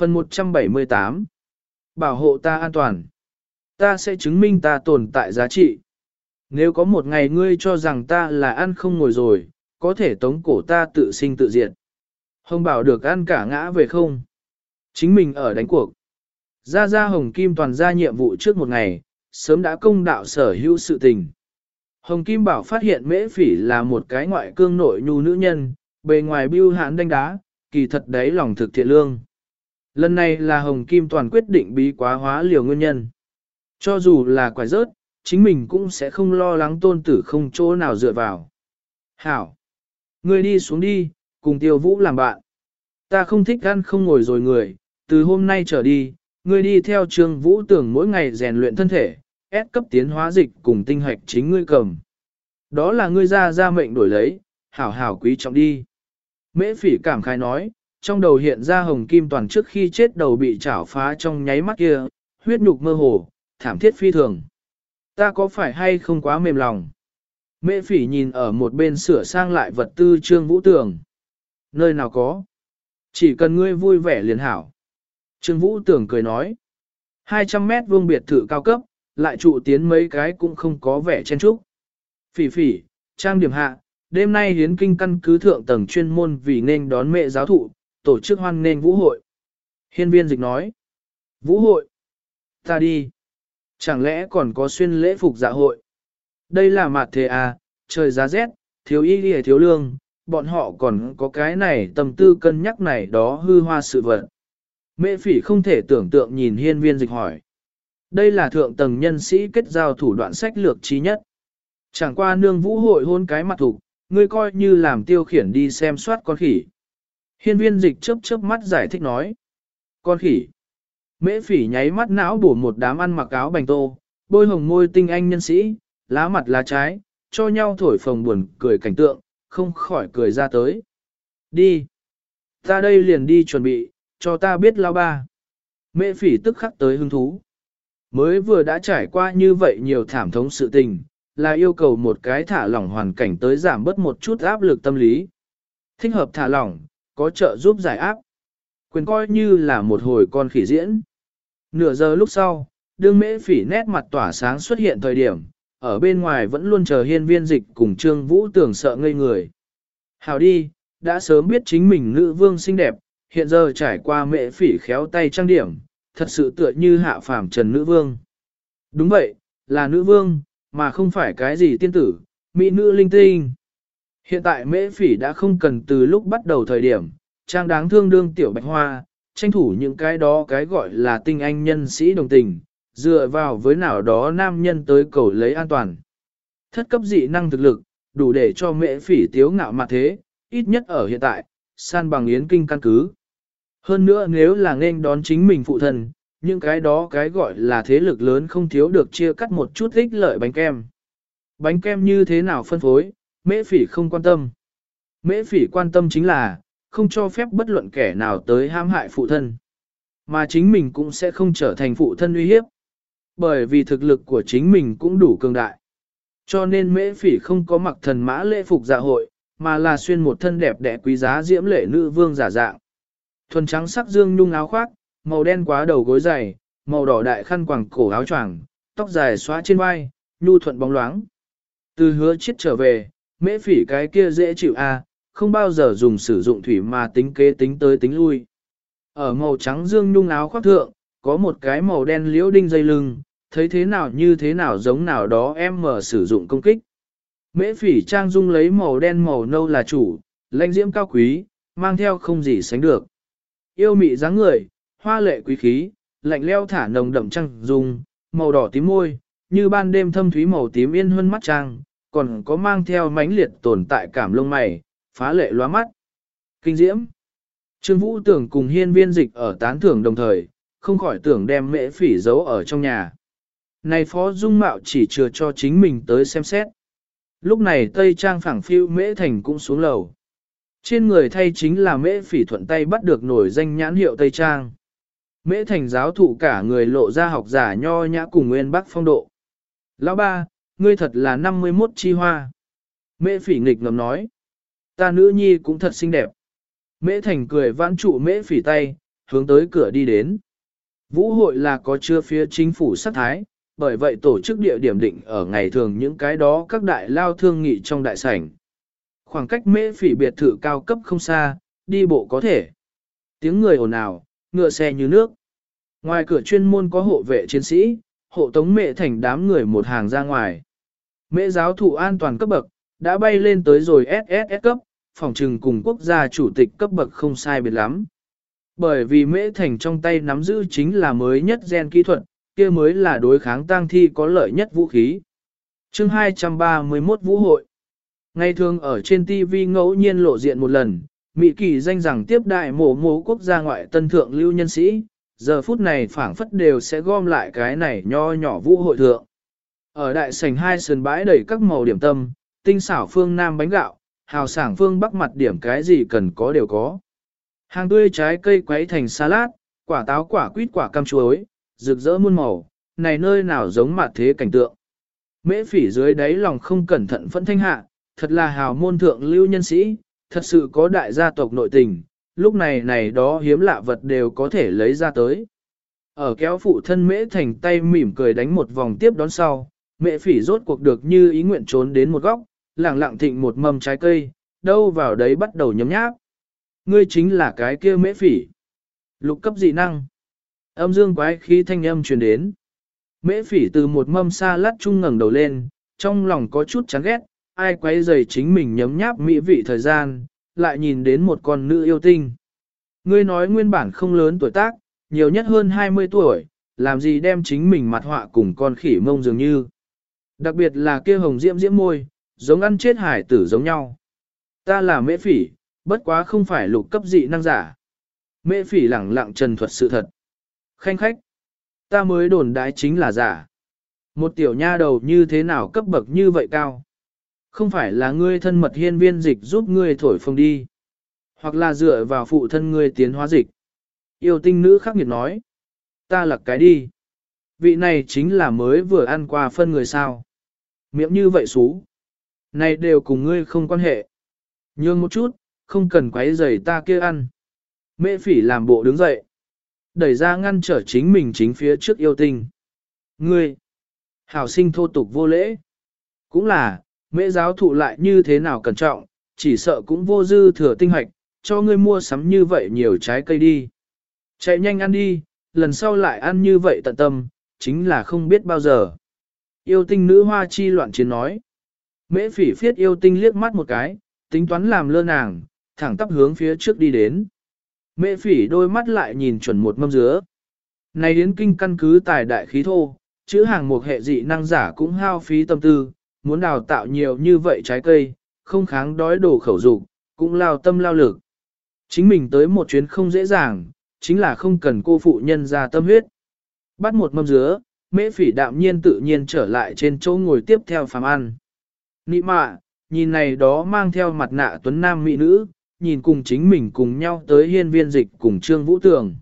Phần 178 Bảo hộ ta an toàn. Ta sẽ chứng minh ta tồn tại giá trị. Nếu có một ngày ngươi cho rằng ta là ăn không ngồi rồi, có thể tống cổ ta tự sinh tự diệt. Hồng bảo được ăn cả ngã về không? Chính mình ở đánh cuộc. Ra ra Hồng Kim toàn ra nhiệm vụ trước một ngày, sớm đã công đạo sở hữu sự tình. Hồng Kim Bảo phát hiện mễ phỉ là một cái ngoại cương nội nhu nữ nhân, bề ngoài bưu hãn đánh đá, kỳ thật đấy lòng thực thiện lương. Lần này là Hồng Kim Toàn quyết định bí quá hóa liều nguyên nhân. Cho dù là quải rớt, chính mình cũng sẽ không lo lắng tôn tử không chỗ nào dựa vào. Hảo! Ngươi đi xuống đi, cùng tiêu vũ làm bạn. Ta không thích ăn không ngồi rồi người, từ hôm nay trở đi, ngươi đi theo trường vũ tưởng mỗi ngày rèn luyện thân thể, ép cấp tiến hóa dịch cùng tinh hoạch chính ngươi cầm. Đó là ngươi ra ra mệnh đổi lấy, hảo hảo quý trọng đi. Mễ phỉ cảm khai nói, trong đầu hiện ra hồng kim toàn trước khi chết đầu bị chảo phá trong nháy mắt kia, huyết nhục mơ hồ, thảm thiết phi thường. Ta có phải hay không quá mềm lòng? Mễ phỉ nhìn ở một bên sửa sang lại vật tư trương vũ tường. Nơi nào có? Chỉ cần ngươi vui vẻ liền hảo. Trương vũ tường cười nói. 200 mét vuông biệt thự cao cấp, lại trụ tiến mấy cái cũng không có vẻ chen trúc. Phỉ phỉ, trang điểm hạ, đêm nay hiến kinh căn cứ thượng tầng chuyên môn vì nên đón mẹ giáo thụ, tổ chức hoan nên vũ hội. Hiên viên dịch nói. Vũ hội? Ta đi. Chẳng lẽ còn có xuyên lễ phục dạ hội? Đây là mặt thế à, trời giá rét, thiếu y lìa thiếu lương, bọn họ còn có cái này tâm tư cân nhắc này đó hư hoa sự vật. Mẹ phỉ không thể tưởng tượng nhìn hiên viên dịch hỏi. Đây là thượng tầng nhân sĩ kết giao thủ đoạn sách lược trí nhất. Chẳng qua nương vũ hội hôn cái mặt thục, ngươi coi như làm tiêu khiển đi xem soát con khỉ. Hiên viên dịch chớp chớp mắt giải thích nói. Con khỉ. Mễ phỉ nháy mắt não bổ một đám ăn mặc áo bành tô, bôi hồng môi tinh anh nhân sĩ, lá mặt lá trái, cho nhau thổi phồng buồn cười cảnh tượng, không khỏi cười ra tới. Đi. Ta đây liền đi chuẩn bị, cho ta biết lao ba. Mễ phỉ tức khắc tới hứng thú. Mới vừa đã trải qua như vậy nhiều thảm thống sự tình, là yêu cầu một cái thả lỏng hoàn cảnh tới giảm bớt một chút áp lực tâm lý. Thích hợp thả lỏng, có trợ giúp giải áp. Quyền coi như là một hồi con khỉ diễn. Nửa giờ lúc sau, đương mễ phỉ nét mặt tỏa sáng xuất hiện thời điểm, ở bên ngoài vẫn luôn chờ hiên viên dịch cùng Trương Vũ tưởng sợ ngây người. Hào đi, đã sớm biết chính mình nữ vương xinh đẹp, hiện giờ trải qua mễ phỉ khéo tay trang điểm, thật sự tựa như hạ phàm trần nữ vương. Đúng vậy, là nữ vương, mà không phải cái gì tiên tử, mỹ nữ linh tinh. Hiện tại mễ phỉ đã không cần từ lúc bắt đầu thời điểm, trang đáng thương đương tiểu bạch hoa, tranh thủ những cái đó cái gọi là tinh anh nhân sĩ đồng tình, dựa vào với nào đó nam nhân tới cầu lấy an toàn. Thất cấp dị năng thực lực, đủ để cho mễ phỉ tiếu ngạo mặt thế, ít nhất ở hiện tại, san bằng yến kinh căn cứ. Hơn nữa nếu là nên đón chính mình phụ thân, những cái đó cái gọi là thế lực lớn không thiếu được chia cắt một chút ích lợi bánh kem. Bánh kem như thế nào phân phối, mễ phỉ không quan tâm. Mễ phỉ quan tâm chính là, không cho phép bất luận kẻ nào tới hãm hại phụ thân. Mà chính mình cũng sẽ không trở thành phụ thân uy hiếp. Bởi vì thực lực của chính mình cũng đủ cường đại. Cho nên mễ phỉ không có mặc thần mã lễ phục dạ hội, mà là xuyên một thân đẹp đẽ quý giá diễm lệ nữ vương giả dạng. Thuần trắng sắc dương nhung áo khoác, màu đen quá đầu gối dày, màu đỏ đại khăn quàng cổ áo choàng, tóc dài xóa trên vai, nhu thuận bóng loáng. Từ hứa chết trở về, mễ phỉ cái kia dễ chịu a, à, không bao giờ dùng sử dụng thủy mà tính kế tính tới tính lui. Ở màu trắng dương nhung áo khoác thượng, có một cái màu đen liễu đinh dây lưng, thấy thế nào như thế nào giống nào đó em mở sử dụng công kích. Mễ phỉ trang dung lấy màu đen màu nâu là chủ, lãnh diễm cao quý, mang theo không gì sánh được. Yêu mị dáng người, hoa lệ quý khí, lạnh leo thả nồng đậm trăng dung, màu đỏ tím môi, như ban đêm thâm thúy màu tím yên hơn mắt trang, còn có mang theo mãnh liệt tồn tại cảm lông mày, phá lệ loa mắt. Kinh diễm. Trương Vũ tưởng cùng hiên viên dịch ở tán thưởng đồng thời, không khỏi tưởng đem mễ phỉ giấu ở trong nhà. Này phó dung mạo chỉ chừa cho chính mình tới xem xét. Lúc này Tây Trang phẳng phiêu mễ thành cũng xuống lầu. Trên người thay chính là mễ phỉ thuận tay bắt được nổi danh nhãn hiệu Tây Trang. Mễ thành giáo thụ cả người lộ ra học giả nho nhã cùng nguyên bắc phong độ. Lão ba, ngươi thật là 51 chi hoa. Mễ phỉ nghịch ngầm nói. Ta nữ nhi cũng thật xinh đẹp. Mễ thành cười vãn trụ mễ phỉ tay, hướng tới cửa đi đến. Vũ hội là có chưa phía chính phủ sát thái, bởi vậy tổ chức địa điểm định ở ngày thường những cái đó các đại lao thương nghị trong đại sảnh. Khoảng cách mễ phỉ biệt thự cao cấp không xa, đi bộ có thể. Tiếng người ồn ào, ngựa xe như nước. Ngoài cửa chuyên môn có hộ vệ chiến sĩ, hộ tống mẹ thành đám người một hàng ra ngoài. Mễ giáo thụ an toàn cấp bậc, đã bay lên tới rồi SSS cấp, phòng trừng cùng quốc gia chủ tịch cấp bậc không sai biệt lắm. Bởi vì mễ thành trong tay nắm giữ chính là mới nhất gen kỹ thuật, kia mới là đối kháng tang thi có lợi nhất vũ khí. chương 231 Vũ hội Ngày thường ở trên TV ngẫu nhiên lộ diện một lần, Mỹ kỳ danh rằng tiếp đại mổ mố quốc gia ngoại tân thượng lưu nhân sĩ, giờ phút này phảng phất đều sẽ gom lại cái này nho nhỏ vũ hội thượng. Ở đại sảnh hai sườn bãi đầy các màu điểm tâm, tinh xảo phương nam bánh gạo, hào sảng phương bắc mặt điểm cái gì cần có đều có. Hàng tươi trái cây quấy thành salad, quả táo quả quýt quả cam chuối, rực rỡ muôn màu, này nơi nào giống mặt thế cảnh tượng. Mễ phỉ dưới đáy lòng không cẩn thận phẫn thanh hạ, thật là hào môn thượng lưu nhân sĩ, thật sự có đại gia tộc nội tình, lúc này này đó hiếm lạ vật đều có thể lấy ra tới. Ở kéo phụ thân mễ thành tay mỉm cười đánh một vòng tiếp đón sau, mẹ phỉ rốt cuộc được như ý nguyện trốn đến một góc, lặng lặng thịnh một mầm trái cây, đâu vào đấy bắt đầu nhấm nháp. Ngươi chính là cái kia mễ phỉ. Lục cấp dị năng. Âm dương quái khí thanh âm truyền đến. Mễ phỉ từ một mâm xa lát chung ngẩng đầu lên, trong lòng có chút chán ghét, ai quấy rầy chính mình nhấm nháp mỹ vị thời gian, lại nhìn đến một con nữ yêu tinh. Ngươi nói nguyên bản không lớn tuổi tác, nhiều nhất hơn 20 tuổi, làm gì đem chính mình mặt họa cùng con khỉ mông dường như. Đặc biệt là kia hồng diễm diễm môi, giống ăn chết hải tử giống nhau. Ta là mễ phỉ, bất quá không phải lục cấp dị năng giả. Mễ phỉ lẳng lặng trần thuật sự thật. Khanh khách, ta mới đồn đái chính là giả. Một tiểu nha đầu như thế nào cấp bậc như vậy cao? Không phải là ngươi thân mật hiên viên dịch giúp ngươi thổi phồng đi. Hoặc là dựa vào phụ thân ngươi tiến hóa dịch. Yêu tinh nữ khắc nghiệt nói. Ta là cái đi. Vị này chính là mới vừa ăn qua phân người sao. Miệng như vậy xú. Này đều cùng ngươi không quan hệ. Nhường một chút, không cần quấy rầy ta kia ăn. Mễ phỉ làm bộ đứng dậy. Đẩy ra ngăn trở chính mình chính phía trước yêu tinh. Ngươi. Hảo sinh thô tục vô lễ. Cũng là, mễ giáo thụ lại như thế nào cẩn trọng, chỉ sợ cũng vô dư thừa tinh hoạch, cho ngươi mua sắm như vậy nhiều trái cây đi. Chạy nhanh ăn đi, lần sau lại ăn như vậy tận tâm, chính là không biết bao giờ. Yêu tinh nữ hoa chi loạn chiến nói. Mễ phỉ phiết yêu tinh liếc mắt một cái, tính toán làm lơ nàng, thẳng tắp hướng phía trước đi đến. Mễ phỉ đôi mắt lại nhìn chuẩn một mâm dứa. Này đến kinh căn cứ tài đại khí thô, chữ hàng một hệ dị năng giả cũng hao phí tâm tư, muốn đào tạo nhiều như vậy trái cây, không kháng đói đổ khẩu dục, cũng lao tâm lao lực. Chính mình tới một chuyến không dễ dàng, chính là không cần cô phụ nhân ra tâm huyết. Bắt một mâm dứa, mễ phỉ đạm nhiên tự nhiên trở lại trên chỗ ngồi tiếp theo phàm ăn. Nị mạ, nhìn này đó mang theo mặt nạ tuấn nam mỹ nữ, nhìn cùng chính mình cùng nhau tới hiên viên dịch cùng trương vũ tường.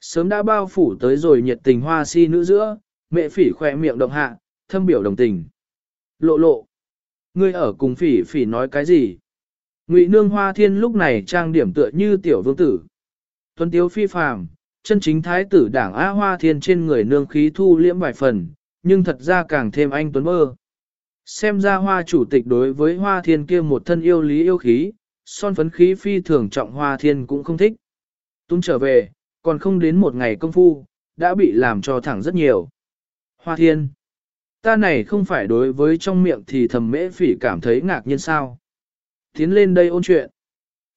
Sớm đã bao phủ tới rồi nhiệt tình hoa si nữ giữa, mẹ phỉ khỏe miệng động hạ, thâm biểu đồng tình. Lộ lộ. Ngươi ở cùng phỉ phỉ nói cái gì? Ngụy nương hoa thiên lúc này trang điểm tựa như tiểu vương tử. Tuấn tiếu phi phàm, chân chính thái tử đảng A hoa thiên trên người nương khí thu liễm vài phần, nhưng thật ra càng thêm anh tuấn mơ. Xem ra hoa chủ tịch đối với hoa thiên kia một thân yêu lý yêu khí, son phấn khí phi thường trọng hoa thiên cũng không thích. Tung trở về, còn không đến một ngày công phu, đã bị làm cho thẳng rất nhiều. Hoa thiên. Ta này không phải đối với trong miệng thì thầm mễ phỉ cảm thấy ngạc nhiên sao. Tiến lên đây ôn chuyện.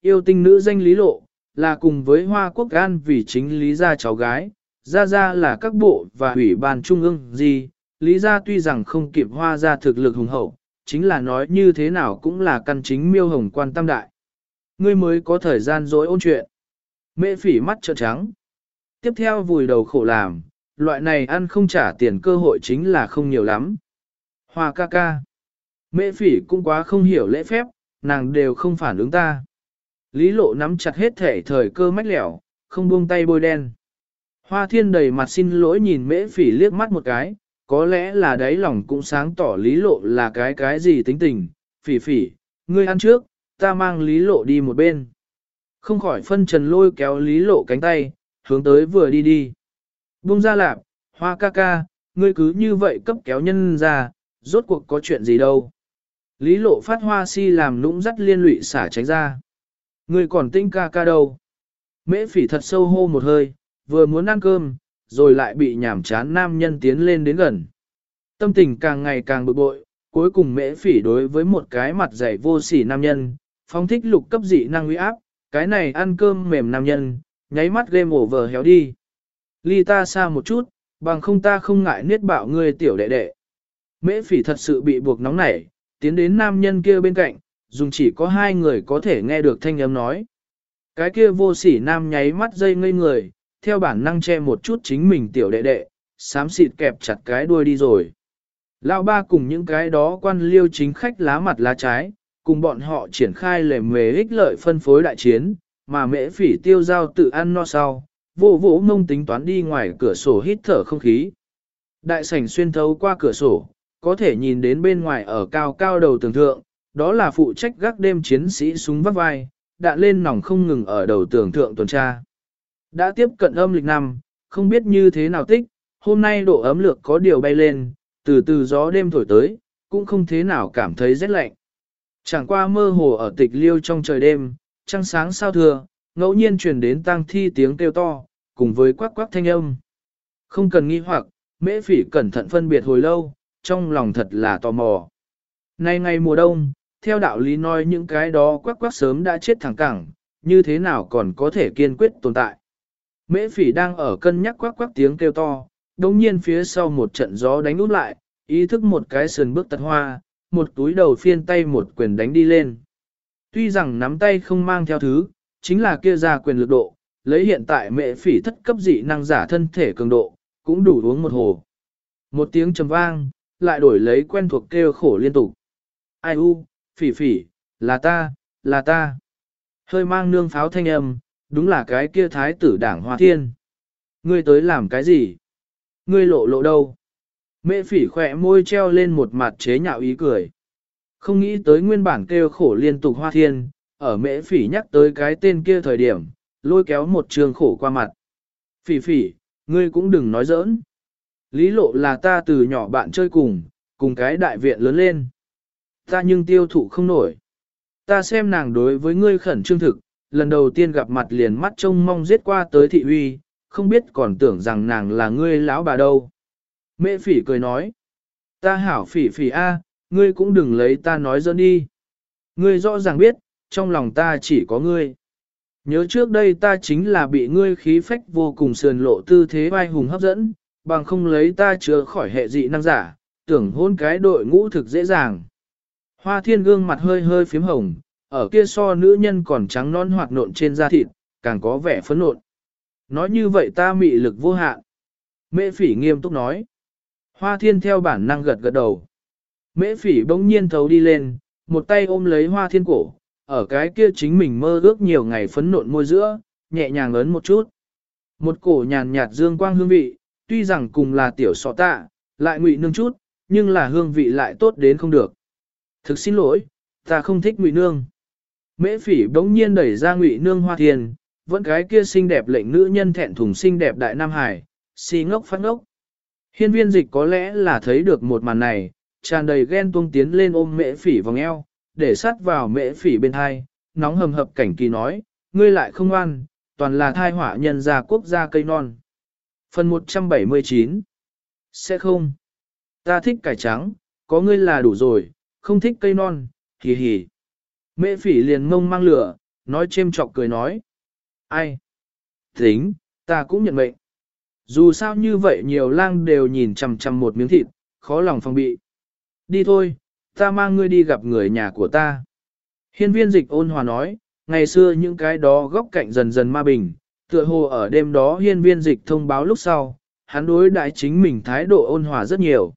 Yêu tinh nữ danh lý lộ, là cùng với hoa quốc gan vì chính lý gia cháu gái, gia gia là các bộ và ủy ban trung ương gì, lý gia tuy rằng không kịp hoa gia thực lực hùng hậu, chính là nói như thế nào cũng là căn chính miêu hồng quan tâm đại. Ngươi mới có thời gian dối ôn chuyện. Mễ phỉ mắt trợn trắng. Tiếp theo vùi đầu khổ làm, loại này ăn không trả tiền cơ hội chính là không nhiều lắm. Hoa ca ca. Mễ phỉ cũng quá không hiểu lễ phép, nàng đều không phản ứng ta. Lý lộ nắm chặt hết thể thời cơ mách lẻo, không buông tay bôi đen. Hoa thiên đầy mặt xin lỗi nhìn mễ phỉ liếc mắt một cái, có lẽ là đáy lòng cũng sáng tỏ lý lộ là cái cái gì tính tình. Phỉ phỉ, ngươi ăn trước, ta mang lý lộ đi một bên. Không khỏi phân trần lôi kéo lý lộ cánh tay, hướng tới vừa đi đi. Bung ra lạp, hoa ca ca, ngươi cứ như vậy cấp kéo nhân ra, rốt cuộc có chuyện gì đâu. Lý lộ phát hoa si làm nũng dắt liên lụy xả tránh ra. Ngươi còn tinh ca ca đâu. Mễ phỉ thật sâu hô một hơi, vừa muốn ăn cơm, rồi lại bị nhảm chán nam nhân tiến lên đến gần. Tâm tình càng ngày càng bực bội, cuối cùng mễ phỉ đối với một cái mặt dày vô sỉ nam nhân, phong thích lục cấp dị năng uy áp, cái này ăn cơm mềm nam nhân, nháy mắt game over héo đi. Ly ta xa một chút, bằng không ta không ngại niết bạo ngươi tiểu đệ đệ. Mễ phỉ thật sự bị buộc nóng nảy, tiến đến nam nhân kia bên cạnh, dùng chỉ có hai người có thể nghe được thanh âm nói. Cái kia vô sỉ nam nháy mắt dây ngây người, theo bản năng che một chút chính mình tiểu đệ đệ, sám xịt kẹp chặt cái đuôi đi rồi. Lão ba cùng những cái đó quan liêu chính khách lá mặt lá trái, cùng bọn họ triển khai lề mề ích lợi phân phối đại chiến, mà mễ phỉ tiêu giao tự ăn no sau, vô vỗ mông tính toán đi ngoài cửa sổ hít thở không khí. Đại sảnh xuyên thấu qua cửa sổ, có thể nhìn đến bên ngoài ở cao cao đầu tường thượng, đó là phụ trách gác đêm chiến sĩ súng vắt vai, đạn lên nòng không ngừng ở đầu tường thượng tuần tra. Đã tiếp cận âm lịch năm, không biết như thế nào tích, hôm nay độ ấm lược có điều bay lên, từ từ gió đêm thổi tới, cũng không thế nào cảm thấy rét lạnh. Chẳng qua mơ hồ ở tịch liêu trong trời đêm, trăng sáng sao thừa, ngẫu nhiên truyền đến tang thi tiếng kêu to, cùng với quắc quắc thanh âm. Không cần nghi hoặc, mễ phỉ cẩn thận phân biệt hồi lâu, trong lòng thật là tò mò. Nay ngày mùa đông, theo đạo lý nói những cái đó quắc quắc sớm đã chết thẳng cẳng, như thế nào còn có thể kiên quyết tồn tại. Mễ phỉ đang ở cân nhắc quắc quắc tiếng kêu to, đồng nhiên phía sau một trận gió đánh út lại, ý thức một cái sườn bước tật hoa, một túi đầu phiên tay một quyền đánh đi lên. Tuy rằng nắm tay không mang theo thứ, chính là kia ra quyền lực độ, lấy hiện tại mẹ phỉ thất cấp dị năng giả thân thể cường độ, cũng đủ uống một hồ. Một tiếng trầm vang, lại đổi lấy quen thuộc kêu khổ liên tục. Ai u, phỉ phỉ, là ta, là ta. Hơi mang nương pháo thanh âm, đúng là cái kia thái tử đảng hoa thiên. Ngươi tới làm cái gì? Ngươi lộ lộ đâu? Mẹ phỉ khỏe môi treo lên một mặt chế nhạo ý cười. Không nghĩ tới nguyên bản kêu khổ liên tục hoa thiên, ở mễ phỉ nhắc tới cái tên kia thời điểm, lôi kéo một trường khổ qua mặt. Phỉ phỉ, ngươi cũng đừng nói giỡn. Lý lộ là ta từ nhỏ bạn chơi cùng, cùng cái đại viện lớn lên. Ta nhưng tiêu thụ không nổi. Ta xem nàng đối với ngươi khẩn trương thực, lần đầu tiên gặp mặt liền mắt trông mong giết qua tới thị uy, không biết còn tưởng rằng nàng là ngươi lão bà đâu. Mẹ phỉ cười nói, ta hảo phỉ phỉ a, ngươi cũng đừng lấy ta nói dẫn đi. Ngươi rõ ràng biết, trong lòng ta chỉ có ngươi. Nhớ trước đây ta chính là bị ngươi khí phách vô cùng sườn lộ tư thế vai hùng hấp dẫn, bằng không lấy ta chứa khỏi hệ dị năng giả, tưởng hôn cái đội ngũ thực dễ dàng. Hoa thiên gương mặt hơi hơi phím hồng, ở kia so nữ nhân còn trắng non hoạt nộn trên da thịt, càng có vẻ phấn nộn. Nói như vậy ta mị lực vô hạn. Mễ phỉ nghiêm túc nói. Hoa thiên theo bản năng gật gật đầu. Mễ phỉ bỗng nhiên thấu đi lên, một tay ôm lấy hoa thiên cổ, ở cái kia chính mình mơ ước nhiều ngày phấn nộn môi giữa, nhẹ nhàng ấn một chút. Một cổ nhàn nhạt dương quang hương vị, tuy rằng cùng là tiểu sọ tạ, lại ngụy nương chút, nhưng là hương vị lại tốt đến không được. Thực xin lỗi, ta không thích ngụy nương. Mễ phỉ bỗng nhiên đẩy ra ngụy nương hoa thiền, vẫn cái kia xinh đẹp lệnh nữ nhân thẹn thùng xinh đẹp đại Nam Hải, si ngốc phát ngốc. Hiên viên dịch có lẽ là thấy được một màn này, tràn đầy ghen tuông tiến lên ôm mễ phỉ vòng eo, để sát vào mễ phỉ bên hai, nóng hầm hập cảnh kỳ nói, ngươi lại không ngoan, toàn là thai hỏa nhân gia quốc gia cây non. Phần 179 Sẽ không. Ta thích cải trắng, có ngươi là đủ rồi, không thích cây non, hì hì. Mễ phỉ liền mông mang lửa, nói chêm chọc cười nói. Ai? Tính, ta cũng nhận mệnh. Dù sao như vậy nhiều lang đều nhìn chằm chằm một miếng thịt, khó lòng phòng bị. Đi thôi, ta mang ngươi đi gặp người nhà của ta. Hiên viên dịch ôn hòa nói, ngày xưa những cái đó góc cạnh dần dần ma bình, tựa hồ ở đêm đó hiên viên dịch thông báo lúc sau, hắn đối đại chính mình thái độ ôn hòa rất nhiều.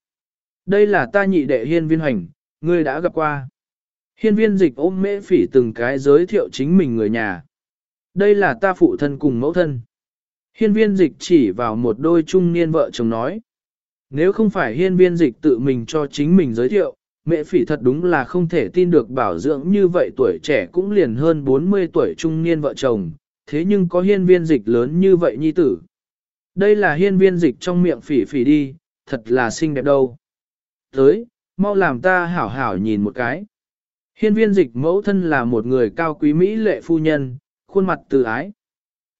Đây là ta nhị đệ hiên viên hành, ngươi đã gặp qua. Hiên viên dịch ôm mễ phỉ từng cái giới thiệu chính mình người nhà. Đây là ta phụ thân cùng mẫu thân. Hiên viên dịch chỉ vào một đôi trung niên vợ chồng nói. Nếu không phải hiên viên dịch tự mình cho chính mình giới thiệu, mẹ phỉ thật đúng là không thể tin được bảo dưỡng như vậy tuổi trẻ cũng liền hơn 40 tuổi trung niên vợ chồng, thế nhưng có hiên viên dịch lớn như vậy nhi tử. Đây là hiên viên dịch trong miệng phỉ phỉ đi, thật là xinh đẹp đâu. Tới, mau làm ta hảo hảo nhìn một cái. Hiên viên dịch mẫu thân là một người cao quý Mỹ lệ phu nhân, khuôn mặt từ ái.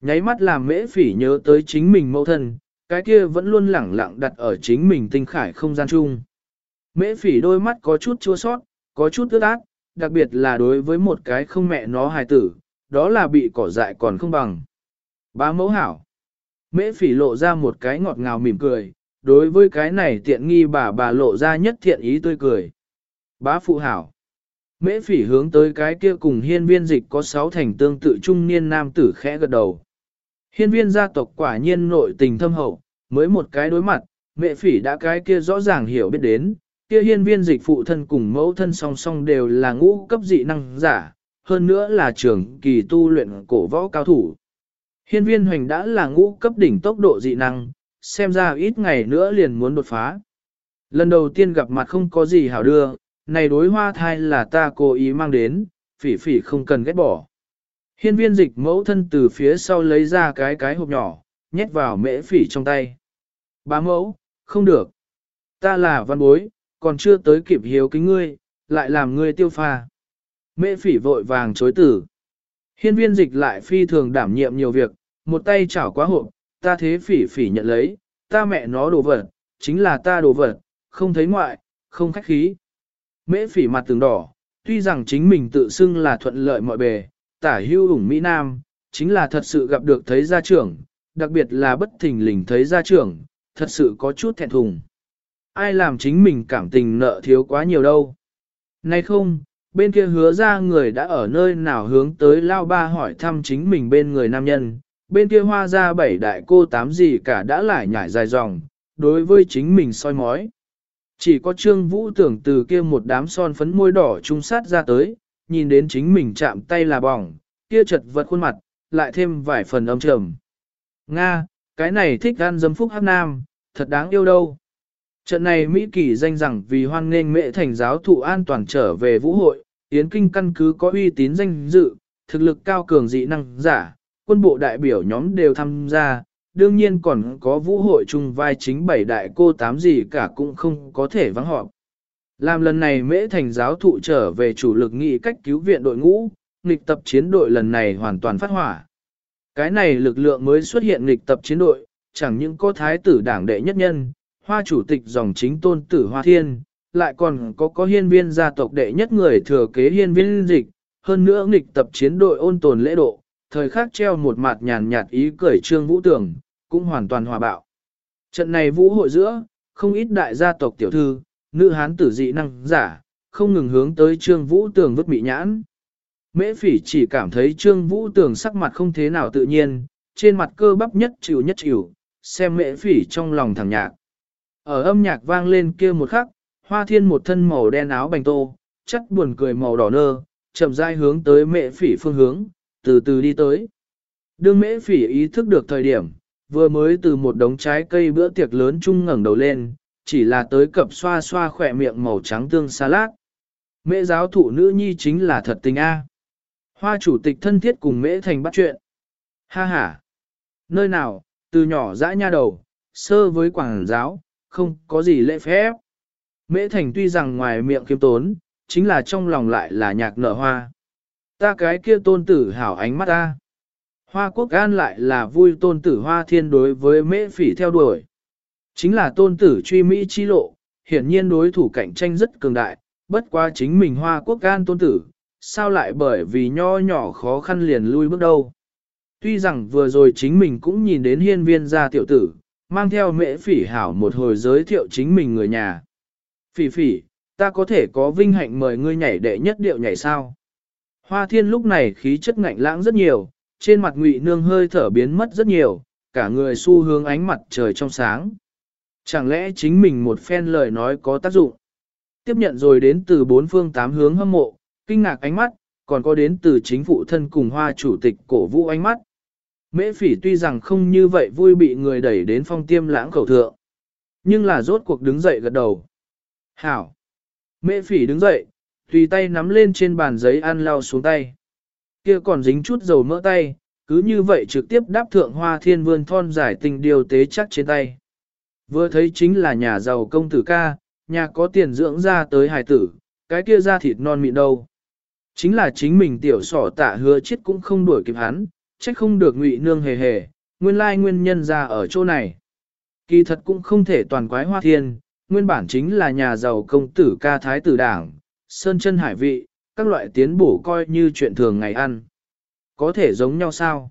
Nháy mắt làm mễ phỉ nhớ tới chính mình mẫu thân, cái kia vẫn luôn lẳng lặng đặt ở chính mình tinh khải không gian chung. Mễ phỉ đôi mắt có chút chua sót, có chút ướt át, đặc biệt là đối với một cái không mẹ nó hài tử, đó là bị cỏ dại còn không bằng. Bá mẫu hảo. Mễ phỉ lộ ra một cái ngọt ngào mỉm cười, đối với cái này tiện nghi bà bà lộ ra nhất thiện ý tươi cười. Bá phụ hảo. Mễ phỉ hướng tới cái kia cùng hiên viên dịch có sáu thành tương tự trung niên nam tử khẽ gật đầu. Hiên viên gia tộc quả nhiên nội tình thâm hậu, mới một cái đối mặt, mẹ phỉ đã cái kia rõ ràng hiểu biết đến, kia hiên viên dịch phụ thân cùng mẫu thân song song đều là ngũ cấp dị năng giả, hơn nữa là trưởng kỳ tu luyện cổ võ cao thủ. Hiên viên hoành đã là ngũ cấp đỉnh tốc độ dị năng, xem ra ít ngày nữa liền muốn đột phá. Lần đầu tiên gặp mặt không có gì hảo đưa, này đối hoa thai là ta cố ý mang đến, phỉ phỉ không cần ghét bỏ. Hiên viên dịch mẫu thân từ phía sau lấy ra cái cái hộp nhỏ, nhét vào mễ phỉ trong tay. Bá mẫu, không được. Ta là văn bối, còn chưa tới kịp hiếu kính ngươi, lại làm ngươi tiêu pha. Mễ phỉ vội vàng chối tử. Hiên viên dịch lại phi thường đảm nhiệm nhiều việc, một tay chảo quá hộp, ta thế phỉ phỉ nhận lấy, ta mẹ nó đồ vật, chính là ta đồ vật, không thấy ngoại, không khách khí. Mễ phỉ mặt tường đỏ, tuy rằng chính mình tự xưng là thuận lợi mọi bề, tả hưu ủng Mỹ Nam, chính là thật sự gặp được thấy gia trưởng, đặc biệt là bất thình lình thấy gia trưởng, thật sự có chút thẹn thùng. Ai làm chính mình cảm tình nợ thiếu quá nhiều đâu. Nay không, bên kia hứa ra người đã ở nơi nào hướng tới lao ba hỏi thăm chính mình bên người nam nhân, bên kia hoa ra bảy đại cô tám gì cả đã lại nhảy dài dòng, đối với chính mình soi mói. Chỉ có Trương Vũ tưởng từ kia một đám son phấn môi đỏ trung sát ra tới, nhìn đến chính mình chạm tay là bỏng, kia chật vật khuôn mặt, lại thêm vài phần âm trầm. Nga, cái này thích gan dâm phúc hát nam, thật đáng yêu đâu. Trận này Mỹ kỳ danh rằng vì hoan nghênh mệ thành giáo thụ an toàn trở về vũ hội, Yến Kinh căn cứ có uy tín danh dự, thực lực cao cường dị năng giả, quân bộ đại biểu nhóm đều tham gia, đương nhiên còn có vũ hội chung vai chính bảy đại cô tám gì cả cũng không có thể vắng họp. Làm lần này mễ thành giáo thụ trở về chủ lực nghị cách cứu viện đội ngũ, nghịch tập chiến đội lần này hoàn toàn phát hỏa. Cái này lực lượng mới xuất hiện nghịch tập chiến đội, chẳng những có thái tử đảng đệ nhất nhân, hoa chủ tịch dòng chính tôn tử hoa thiên, lại còn có có hiên viên gia tộc đệ nhất người thừa kế hiên viên dịch, hơn nữa nghịch tập chiến đội ôn tồn lễ độ, thời khắc treo một mặt nhàn nhạt ý cười trương vũ tưởng, cũng hoàn toàn hòa bạo. Trận này vũ hội giữa, không ít đại gia tộc tiểu thư, nữ hán tử dị năng giả, không ngừng hướng tới trương vũ tường vứt bị nhãn. Mễ phỉ chỉ cảm thấy trương vũ tường sắc mặt không thế nào tự nhiên, trên mặt cơ bắp nhất chịu nhất chịu, xem mễ phỉ trong lòng thẳng nhạc. Ở âm nhạc vang lên kia một khắc, hoa thiên một thân màu đen áo bành tô, chắc buồn cười màu đỏ nơ, chậm rãi hướng tới mễ phỉ phương hướng, từ từ đi tới. Đương mễ phỉ ý thức được thời điểm, vừa mới từ một đống trái cây bữa tiệc lớn chung ngẩng đầu lên, chỉ là tới cập xoa xoa khỏe miệng màu trắng tương salad. Mễ giáo thụ nữ nhi chính là thật tình A. Hoa chủ tịch thân thiết cùng mễ thành bắt chuyện. Ha ha. Nơi nào, từ nhỏ dã nha đầu, sơ với quảng giáo, không có gì lễ phép. Mễ thành tuy rằng ngoài miệng kiêm tốn, chính là trong lòng lại là nhạc nở hoa. Ta cái kia tôn tử hảo ánh mắt ta. Hoa quốc gan lại là vui tôn tử hoa thiên đối với mễ phỉ theo đuổi. Chính là tôn tử truy Mỹ chi lộ, hiển nhiên đối thủ cạnh tranh rất cường đại, bất quá chính mình hoa quốc gan tôn tử, sao lại bởi vì nho nhỏ khó khăn liền lui bước đâu. Tuy rằng vừa rồi chính mình cũng nhìn đến hiên viên gia tiểu tử, mang theo mễ phỉ hảo một hồi giới thiệu chính mình người nhà. Phỉ phỉ, ta có thể có vinh hạnh mời ngươi nhảy đệ nhất điệu nhảy sao. Hoa thiên lúc này khí chất ngạnh lãng rất nhiều, trên mặt ngụy nương hơi thở biến mất rất nhiều, cả người xu hướng ánh mặt trời trong sáng. Chẳng lẽ chính mình một phen lời nói có tác dụng? Tiếp nhận rồi đến từ bốn phương tám hướng hâm mộ, kinh ngạc ánh mắt, còn có đến từ chính phụ thân cùng hoa chủ tịch cổ vũ ánh mắt. Mễ phỉ tuy rằng không như vậy vui bị người đẩy đến phong tiêm lãng khẩu thượng, nhưng là rốt cuộc đứng dậy gật đầu. Hảo! Mễ phỉ đứng dậy, tùy tay nắm lên trên bàn giấy ăn lau xuống tay. Kia còn dính chút dầu mỡ tay, cứ như vậy trực tiếp đáp thượng hoa thiên vươn thon giải tình điều tế chắc trên tay. Vừa thấy chính là nhà giàu công tử ca, nhà có tiền dưỡng ra tới hài tử, cái kia ra thịt non mịn đâu. Chính là chính mình tiểu sỏ tạ hứa chết cũng không đuổi kịp hắn, trách không được ngụy nương hề hề, nguyên lai nguyên nhân ra ở chỗ này. Kỳ thật cũng không thể toàn quái hoa thiên, nguyên bản chính là nhà giàu công tử ca thái tử đảng, sơn chân hải vị, các loại tiến bổ coi như chuyện thường ngày ăn. Có thể giống nhau sao?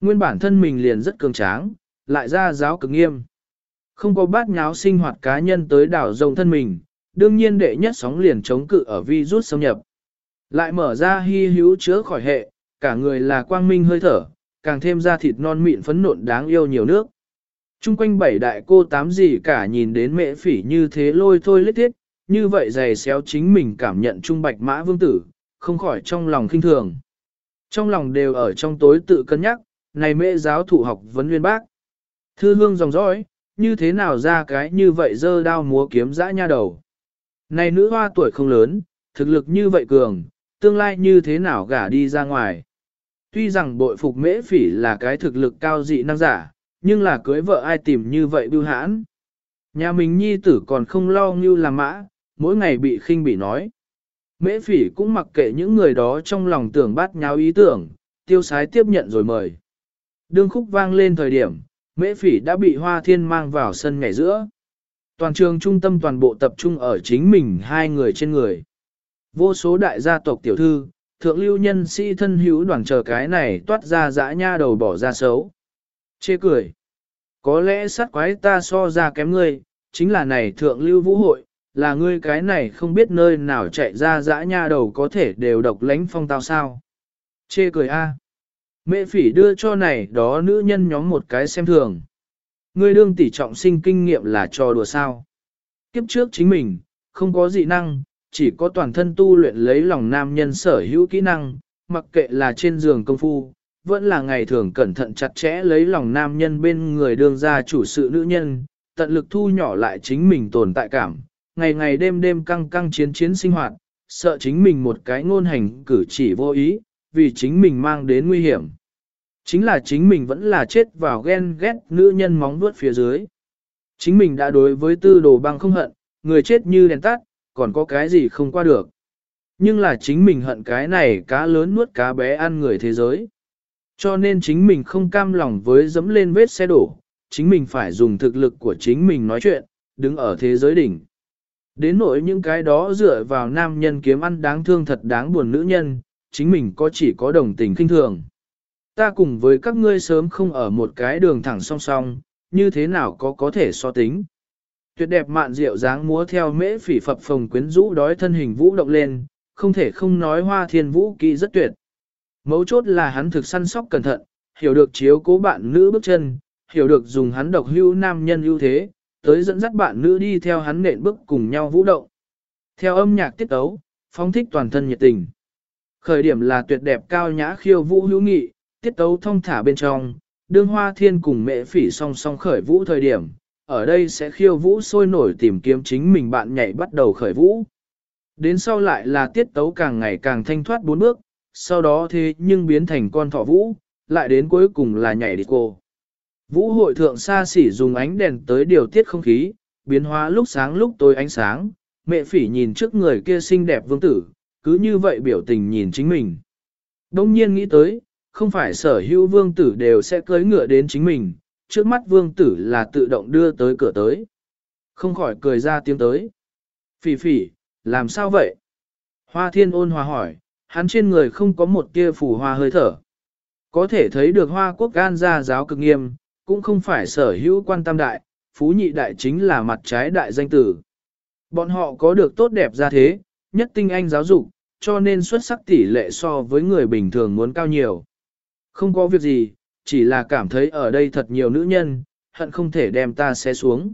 Nguyên bản thân mình liền rất cường tráng, lại ra giáo cực nghiêm. Không có bát nháo sinh hoạt cá nhân tới đảo rồng thân mình, đương nhiên đệ nhất sóng liền chống cự ở vi rút xâm nhập. Lại mở ra hy hữu chữa khỏi hệ, cả người là quang minh hơi thở, càng thêm ra thịt non mịn phấn nộn đáng yêu nhiều nước. Trung quanh bảy đại cô tám gì cả nhìn đến mẹ phỉ như thế lôi thôi lết thiết, như vậy dày xéo chính mình cảm nhận trung bạch mã vương tử, không khỏi trong lòng kinh thường. Trong lòng đều ở trong tối tự cân nhắc, này mẹ giáo thủ học vấn nguyên bác. Thư hương dòng dõi, như thế nào ra cái như vậy dơ đao múa kiếm dã nha đầu. Này nữ hoa tuổi không lớn, thực lực như vậy cường, tương lai như thế nào gả đi ra ngoài. Tuy rằng bội phục mễ phỉ là cái thực lực cao dị năng giả, nhưng là cưới vợ ai tìm như vậy bưu hãn. Nhà mình nhi tử còn không lo như làm mã, mỗi ngày bị khinh bị nói. Mễ phỉ cũng mặc kệ những người đó trong lòng tưởng bát nháo ý tưởng, tiêu sái tiếp nhận rồi mời. Đương khúc vang lên thời điểm, mễ phỉ đã bị hoa thiên mang vào sân ngày giữa. Toàn trường trung tâm toàn bộ tập trung ở chính mình hai người trên người. Vô số đại gia tộc tiểu thư, thượng lưu nhân sĩ thân hữu đoàn chờ cái này toát ra dã nha đầu bỏ ra xấu. Chê cười. Có lẽ sát quái ta so ra kém ngươi, chính là này thượng lưu vũ hội, là ngươi cái này không biết nơi nào chạy ra dã nha đầu có thể đều độc lánh phong tao sao. Chê cười a. Mẹ phỉ đưa cho này đó nữ nhân nhóm một cái xem thường. Ngươi đương tỷ trọng sinh kinh nghiệm là trò đùa sao. Kiếp trước chính mình, không có dị năng, chỉ có toàn thân tu luyện lấy lòng nam nhân sở hữu kỹ năng, mặc kệ là trên giường công phu, vẫn là ngày thường cẩn thận chặt chẽ lấy lòng nam nhân bên người đương ra chủ sự nữ nhân, tận lực thu nhỏ lại chính mình tồn tại cảm, ngày ngày đêm đêm căng căng chiến chiến sinh hoạt, sợ chính mình một cái ngôn hành cử chỉ vô ý, vì chính mình mang đến nguy hiểm. Chính là chính mình vẫn là chết vào ghen ghét nữ nhân móng vuốt phía dưới. Chính mình đã đối với tư đồ băng không hận, người chết như đèn tắt, còn có cái gì không qua được. Nhưng là chính mình hận cái này cá lớn nuốt cá bé ăn người thế giới. Cho nên chính mình không cam lòng với dẫm lên vết xe đổ, chính mình phải dùng thực lực của chính mình nói chuyện, đứng ở thế giới đỉnh. Đến nỗi những cái đó dựa vào nam nhân kiếm ăn đáng thương thật đáng buồn nữ nhân, chính mình có chỉ có đồng tình kinh thường. Ta cùng với các ngươi sớm không ở một cái đường thẳng song song, như thế nào có có thể so tính. Tuyệt đẹp mạn rượu dáng múa theo mễ phỉ phập phồng quyến rũ đói thân hình vũ động lên, không thể không nói hoa thiên vũ kỹ rất tuyệt. Mấu chốt là hắn thực săn sóc cẩn thận, hiểu được chiếu cố bạn nữ bước chân, hiểu được dùng hắn độc hưu nam nhân ưu thế, tới dẫn dắt bạn nữ đi theo hắn nện bước cùng nhau vũ động. Theo âm nhạc tiết tấu, phong thích toàn thân nhiệt tình. Khởi điểm là tuyệt đẹp cao nhã khiêu vũ hữu nghị, tiết tấu thông thả bên trong, đương hoa thiên cùng mẹ phỉ song song khởi vũ thời điểm, ở đây sẽ khiêu vũ sôi nổi tìm kiếm chính mình bạn nhảy bắt đầu khởi vũ. Đến sau lại là tiết tấu càng ngày càng thanh thoát bốn bước, sau đó thế nhưng biến thành con thỏ vũ, lại đến cuối cùng là nhảy đi cô. Vũ hội thượng xa xỉ dùng ánh đèn tới điều tiết không khí, biến hóa lúc sáng lúc tối ánh sáng, mẹ phỉ nhìn trước người kia xinh đẹp vương tử, cứ như vậy biểu tình nhìn chính mình. Đông nhiên nghĩ tới, không phải sở hữu vương tử đều sẽ cưới ngựa đến chính mình, trước mắt vương tử là tự động đưa tới cửa tới. Không khỏi cười ra tiếng tới. Phỉ phỉ, làm sao vậy? Hoa thiên ôn hòa hỏi, hắn trên người không có một tia phủ hoa hơi thở. Có thể thấy được hoa quốc gan ra giáo cực nghiêm, cũng không phải sở hữu quan tam đại, phú nhị đại chính là mặt trái đại danh tử. Bọn họ có được tốt đẹp ra thế, nhất tinh anh giáo dục, cho nên xuất sắc tỷ lệ so với người bình thường muốn cao nhiều. Không có việc gì, chỉ là cảm thấy ở đây thật nhiều nữ nhân, hận không thể đem ta xe xuống.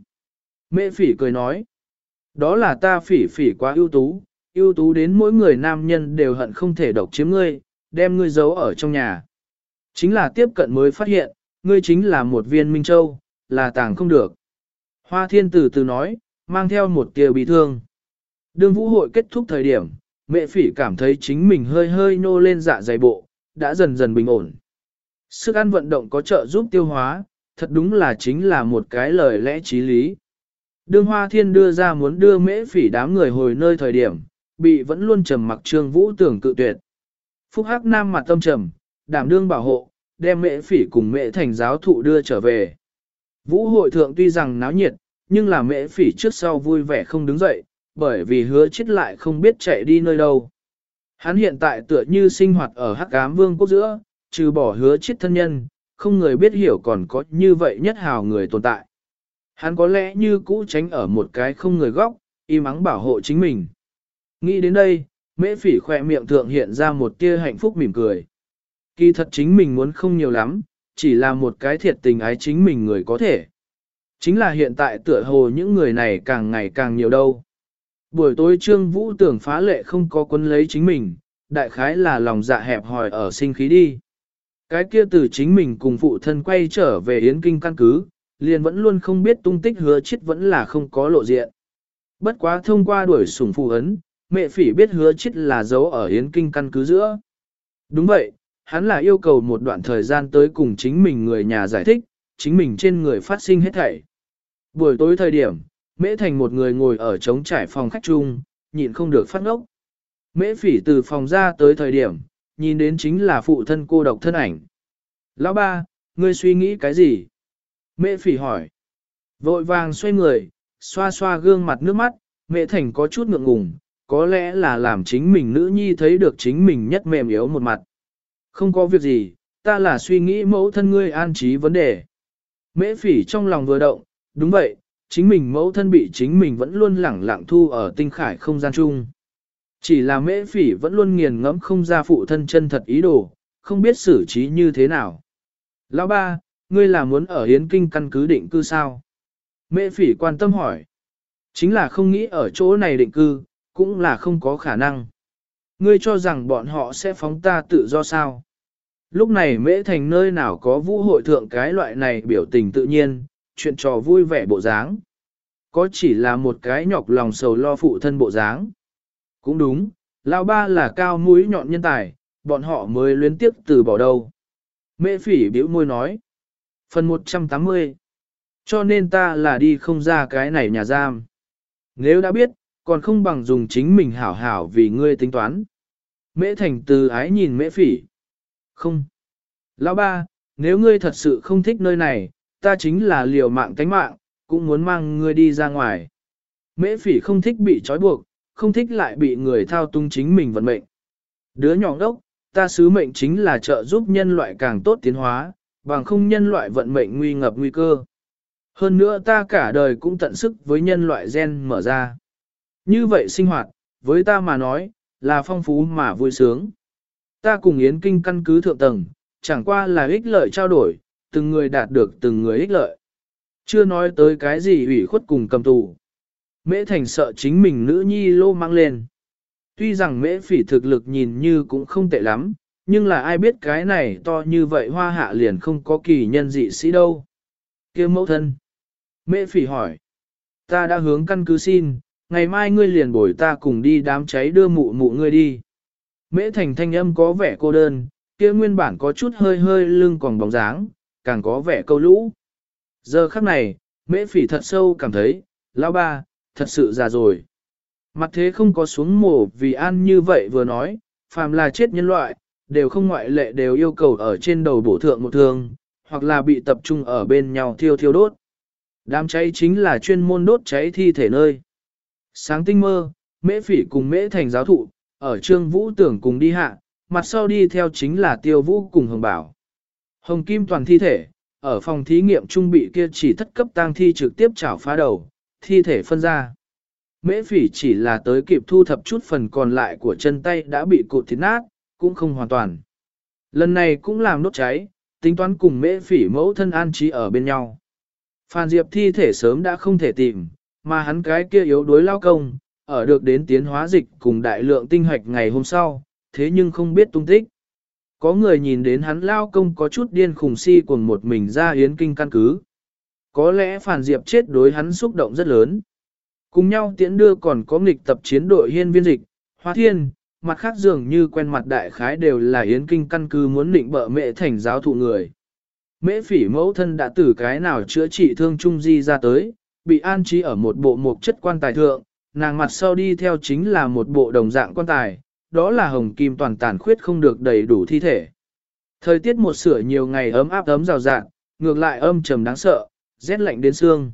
Mẹ phỉ cười nói, đó là ta phỉ phỉ quá ưu tú, ưu tú đến mỗi người nam nhân đều hận không thể độc chiếm ngươi, đem ngươi giấu ở trong nhà. Chính là tiếp cận mới phát hiện, ngươi chính là một viên minh châu, là tàng không được. Hoa thiên tử từ nói, mang theo một tia bị thương. Đường vũ hội kết thúc thời điểm, mẹ phỉ cảm thấy chính mình hơi hơi nô lên dạ dày bộ, đã dần dần bình ổn. Sức ăn vận động có trợ giúp tiêu hóa, thật đúng là chính là một cái lời lẽ trí lý. Đường Hoa Thiên đưa ra muốn đưa mễ phỉ đám người hồi nơi thời điểm, bị vẫn luôn trầm mặc trương vũ tưởng cự tuyệt. Phúc Hắc Nam mặt tâm trầm, đảm đương bảo hộ, đem mễ phỉ cùng mễ thành giáo thụ đưa trở về. Vũ hội thượng tuy rằng náo nhiệt, nhưng là mễ phỉ trước sau vui vẻ không đứng dậy, bởi vì hứa chết lại không biết chạy đi nơi đâu. Hắn hiện tại tựa như sinh hoạt ở Hắc Ám Vương quốc giữa, trừ bỏ hứa chết thân nhân, không người biết hiểu còn có như vậy nhất hào người tồn tại. Hắn có lẽ như cũ tránh ở một cái không người góc, im ắng bảo hộ chính mình. Nghĩ đến đây, mễ phỉ khỏe miệng thượng hiện ra một tia hạnh phúc mỉm cười. Kỳ thật chính mình muốn không nhiều lắm, chỉ là một cái thiệt tình ái chính mình người có thể. Chính là hiện tại tựa hồ những người này càng ngày càng nhiều đâu. Buổi tối Trương Vũ tưởng phá lệ không có quân lấy chính mình, đại khái là lòng dạ hẹp hòi ở sinh khí đi. Cái kia từ chính mình cùng phụ thân quay trở về Yến Kinh căn cứ, liền vẫn luôn không biết tung tích hứa chết vẫn là không có lộ diện. Bất quá thông qua đuổi sủng phù ấn, mẹ phỉ biết hứa chết là giấu ở Yến Kinh căn cứ giữa. Đúng vậy, hắn là yêu cầu một đoạn thời gian tới cùng chính mình người nhà giải thích, chính mình trên người phát sinh hết thảy. Buổi tối thời điểm, Mễ Thành một người ngồi ở trống trải phòng khách chung, nhịn không được phát ngốc. Mễ phỉ từ phòng ra tới thời điểm, nhìn đến chính là phụ thân cô độc thân ảnh. Lão ba, ngươi suy nghĩ cái gì? Mễ phỉ hỏi. Vội vàng xoay người, xoa xoa gương mặt nước mắt, Mễ Thành có chút ngượng ngùng, có lẽ là làm chính mình nữ nhi thấy được chính mình nhất mềm yếu một mặt. Không có việc gì, ta là suy nghĩ mẫu thân ngươi an trí vấn đề. Mễ phỉ trong lòng vừa động, đúng vậy, chính mình mẫu thân bị chính mình vẫn luôn lẳng lặng thu ở tinh khải không gian chung. Chỉ là mễ phỉ vẫn luôn nghiền ngẫm không ra phụ thân chân thật ý đồ, không biết xử trí như thế nào. Lão ba, ngươi là muốn ở Hiến Kinh căn cứ định cư sao? Mễ phỉ quan tâm hỏi. Chính là không nghĩ ở chỗ này định cư, cũng là không có khả năng. Ngươi cho rằng bọn họ sẽ phóng ta tự do sao? Lúc này mễ thành nơi nào có vũ hội thượng cái loại này biểu tình tự nhiên, chuyện trò vui vẻ bộ dáng. Có chỉ là một cái nhọc lòng sầu lo phụ thân bộ dáng. Cũng đúng, lão ba là cao mũi nhọn nhân tài, bọn họ mới luyến tiếp từ bỏ đâu. Mễ phỉ biểu môi nói. Phần 180 Cho nên ta là đi không ra cái này nhà giam. Nếu đã biết, còn không bằng dùng chính mình hảo hảo vì ngươi tính toán. Mễ thành từ ái nhìn mễ phỉ. Không. Lão ba, nếu ngươi thật sự không thích nơi này, ta chính là liều mạng tánh mạng, cũng muốn mang ngươi đi ra ngoài. Mễ phỉ không thích bị trói buộc, không thích lại bị người thao túng chính mình vận mệnh. Đứa nhỏ đốc, ta sứ mệnh chính là trợ giúp nhân loại càng tốt tiến hóa, bằng không nhân loại vận mệnh nguy ngập nguy cơ. Hơn nữa ta cả đời cũng tận sức với nhân loại gen mở ra. Như vậy sinh hoạt, với ta mà nói, là phong phú mà vui sướng. Ta cùng Yến Kinh căn cứ thượng tầng, chẳng qua là ích lợi trao đổi, từng người đạt được từng người ích lợi. Chưa nói tới cái gì ủy khuất cùng cầm tù. Mễ Thành sợ chính mình nữ nhi lô mang lên. Tuy rằng mễ phỉ thực lực nhìn như cũng không tệ lắm, nhưng là ai biết cái này to như vậy hoa hạ liền không có kỳ nhân dị sĩ đâu. kia mẫu thân. Mễ phỉ hỏi. Ta đã hướng căn cứ xin, ngày mai ngươi liền bồi ta cùng đi đám cháy đưa mụ mụ ngươi đi. Mễ thành thanh âm có vẻ cô đơn, kia nguyên bản có chút hơi hơi lưng còn bóng dáng, càng có vẻ câu lũ. Giờ khắc này, mễ phỉ thật sâu cảm thấy, lão ba, thật sự già rồi. Mặt thế không có xuống mổ vì an như vậy vừa nói, phàm là chết nhân loại, đều không ngoại lệ đều yêu cầu ở trên đầu bổ thượng một thương, hoặc là bị tập trung ở bên nhau thiêu thiêu đốt. Đám cháy chính là chuyên môn đốt cháy thi thể nơi. Sáng tinh mơ, mễ phỉ cùng mễ thành giáo thụ, ở trương vũ tưởng cùng đi hạ, mặt sau đi theo chính là tiêu vũ cùng hồng bảo. Hồng kim toàn thi thể, ở phòng thí nghiệm trung bị kia chỉ thất cấp tang thi trực tiếp chảo phá đầu, thi thể phân ra. Mễ phỉ chỉ là tới kịp thu thập chút phần còn lại của chân tay đã bị cụt thịt nát, cũng không hoàn toàn. Lần này cũng làm đốt cháy, tính toán cùng mễ phỉ mẫu thân an trí ở bên nhau. Phan Diệp thi thể sớm đã không thể tìm, mà hắn cái kia yếu đuối lao công, ở được đến tiến hóa dịch cùng đại lượng tinh hoạch ngày hôm sau, thế nhưng không biết tung tích. Có người nhìn đến hắn lao công có chút điên khùng si cùng một mình ra yến kinh căn cứ. Có lẽ Phản Diệp chết đối hắn xúc động rất lớn. Cùng nhau tiễn đưa còn có nghịch tập chiến đội hiên viên dịch, hoa thiên, mặt khác dường như quen mặt đại khái đều là yến kinh căn cứ muốn định bợ mẹ thành giáo thụ người. Mễ phỉ mẫu thân đã từ cái nào chữa trị thương trung di ra tới, bị an trí ở một bộ mục chất quan tài thượng, nàng mặt sau đi theo chính là một bộ đồng dạng quan tài, đó là hồng kim toàn tàn khuyết không được đầy đủ thi thể. Thời tiết một sửa nhiều ngày ấm áp ấm rào rạng, ngược lại âm trầm đáng sợ, rét lạnh đến xương.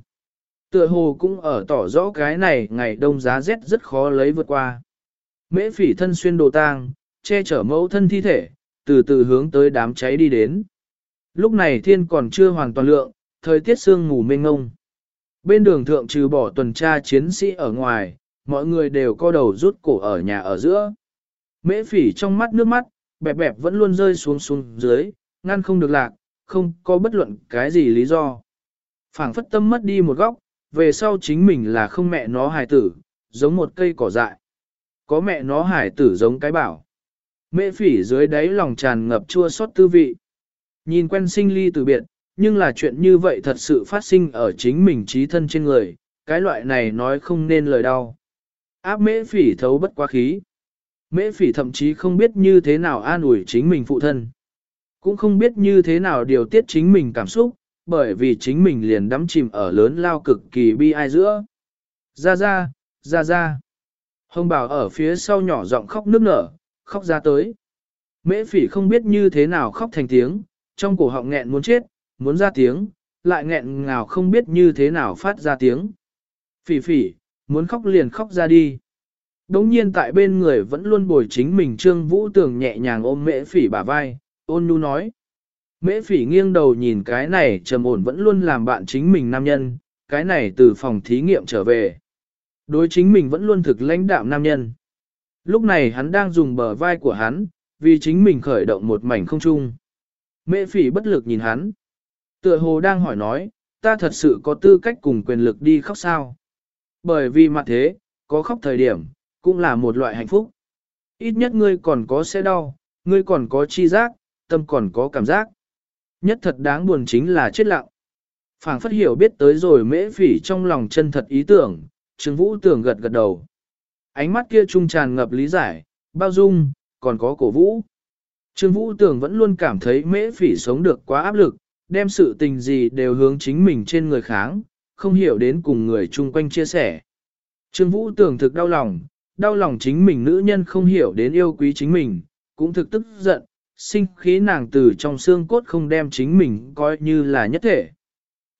Tựa hồ cũng ở tỏ rõ cái này ngày đông giá rét rất khó lấy vượt qua. Mễ phỉ thân xuyên đồ tang, che chở mẫu thân thi thể, từ từ hướng tới đám cháy đi đến. Lúc này thiên còn chưa hoàn toàn lượng, thời tiết sương mù mênh ngông. Bên đường thượng trừ bỏ tuần tra chiến sĩ ở ngoài, mọi người đều co đầu rút cổ ở nhà ở giữa. Mễ phỉ trong mắt nước mắt, bẹp bẹp vẫn luôn rơi xuống xuống dưới, ngăn không được lạc, không có bất luận cái gì lý do. phảng phất tâm mất đi một góc, về sau chính mình là không mẹ nó hài tử, giống một cây cỏ dại. Có mẹ nó hài tử giống cái bảo. Mễ phỉ dưới đáy lòng tràn ngập chua xót tư vị. Nhìn quen sinh ly từ biệt, nhưng là chuyện như vậy thật sự phát sinh ở chính mình trí thân trên người, cái loại này nói không nên lời đau. Áp mễ phỉ thấu bất quá khí. Mễ phỉ thậm chí không biết như thế nào an ủi chính mình phụ thân. Cũng không biết như thế nào điều tiết chính mình cảm xúc, bởi vì chính mình liền đắm chìm ở lớn lao cực kỳ bi ai giữa. Ra ra, ra ra. Hồng bảo ở phía sau nhỏ giọng khóc nức nở, khóc ra tới. Mễ phỉ không biết như thế nào khóc thành tiếng, trong cổ họng nghẹn muốn chết, muốn ra tiếng, lại nghẹn ngào không biết như thế nào phát ra tiếng. Phỉ phỉ, muốn khóc liền khóc ra đi. Đống nhiên tại bên người vẫn luôn bồi chính mình Trương Vũ Tường nhẹ nhàng ôm mễ phỉ bả vai, ôn nhu nói. Mễ phỉ nghiêng đầu nhìn cái này trầm ổn vẫn luôn làm bạn chính mình nam nhân, cái này từ phòng thí nghiệm trở về. Đối chính mình vẫn luôn thực lãnh đạm nam nhân. Lúc này hắn đang dùng bờ vai của hắn, vì chính mình khởi động một mảnh không trung. Mễ phỉ bất lực nhìn hắn. Tựa hồ đang hỏi nói, ta thật sự có tư cách cùng quyền lực đi khóc sao? Bởi vì mặt thế, có khóc thời điểm, cũng là một loại hạnh phúc. Ít nhất ngươi còn có sẽ đau, ngươi còn có chi giác, tâm còn có cảm giác. Nhất thật đáng buồn chính là chết lặng. phảng phất hiểu biết tới rồi mễ phỉ trong lòng chân thật ý tưởng, Trương Vũ tưởng gật gật đầu. Ánh mắt kia trung tràn ngập lý giải, bao dung, còn có cổ vũ. Trương Vũ tưởng vẫn luôn cảm thấy mễ phỉ sống được quá áp lực, đem sự tình gì đều hướng chính mình trên người kháng, không hiểu đến cùng người chung quanh chia sẻ. Trương Vũ tưởng thực đau lòng, đau lòng chính mình nữ nhân không hiểu đến yêu quý chính mình, cũng thực tức giận, sinh khí nàng từ trong xương cốt không đem chính mình coi như là nhất thể.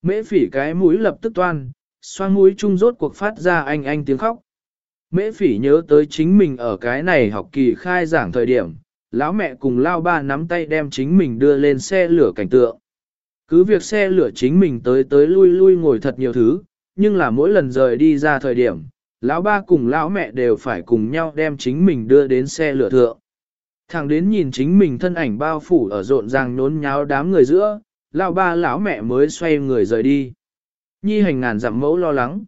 Mễ phỉ cái mũi lập tức toan, xoang mũi trung rốt cuộc phát ra anh anh tiếng khóc. Mễ phỉ nhớ tới chính mình ở cái này học kỳ khai giảng thời điểm, lão mẹ cùng lao ba nắm tay đem chính mình đưa lên xe lửa cảnh tượng. Cứ việc xe lửa chính mình tới tới lui lui ngồi thật nhiều thứ, nhưng là mỗi lần rời đi ra thời điểm, lão ba cùng lão mẹ đều phải cùng nhau đem chính mình đưa đến xe lửa thượng. Thẳng đến nhìn chính mình thân ảnh bao phủ ở rộn ràng nhốn nháo đám người giữa, lão ba lão mẹ mới xoay người rời đi. Nhi hành ngàn dặm mẫu lo lắng.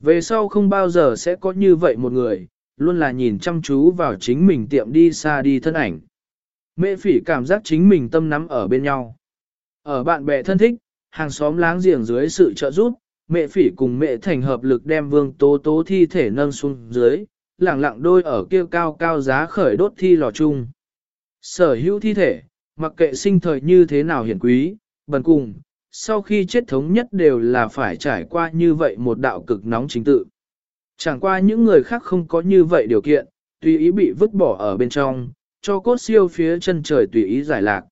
Về sau không bao giờ sẽ có như vậy một người, luôn là nhìn chăm chú vào chính mình tiệm đi xa đi thân ảnh. Mẹ phỉ cảm giác chính mình tâm nắm ở bên nhau. Ở bạn bè thân thích, hàng xóm láng giềng dưới sự trợ giúp, mẹ phỉ cùng mẹ thành hợp lực đem vương tố tố thi thể nâng xuống dưới, lẳng lặng đôi ở kia cao cao giá khởi đốt thi lò chung. Sở hữu thi thể, mặc kệ sinh thời như thế nào hiển quý, bần cùng, sau khi chết thống nhất đều là phải trải qua như vậy một đạo cực nóng chính tự. Chẳng qua những người khác không có như vậy điều kiện, tùy ý bị vứt bỏ ở bên trong, cho cốt siêu phía chân trời tùy ý giải lạc.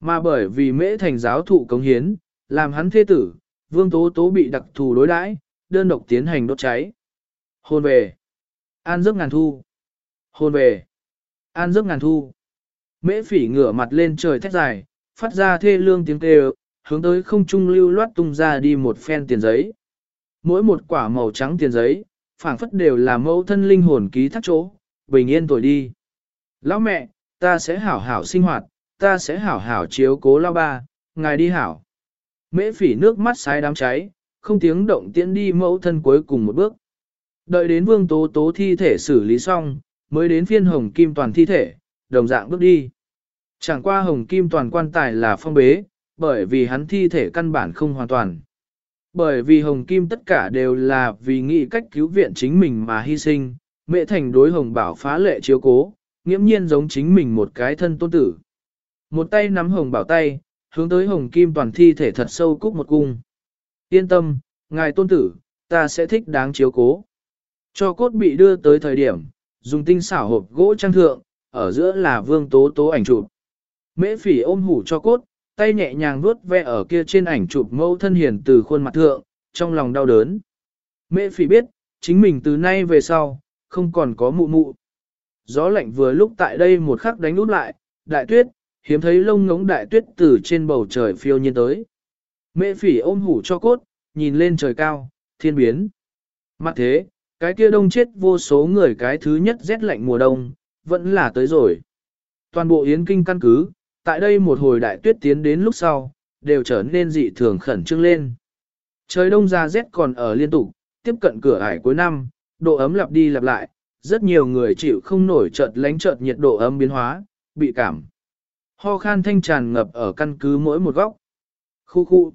Mà bởi vì mễ thành giáo thụ cống hiến, làm hắn thế tử, vương tố tố bị đặc thù đối đãi, đơn độc tiến hành đốt cháy. Hôn về. An giấc ngàn thu. Hôn về. An giấc ngàn thu. Mễ phỉ ngửa mặt lên trời thét dài, phát ra thê lương tiếng kêu, hướng tới không trung lưu loát tung ra đi một phen tiền giấy. Mỗi một quả màu trắng tiền giấy, phảng phất đều là mẫu thân linh hồn ký thác chỗ, bình yên tuổi đi. Lão mẹ, ta sẽ hảo hảo sinh hoạt, ta sẽ hảo hảo chiếu cố lao ba, ngài đi hảo. Mễ phỉ nước mắt sái đám cháy, không tiếng động tiễn đi mẫu thân cuối cùng một bước. Đợi đến vương tố tố thi thể xử lý xong, mới đến phiên hồng kim toàn thi thể, đồng dạng bước đi. Chẳng qua hồng kim toàn quan tài là phong bế, bởi vì hắn thi thể căn bản không hoàn toàn. Bởi vì hồng kim tất cả đều là vì nghĩ cách cứu viện chính mình mà hy sinh, mẹ thành đối hồng bảo phá lệ chiếu cố, nghiễm nhiên giống chính mình một cái thân tôn tử. Một tay nắm hồng bảo tay, hướng tới hồng kim toàn thi thể thật sâu cúc một cung. Yên tâm, ngài tôn tử, ta sẽ thích đáng chiếu cố. Cho cốt bị đưa tới thời điểm, dùng tinh xảo hộp gỗ trang thượng, ở giữa là vương tố tố ảnh chụp. Mễ phỉ ôm hủ cho cốt, tay nhẹ nhàng vuốt ve ở kia trên ảnh chụp mẫu thân hiền từ khuôn mặt thượng, trong lòng đau đớn. Mễ phỉ biết, chính mình từ nay về sau, không còn có mụ mụ. Gió lạnh vừa lúc tại đây một khắc đánh út lại, đại tuyết, hiếm thấy lông ngống đại tuyết từ trên bầu trời phiêu nhiên tới. Mễ phỉ ôm hủ cho cốt, nhìn lên trời cao, thiên biến. Mặt thế, cái kia đông chết vô số người cái thứ nhất rét lạnh mùa đông, vẫn là tới rồi. Toàn bộ yến kinh căn cứ, tại đây một hồi đại tuyết tiến đến lúc sau, đều trở nên dị thường khẩn trương lên. Trời đông ra rét còn ở liên tục, tiếp cận cửa ải cuối năm, độ ấm lặp đi lặp lại, rất nhiều người chịu không nổi chợt lánh chợt nhiệt độ ấm biến hóa, bị cảm. Ho khan thanh tràn ngập ở căn cứ mỗi một góc. Khu khu.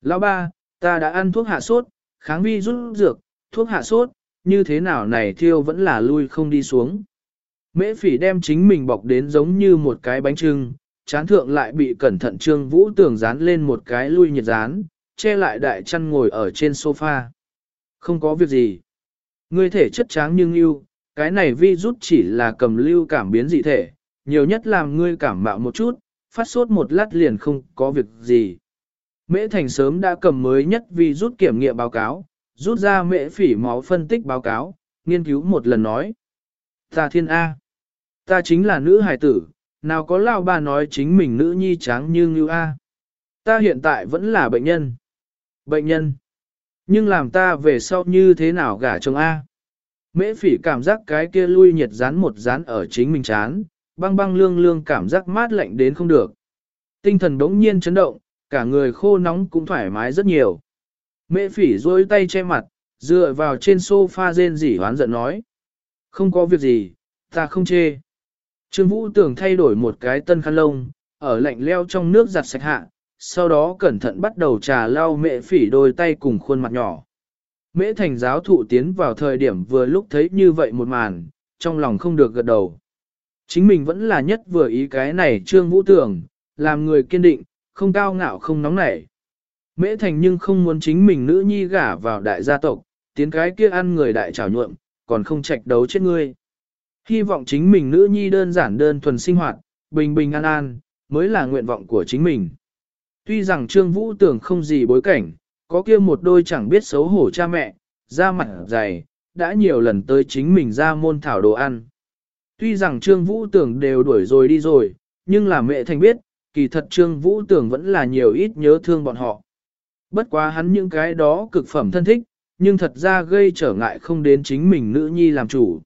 Lão ba, ta đã ăn thuốc hạ sốt, kháng vi rút dược, thuốc hạ sốt, như thế nào này thiêu vẫn là lui không đi xuống. Mễ phỉ đem chính mình bọc đến giống như một cái bánh trưng, chán thượng lại bị cẩn thận trương vũ tường dán lên một cái lui nhiệt dán, che lại đại chăn ngồi ở trên sofa. Không có việc gì. Ngươi thể chất tráng nhưng yêu, cái này vi rút chỉ là cầm lưu cảm biến dị thể, nhiều nhất làm ngươi cảm mạo một chút, phát sốt một lát liền không có việc gì. Mễ Thành sớm đã cầm mới nhất vi rút kiểm nghiệm báo cáo, rút ra mễ phỉ máu phân tích báo cáo, nghiên cứu một lần nói. Ta thiên A. Ta chính là nữ hài tử, nào có lao bà nói chính mình nữ nhi tráng như như A. Ta hiện tại vẫn là bệnh nhân. Bệnh nhân. Nhưng làm ta về sau như thế nào gả chồng A. Mễ phỉ cảm giác cái kia lui nhiệt rán một rán ở chính mình chán, băng băng lương lương cảm giác mát lạnh đến không được. Tinh thần đống nhiên chấn động, cả người khô nóng cũng thoải mái rất nhiều. Mễ phỉ rôi tay che mặt, dựa vào trên sofa rên rỉ hoán giận nói. Không có việc gì, ta không chê. Trương Vũ tưởng thay đổi một cái tân khăn lông, ở lạnh leo trong nước giặt sạch hạ, sau đó cẩn thận bắt đầu trà lau mẹ phỉ đôi tay cùng khuôn mặt nhỏ. Mễ thành giáo thụ tiến vào thời điểm vừa lúc thấy như vậy một màn, trong lòng không được gật đầu. Chính mình vẫn là nhất vừa ý cái này trương vũ tưởng, làm người kiên định, không cao ngạo không nóng nảy. Mễ thành nhưng không muốn chính mình nữ nhi gả vào đại gia tộc, tiến cái kia ăn người đại trào nhuộm, còn không trạch đấu chết ngươi. Hy vọng chính mình nữ nhi đơn giản đơn thuần sinh hoạt, bình bình an an, mới là nguyện vọng của chính mình. Tuy rằng Trương Vũ tưởng không gì bối cảnh, có kia một đôi chẳng biết xấu hổ cha mẹ, da mặt dày, đã nhiều lần tới chính mình ra môn thảo đồ ăn. Tuy rằng Trương Vũ tưởng đều đuổi rồi đi rồi, nhưng là mẹ thành biết, kỳ thật Trương Vũ tưởng vẫn là nhiều ít nhớ thương bọn họ. Bất quá hắn những cái đó cực phẩm thân thích, nhưng thật ra gây trở ngại không đến chính mình nữ nhi làm chủ.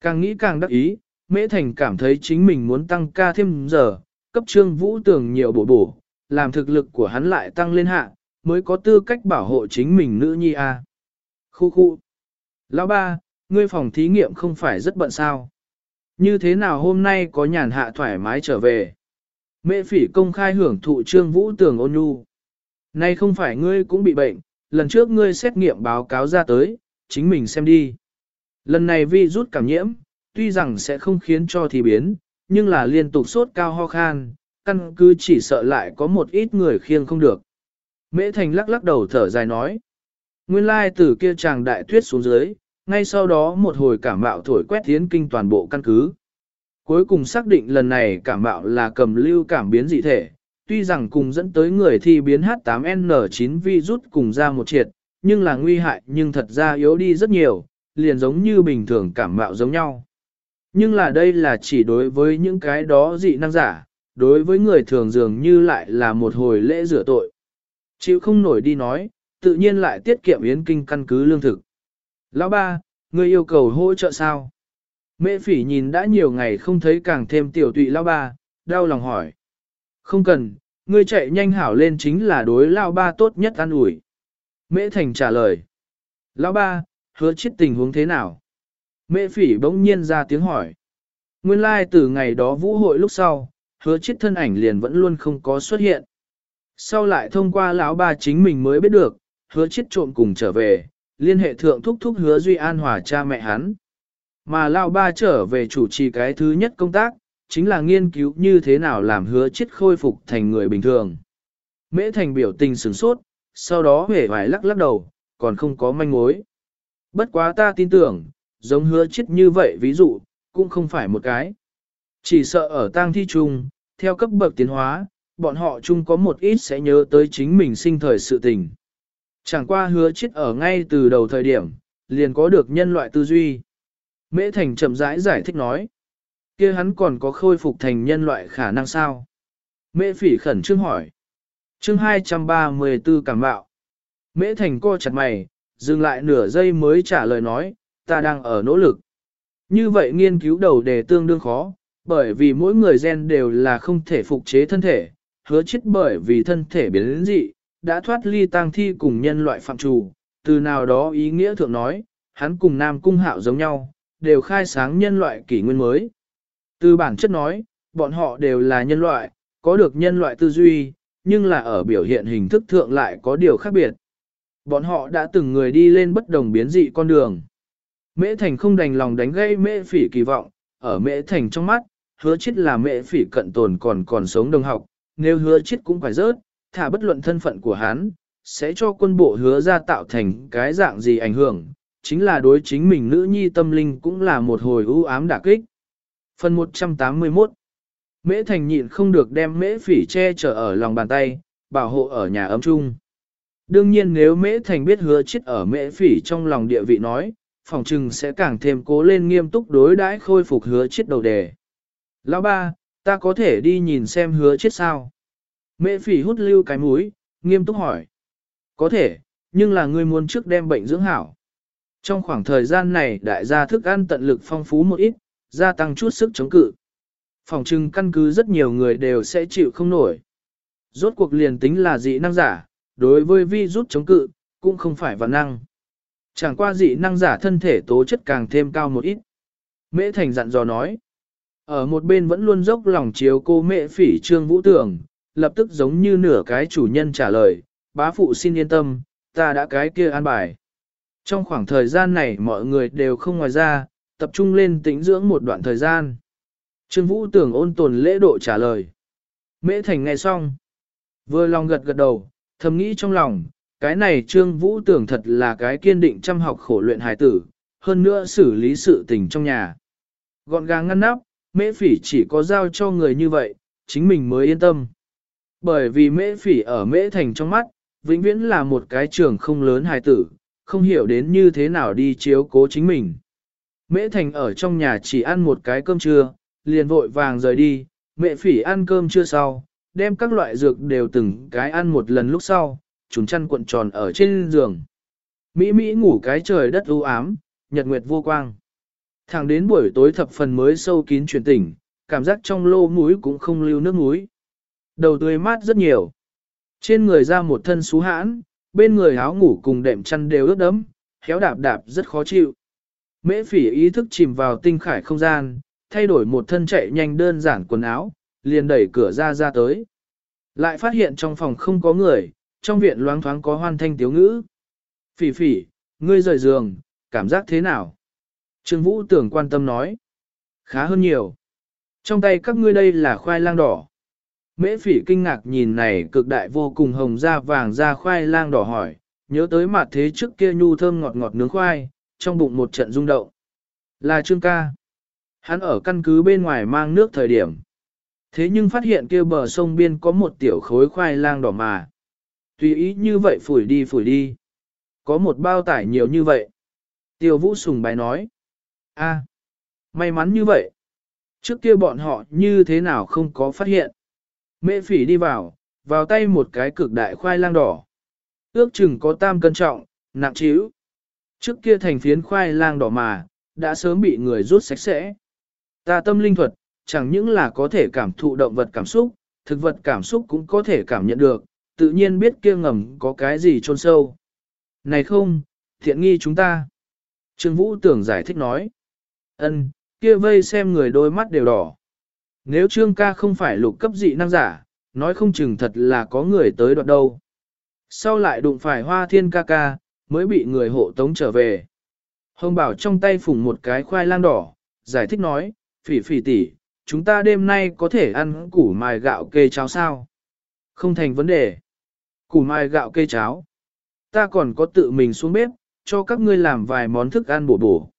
Càng nghĩ càng đắc ý, Mễ Thành cảm thấy chính mình muốn tăng ca thêm giờ, cấp Trương Vũ tưởng nhiều bổ bổ, làm thực lực của hắn lại tăng lên hạ, mới có tư cách bảo hộ chính mình nữ nhi a. À. Khu khu. Lão ba, ngươi phòng thí nghiệm không phải rất bận sao? Như thế nào hôm nay có nhàn hạ thoải mái trở về? Mẹ phỉ công khai hưởng thụ trương vũ tường ôn nhu. Nay không phải ngươi cũng bị bệnh, lần trước ngươi xét nghiệm báo cáo ra tới, chính mình xem đi. Lần này vi rút cảm nhiễm, tuy rằng sẽ không khiến cho thì biến, nhưng là liên tục sốt cao ho khan, căn cứ chỉ sợ lại có một ít người khiêng không được. Mễ Thành lắc lắc đầu thở dài nói. Nguyên lai từ kia chàng đại tuyết xuống dưới, ngay sau đó một hồi cảm mạo thổi quét tiến kinh toàn bộ căn cứ. Cuối cùng xác định lần này cảm mạo là cầm lưu cảm biến dị thể, tuy rằng cùng dẫn tới người thi biến H8N9 virus cùng ra một triệt, nhưng là nguy hại nhưng thật ra yếu đi rất nhiều, liền giống như bình thường cảm mạo giống nhau. Nhưng là đây là chỉ đối với những cái đó dị năng giả, đối với người thường dường như lại là một hồi lễ rửa tội. Chịu không nổi đi nói, tự nhiên lại tiết kiệm yến kinh căn cứ lương thực. Lão ba, ngươi yêu cầu hỗ trợ sao? Mẹ phỉ nhìn đã nhiều ngày không thấy càng thêm tiểu tụy lão ba, đau lòng hỏi. Không cần, ngươi chạy nhanh hảo lên chính là đối lão ba tốt nhất ăn ủi. Mễ thành trả lời. Lão ba, hứa chết tình huống thế nào? Mẹ phỉ bỗng nhiên ra tiếng hỏi. Nguyên lai like từ ngày đó vũ hội lúc sau, hứa chết thân ảnh liền vẫn luôn không có xuất hiện. Sau lại thông qua lão ba chính mình mới biết được, hứa chết trộm cùng trở về, liên hệ thượng thúc thúc hứa Duy An hòa cha mẹ hắn. Mà Lao Ba trở về chủ trì cái thứ nhất công tác, chính là nghiên cứu như thế nào làm hứa chết khôi phục thành người bình thường. Mễ Thành biểu tình sửng sốt, sau đó hề vài lắc lắc đầu, còn không có manh mối. Bất quá ta tin tưởng, giống hứa chết như vậy ví dụ, cũng không phải một cái. Chỉ sợ ở tang thi chung, theo cấp bậc tiến hóa, bọn họ chung có một ít sẽ nhớ tới chính mình sinh thời sự tình. Chẳng qua hứa chết ở ngay từ đầu thời điểm, liền có được nhân loại tư duy. Mễ Thành chậm rãi giải thích nói, kia hắn còn có khôi phục thành nhân loại khả năng sao? Mễ Phỉ khẩn trương hỏi. Chương 234 cảm bạo. Mễ Thành co chặt mày, dừng lại nửa giây mới trả lời nói, ta đang ở nỗ lực. Như vậy nghiên cứu đầu đề tương đương khó, bởi vì mỗi người gen đều là không thể phục chế thân thể, hứa chết bởi vì thân thể biến dị, đã thoát ly tang thi cùng nhân loại phạm trù, từ nào đó ý nghĩa thượng nói, hắn cùng Nam Cung Hạo giống nhau, đều khai sáng nhân loại kỷ nguyên mới. Từ bản chất nói, bọn họ đều là nhân loại, có được nhân loại tư duy, nhưng là ở biểu hiện hình thức thượng lại có điều khác biệt. Bọn họ đã từng người đi lên bất đồng biến dị con đường. Mễ Thành không đành lòng đánh gây Mễ Phỉ kỳ vọng, ở Mễ Thành trong mắt, hứa chết là Mễ Phỉ cận tồn còn còn sống đồng học, nếu hứa chết cũng phải rớt, thả bất luận thân phận của hắn, sẽ cho quân bộ hứa ra tạo thành cái dạng gì ảnh hưởng, chính là đối chính mình nữ nhi tâm linh cũng là một hồi ưu ám đả kích. Phần 181 Mễ Thành nhịn không được đem Mễ Phỉ che chở ở lòng bàn tay, bảo hộ ở nhà ấm chung. Đương nhiên nếu Mễ Thành biết hứa chết ở Mễ Phỉ trong lòng địa vị nói, phòng trừng sẽ càng thêm cố lên nghiêm túc đối đãi khôi phục hứa chết đầu đề. Lão ba, ta có thể đi nhìn xem hứa chết sao? Mễ Phỉ hút lưu cái mũi, nghiêm túc hỏi. Có thể, nhưng là ngươi muốn trước đem bệnh dưỡng hảo. Trong khoảng thời gian này đại gia thức ăn tận lực phong phú một ít, gia tăng chút sức chống cự. Phòng trưng căn cứ rất nhiều người đều sẽ chịu không nổi. Rốt cuộc liền tính là dị năng giả, đối với vi rút chống cự, cũng không phải vạn năng. Chẳng qua dị năng giả thân thể tố chất càng thêm cao một ít. Mễ Thành dặn dò nói. Ở một bên vẫn luôn dốc lòng chiếu cô mẹ phỉ trương vũ tưởng, lập tức giống như nửa cái chủ nhân trả lời, bá phụ xin yên tâm, ta đã cái kia an bài. Trong khoảng thời gian này mọi người đều không ngoài ra, tập trung lên tĩnh dưỡng một đoạn thời gian. Trương Vũ tưởng ôn tồn lễ độ trả lời. Mễ Thành nghe xong. Vừa lòng gật gật đầu, thầm nghĩ trong lòng, cái này Trương Vũ tưởng thật là cái kiên định chăm học khổ luyện hài tử, hơn nữa xử lý sự tình trong nhà. Gọn gàng ngăn nắp, mễ phỉ chỉ có giao cho người như vậy, chính mình mới yên tâm. Bởi vì mễ phỉ ở mễ thành trong mắt, vĩnh viễn là một cái trường không lớn hài tử, không hiểu đến như thế nào đi chiếu cố chính mình. Mễ thành ở trong nhà chỉ ăn một cái cơm trưa, liền vội vàng rời đi, mẹ phỉ ăn cơm trưa sau, đem các loại dược đều từng cái ăn một lần lúc sau, chúng chăn cuộn tròn ở trên giường. Mỹ Mỹ ngủ cái trời đất u ám, nhật nguyệt vô quang. Thẳng đến buổi tối thập phần mới sâu kín truyền tỉnh, cảm giác trong lô mũi cũng không lưu nước mũi. Đầu tươi mát rất nhiều. Trên người ra một thân xú hãn, bên người áo ngủ cùng đệm chăn đều ướt đẫm, khéo đạp đạp rất khó chịu. Mễ phỉ ý thức chìm vào tinh khải không gian, thay đổi một thân chạy nhanh đơn giản quần áo, liền đẩy cửa ra ra tới. Lại phát hiện trong phòng không có người, trong viện loáng thoáng có hoan thanh tiếu ngữ. Phỉ phỉ, ngươi rời giường, cảm giác thế nào? Trương Vũ tưởng quan tâm nói. Khá hơn nhiều. Trong tay các ngươi đây là khoai lang đỏ. Mễ phỉ kinh ngạc nhìn này cực đại vô cùng hồng da vàng da khoai lang đỏ hỏi, nhớ tới mặt thế trước kia nhu thơm ngọt ngọt nướng khoai, trong bụng một trận rung động. Là Trương ca. Hắn ở căn cứ bên ngoài mang nước thời điểm. Thế nhưng phát hiện kia bờ sông biên có một tiểu khối khoai lang đỏ mà. Tùy ý như vậy phủi đi phủi đi. Có một bao tải nhiều như vậy. Tiêu vũ sùng bài nói. a may mắn như vậy. Trước kia bọn họ như thế nào không có phát hiện. Mễ phỉ đi vào, vào tay một cái cực đại khoai lang đỏ. Ước chừng có tam cân trọng, nặng chíu. Trước kia thành phiến khoai lang đỏ mà, đã sớm bị người rút sạch sẽ. Ta tâm linh thuật, chẳng những là có thể cảm thụ động vật cảm xúc, thực vật cảm xúc cũng có thể cảm nhận được, tự nhiên biết kia ngầm có cái gì trôn sâu. Này không, thiện nghi chúng ta. Trương Vũ tưởng giải thích nói. ân kia vây xem người đôi mắt đều đỏ. Nếu Trương ca không phải lục cấp dị năng giả, nói không chừng thật là có người tới đoạt đâu. Sau lại đụng phải hoa thiên ca ca, mới bị người hộ tống trở về. Hồng bảo trong tay phủng một cái khoai lang đỏ, giải thích nói, phỉ phỉ tỷ, chúng ta đêm nay có thể ăn củ mài gạo kê cháo sao? Không thành vấn đề. Củ mài gạo kê cháo. Ta còn có tự mình xuống bếp, cho các ngươi làm vài món thức ăn bổ bổ.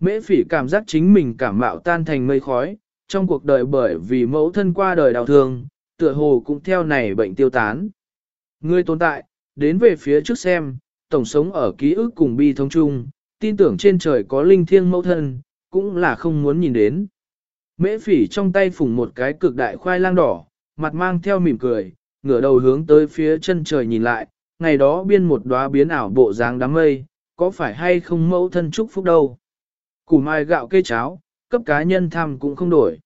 Mễ phỉ cảm giác chính mình cảm mạo tan thành mây khói, trong cuộc đời bởi vì mẫu thân qua đời đau thương, tựa hồ cũng theo này bệnh tiêu tán. Ngươi tồn tại, đến về phía trước xem, tổng sống ở ký ức cùng bi thống chung, tin tưởng trên trời có linh thiêng mẫu thân, cũng là không muốn nhìn đến. Mễ phỉ trong tay phủng một cái cực đại khoai lang đỏ, mặt mang theo mỉm cười, ngửa đầu hướng tới phía chân trời nhìn lại, ngày đó biên một đóa biến ảo bộ dáng đám mây, có phải hay không mẫu thân chúc phúc đâu. Củ mai gạo kê cháo, cấp cá nhân thăm cũng không đổi.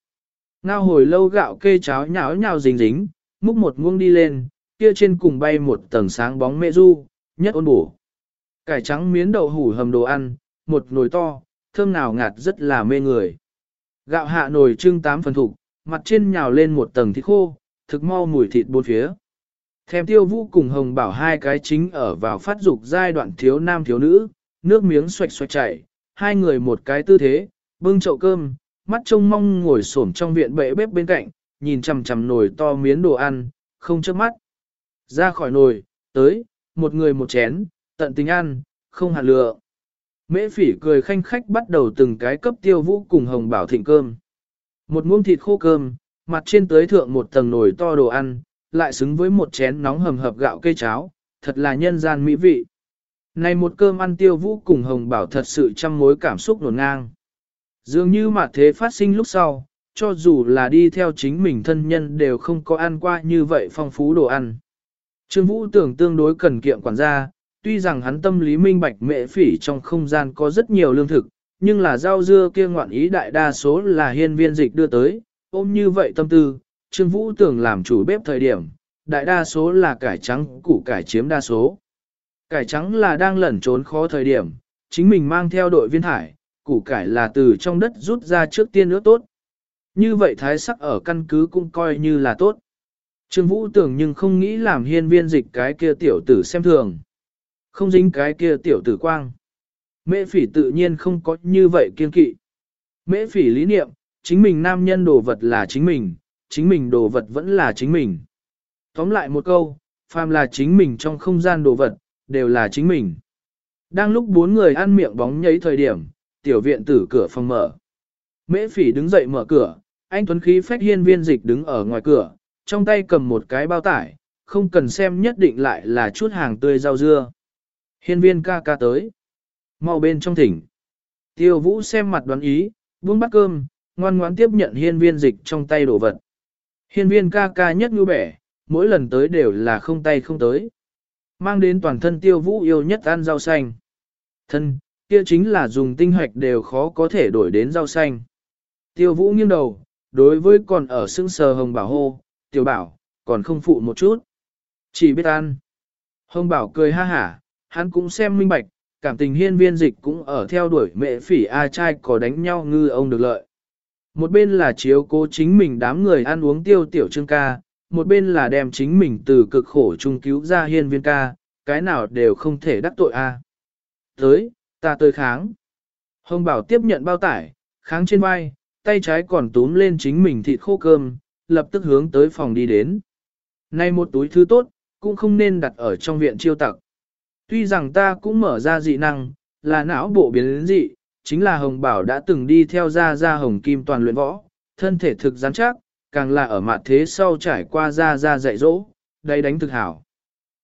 Ngao hồi lâu gạo kê cháo nhão nhào dính dính, múc một muông đi lên, kia trên cùng bay một tầng sáng bóng mẹ du, nhất ôn bổ. Cải trắng miến đậu hủ hầm đồ ăn, một nồi to, thơm nào ngạt rất là mê người. Gạo hạ nồi trưng tám phần thục, mặt trên nhào lên một tầng thịt khô, thực mau mùi thịt bốn phía. Thèm tiêu vũ cùng hồng bảo hai cái chính ở vào phát dục giai đoạn thiếu nam thiếu nữ, nước miếng xoạch xoạch chảy, hai người một cái tư thế, bưng chậu cơm, mắt trông mong ngồi xổm trong viện bệ bếp bên cạnh, nhìn chằm chằm nồi to miến đồ ăn, không chớp mắt. Ra khỏi nồi, tới, một người một chén, tận tình ăn, không hạt lựa. Mễ phỉ cười khanh khách bắt đầu từng cái cấp tiêu vũ cùng hồng bảo thịnh cơm. Một muỗng thịt khô cơm, mặt trên tới thượng một tầng nồi to đồ ăn, lại xứng với một chén nóng hầm hập gạo cây cháo, thật là nhân gian mỹ vị. Này một cơm ăn tiêu vũ cùng hồng bảo thật sự trăm mối cảm xúc nổn ngang. Dường như mà thế phát sinh lúc sau, cho dù là đi theo chính mình thân nhân đều không có ăn qua như vậy phong phú đồ ăn. Trương Vũ tưởng tương đối cần kiệm quản gia, tuy rằng hắn tâm lý minh bạch mệ phỉ trong không gian có rất nhiều lương thực, nhưng là rau dưa kia ngoạn ý đại đa số là hiên viên dịch đưa tới, ôm như vậy tâm tư, Trương Vũ tưởng làm chủ bếp thời điểm, đại đa số là cải trắng củ cải chiếm đa số. Cải trắng là đang lẩn trốn khó thời điểm, chính mình mang theo đội viên hải, củ cải là từ trong đất rút ra trước tiên nữa tốt. Như vậy thái sắc ở căn cứ cũng coi như là tốt. Trương Vũ tưởng nhưng không nghĩ làm hiên viên dịch cái kia tiểu tử xem thường. Không dính cái kia tiểu tử quang. Mễ phỉ tự nhiên không có như vậy kiên kỵ. Mễ phỉ lý niệm, chính mình nam nhân đồ vật là chính mình, chính mình đồ vật vẫn là chính mình. Tóm lại một câu, phàm là chính mình trong không gian đồ vật, đều là chính mình. Đang lúc bốn người ăn miệng bóng nháy thời điểm, tiểu viện tử cửa phòng mở. Mễ phỉ đứng dậy mở cửa, anh Tuấn Khí phách hiên viên dịch đứng ở ngoài cửa, trong tay cầm một cái bao tải, không cần xem nhất định lại là chút hàng tươi rau dưa. Hiên viên ca ca tới. mau bên trong thỉnh. Tiêu vũ xem mặt đoán ý, buông bát cơm, ngoan ngoãn tiếp nhận hiên viên dịch trong tay đổ vật. Hiên viên ca ca nhất ngư bẻ, mỗi lần tới đều là không tay không tới. Mang đến toàn thân tiêu vũ yêu nhất ăn rau xanh. Thân, kia chính là dùng tinh hoạch đều khó có thể đổi đến rau xanh. Tiêu vũ nghiêng đầu, đối với còn ở sưng sờ hồng bảo hô, tiểu bảo, còn không phụ một chút. Chỉ biết ăn. Hồng bảo cười ha hả, hắn cũng xem minh bạch, cảm tình hiên viên dịch cũng ở theo đuổi mẹ phỉ A trai có đánh nhau ngư ông được lợi. Một bên là chiếu cố chính mình đám người ăn uống tiêu tiểu trương ca, một bên là đem chính mình từ cực khổ trung cứu ra hiên viên ca, cái nào đều không thể đắc tội A. Tới, ta tới kháng. Hồng bảo tiếp nhận bao tải, kháng trên vai, tay trái còn túm lên chính mình thịt khô cơm, lập tức hướng tới phòng đi đến. Nay một túi thứ tốt, cũng không nên đặt ở trong viện chiêu tặc. Tuy rằng ta cũng mở ra dị năng, là não bộ biến đến dị, chính là Hồng Bảo đã từng đi theo ra ra Hồng Kim toàn luyện võ, thân thể thực rắn chắc, càng là ở mặt thế sau trải qua ra ra dạy dỗ, đây đánh thực hảo.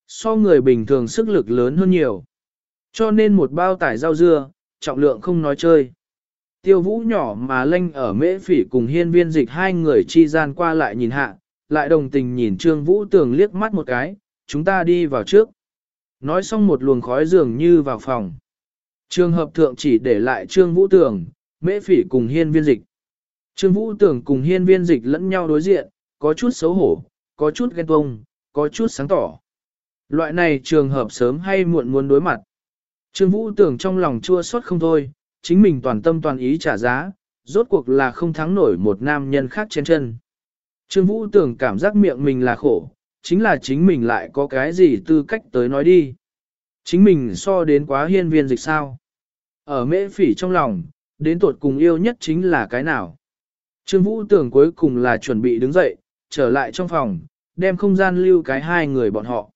So người bình thường sức lực lớn hơn nhiều. Cho nên một bao tải rau dưa, trọng lượng không nói chơi. Tiêu vũ nhỏ mà lanh ở mễ phỉ cùng hiên viên dịch hai người chi gian qua lại nhìn hạ, lại đồng tình nhìn trương vũ tường liếc mắt một cái, chúng ta đi vào trước. Nói xong một luồng khói dường như vào phòng. Trường hợp thượng chỉ để lại trương vũ tường, mễ phỉ cùng hiên viên dịch. Trương vũ tường cùng hiên viên dịch lẫn nhau đối diện, có chút xấu hổ, có chút ghen tuông, có chút sáng tỏ. Loại này trường hợp sớm hay muộn muốn đối mặt. Trương vũ tưởng trong lòng chua xót không thôi, chính mình toàn tâm toàn ý trả giá, rốt cuộc là không thắng nổi một nam nhân khác trên chân. Trương Vũ tưởng cảm giác miệng mình là khổ, chính là chính mình lại có cái gì tư cách tới nói đi. Chính mình so đến quá hiên viên dịch sao. Ở mễ phỉ trong lòng, đến tuột cùng yêu nhất chính là cái nào. Trương Vũ tưởng cuối cùng là chuẩn bị đứng dậy, trở lại trong phòng, đem không gian lưu cái hai người bọn họ.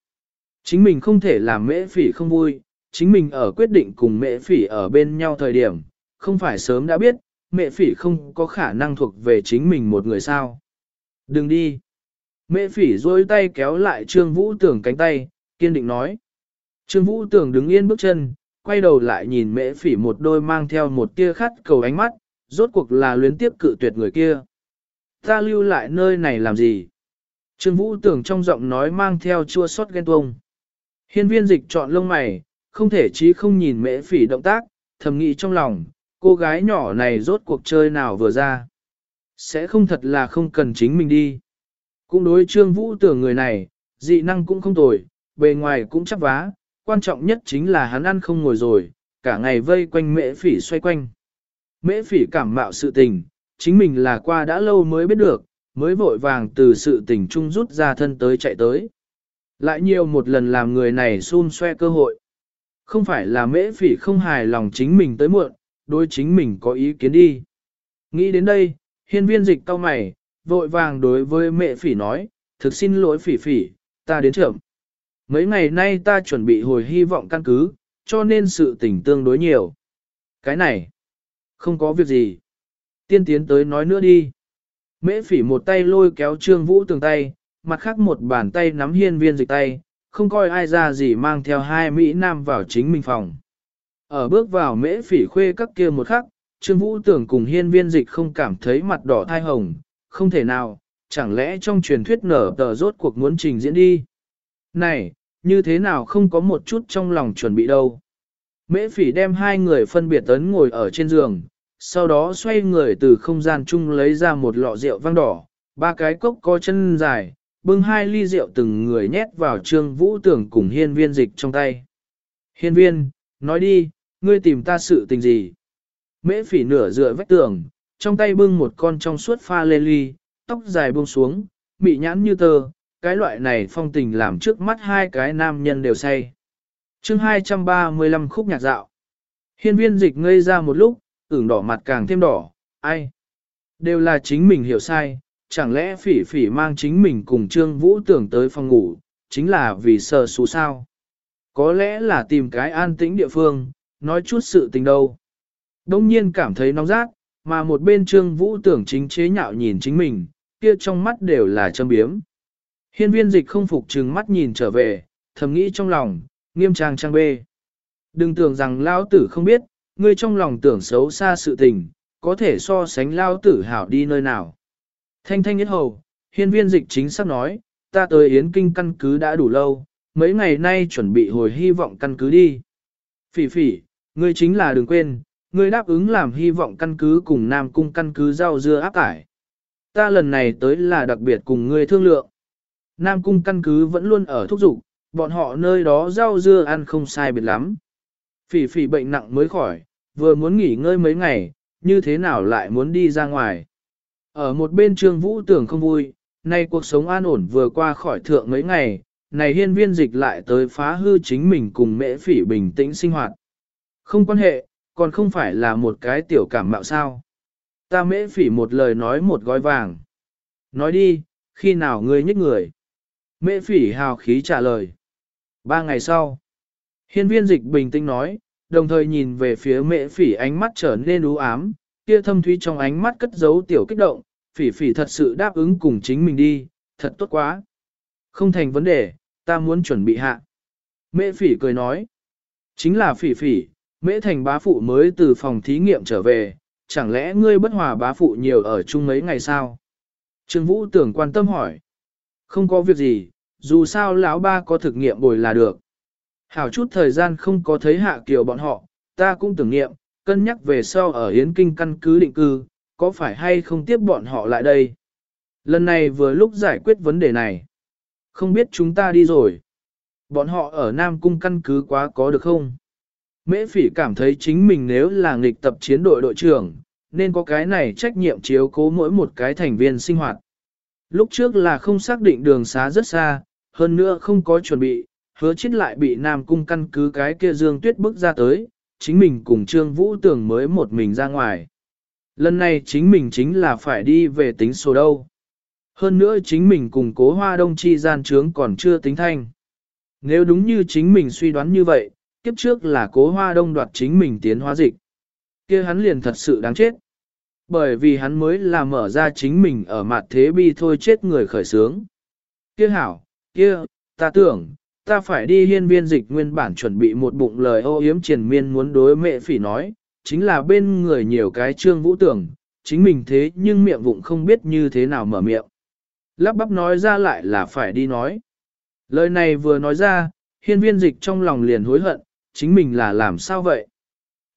Chính mình không thể làm mễ phỉ không vui, chính mình ở quyết định cùng mẹ phỉ ở bên nhau thời điểm, không phải sớm đã biết, mẹ phỉ không có khả năng thuộc về chính mình một người sao. Đừng đi. mẹ phỉ dôi tay kéo lại Trương Vũ tưởng cánh tay, kiên định nói. Trương Vũ tưởng đứng yên bước chân, quay đầu lại nhìn mẹ phỉ một đôi mang theo một tia khát cầu ánh mắt, rốt cuộc là luyến tiếp cự tuyệt người kia. Ta lưu lại nơi này làm gì? Trương Vũ tưởng trong giọng nói mang theo chua xót ghen tuông. Hiên viên dịch chọn lông mày, không thể chí không nhìn mễ phỉ động tác, thầm nghĩ trong lòng, cô gái nhỏ này rốt cuộc chơi nào vừa ra. Sẽ không thật là không cần chính mình đi. Cũng đối trương vũ tưởng người này, dị năng cũng không tồi, bề ngoài cũng chắc vá, quan trọng nhất chính là hắn ăn không ngồi rồi, cả ngày vây quanh mễ phỉ xoay quanh. Mễ phỉ cảm mạo sự tình, chính mình là qua đã lâu mới biết được, mới vội vàng từ sự tình trung rút ra thân tới chạy tới. Lại nhiều một lần làm người này xun xoe cơ hội. Không phải là mễ phỉ không hài lòng chính mình tới muộn, đối chính mình có ý kiến đi. Nghĩ đến đây, hiên viên dịch cao mày, vội vàng đối với mẹ phỉ nói, thực xin lỗi phỉ phỉ, ta đến trưởng. Mấy ngày nay ta chuẩn bị hồi hy vọng căn cứ, cho nên sự tình tương đối nhiều. Cái này, không có việc gì. Tiên tiến tới nói nữa đi. Mễ phỉ một tay lôi kéo trương vũ tường tay, mặt khác một bàn tay nắm hiên viên dịch tay, không coi ai ra gì mang theo hai Mỹ Nam vào chính mình phòng. Ở bước vào mễ phỉ khuê các kia một khắc, Trương Vũ tưởng cùng hiên viên dịch không cảm thấy mặt đỏ thai hồng, không thể nào, chẳng lẽ trong truyền thuyết nở tờ rốt cuộc muốn trình diễn đi. Này, như thế nào không có một chút trong lòng chuẩn bị đâu. Mễ phỉ đem hai người phân biệt tấn ngồi ở trên giường, sau đó xoay người từ không gian chung lấy ra một lọ rượu vang đỏ, ba cái cốc có chân dài, bưng hai ly rượu từng người nhét vào trương vũ tưởng cùng hiên viên dịch trong tay. Hiên viên, nói đi, ngươi tìm ta sự tình gì? Mễ phỉ nửa dựa vách tường, trong tay bưng một con trong suốt pha lê ly, tóc dài buông xuống, mị nhãn như tờ, cái loại này phong tình làm trước mắt hai cái nam nhân đều say. chương 235 khúc nhạc dạo. Hiên viên dịch ngây ra một lúc, ửng đỏ mặt càng thêm đỏ, ai? Đều là chính mình hiểu sai, chẳng lẽ phỉ phỉ mang chính mình cùng Trương Vũ tưởng tới phòng ngủ, chính là vì sợ xú sao? Có lẽ là tìm cái an tĩnh địa phương, nói chút sự tình đâu. Đông nhiên cảm thấy nóng rát, mà một bên Trương Vũ tưởng chính chế nhạo nhìn chính mình, kia trong mắt đều là châm biếm. Hiên viên dịch không phục trừng mắt nhìn trở về, thầm nghĩ trong lòng, nghiêm trang trang bê. Đừng tưởng rằng lao tử không biết, ngươi trong lòng tưởng xấu xa sự tình, có thể so sánh lao tử hảo đi nơi nào. Thanh thanh nhất hầu, hiên viên dịch chính xác nói, ta tới Yến Kinh căn cứ đã đủ lâu, mấy ngày nay chuẩn bị hồi hy vọng căn cứ đi. Phỉ phỉ, ngươi chính là đừng quên, ngươi đáp ứng làm hy vọng căn cứ cùng Nam Cung căn cứ rau dưa áp tải. Ta lần này tới là đặc biệt cùng ngươi thương lượng. Nam Cung căn cứ vẫn luôn ở thúc dục, bọn họ nơi đó rau dưa ăn không sai biệt lắm. Phỉ phỉ bệnh nặng mới khỏi, vừa muốn nghỉ ngơi mấy ngày, như thế nào lại muốn đi ra ngoài. Ở một bên trương vũ tưởng không vui, nay cuộc sống an ổn vừa qua khỏi thượng mấy ngày, này hiên viên dịch lại tới phá hư chính mình cùng mễ phỉ bình tĩnh sinh hoạt. Không quan hệ, còn không phải là một cái tiểu cảm mạo sao. Ta mễ phỉ một lời nói một gói vàng. Nói đi, khi nào ngươi nhích người? Mễ phỉ hào khí trả lời. Ba ngày sau, hiên viên dịch bình tĩnh nói, đồng thời nhìn về phía mễ phỉ ánh mắt trở nên u ám, kia thâm thúy trong ánh mắt cất giấu tiểu kích động, phỉ phỉ thật sự đáp ứng cùng chính mình đi, thật tốt quá. Không thành vấn đề, ta muốn chuẩn bị hạ. Mễ phỉ cười nói, chính là phỉ phỉ, mễ thành bá phụ mới từ phòng thí nghiệm trở về, chẳng lẽ ngươi bất hòa bá phụ nhiều ở chung mấy ngày sao? Trương Vũ tưởng quan tâm hỏi, không có việc gì, dù sao lão ba có thực nghiệm bồi là được. Hảo chút thời gian không có thấy hạ kiều bọn họ, ta cũng tưởng nghiệm, cân nhắc về sau ở Yến Kinh căn cứ định cư, có phải hay không tiếp bọn họ lại đây? Lần này vừa lúc giải quyết vấn đề này. Không biết chúng ta đi rồi. Bọn họ ở Nam Cung căn cứ quá có được không? Mễ phỉ cảm thấy chính mình nếu là nghịch tập chiến đội đội trưởng, nên có cái này trách nhiệm chiếu cố mỗi một cái thành viên sinh hoạt. Lúc trước là không xác định đường xá rất xa, hơn nữa không có chuẩn bị, hứa chết lại bị Nam Cung căn cứ cái kia dương tuyết bước ra tới, chính mình cùng Trương Vũ Tường mới một mình ra ngoài. Lần này chính mình chính là phải đi về tính số đâu. Hơn nữa chính mình cùng cố hoa đông chi gian trướng còn chưa tính thanh. Nếu đúng như chính mình suy đoán như vậy, kiếp trước là cố hoa đông đoạt chính mình tiến hóa dịch. kia hắn liền thật sự đáng chết. Bởi vì hắn mới là mở ra chính mình ở mặt thế bi thôi chết người khởi sướng. Kia hảo, kia, ta tưởng, ta phải đi hiên viên dịch nguyên bản chuẩn bị một bụng lời ô yếm triền miên muốn đối mẹ phỉ nói, chính là bên người nhiều cái trương vũ tưởng, chính mình thế nhưng miệng vụng không biết như thế nào mở miệng. Lắp bắp nói ra lại là phải đi nói. Lời này vừa nói ra, hiên viên dịch trong lòng liền hối hận, chính mình là làm sao vậy?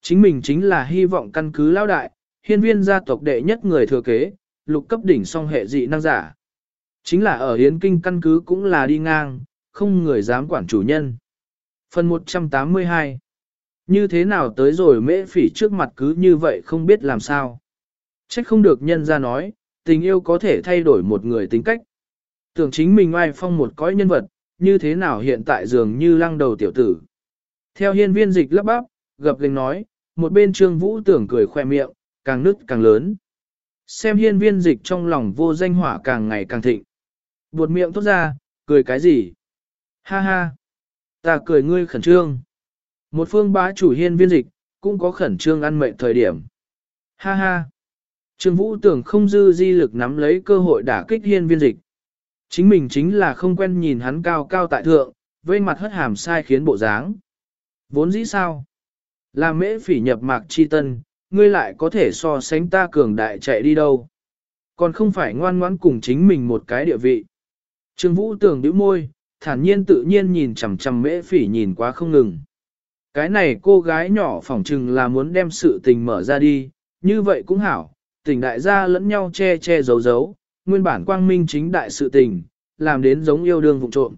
Chính mình chính là hy vọng căn cứ lao đại, hiên viên gia tộc đệ nhất người thừa kế, lục cấp đỉnh song hệ dị năng giả. Chính là ở hiến kinh căn cứ cũng là đi ngang, không người dám quản chủ nhân. Phần 182 như thế nào tới rồi mễ phỉ trước mặt cứ như vậy không biết làm sao. Trách không được nhân ra nói, tình yêu có thể thay đổi một người tính cách. Tưởng chính mình ai phong một cõi nhân vật, như thế nào hiện tại dường như lăng đầu tiểu tử. Theo hiên viên dịch lấp bắp, gập gành nói, một bên trương vũ tưởng cười khoe miệng, càng nứt càng lớn. Xem hiên viên dịch trong lòng vô danh hỏa càng ngày càng thịnh. Buột miệng tốt ra, cười cái gì? Ha ha! Ta cười ngươi khẩn trương. Một phương bá chủ hiên viên dịch, cũng có khẩn trương ăn mệnh thời điểm. Ha ha! Trương Vũ tưởng không dư di lực nắm lấy cơ hội đả kích hiên viên dịch. Chính mình chính là không quen nhìn hắn cao cao tại thượng, vây mặt hất hàm sai khiến bộ dáng. Vốn dĩ sao? Là mễ phỉ nhập mạc chi tân, ngươi lại có thể so sánh ta cường đại chạy đi đâu. Còn không phải ngoan ngoãn cùng chính mình một cái địa vị. Trương Vũ tưởng đứa môi, thản nhiên tự nhiên nhìn chằm chằm mễ phỉ nhìn quá không ngừng. Cái này cô gái nhỏ phỏng chừng là muốn đem sự tình mở ra đi, như vậy cũng hảo, tình đại gia lẫn nhau che che giấu giấu, nguyên bản quang minh chính đại sự tình, làm đến giống yêu đương vụ trộm.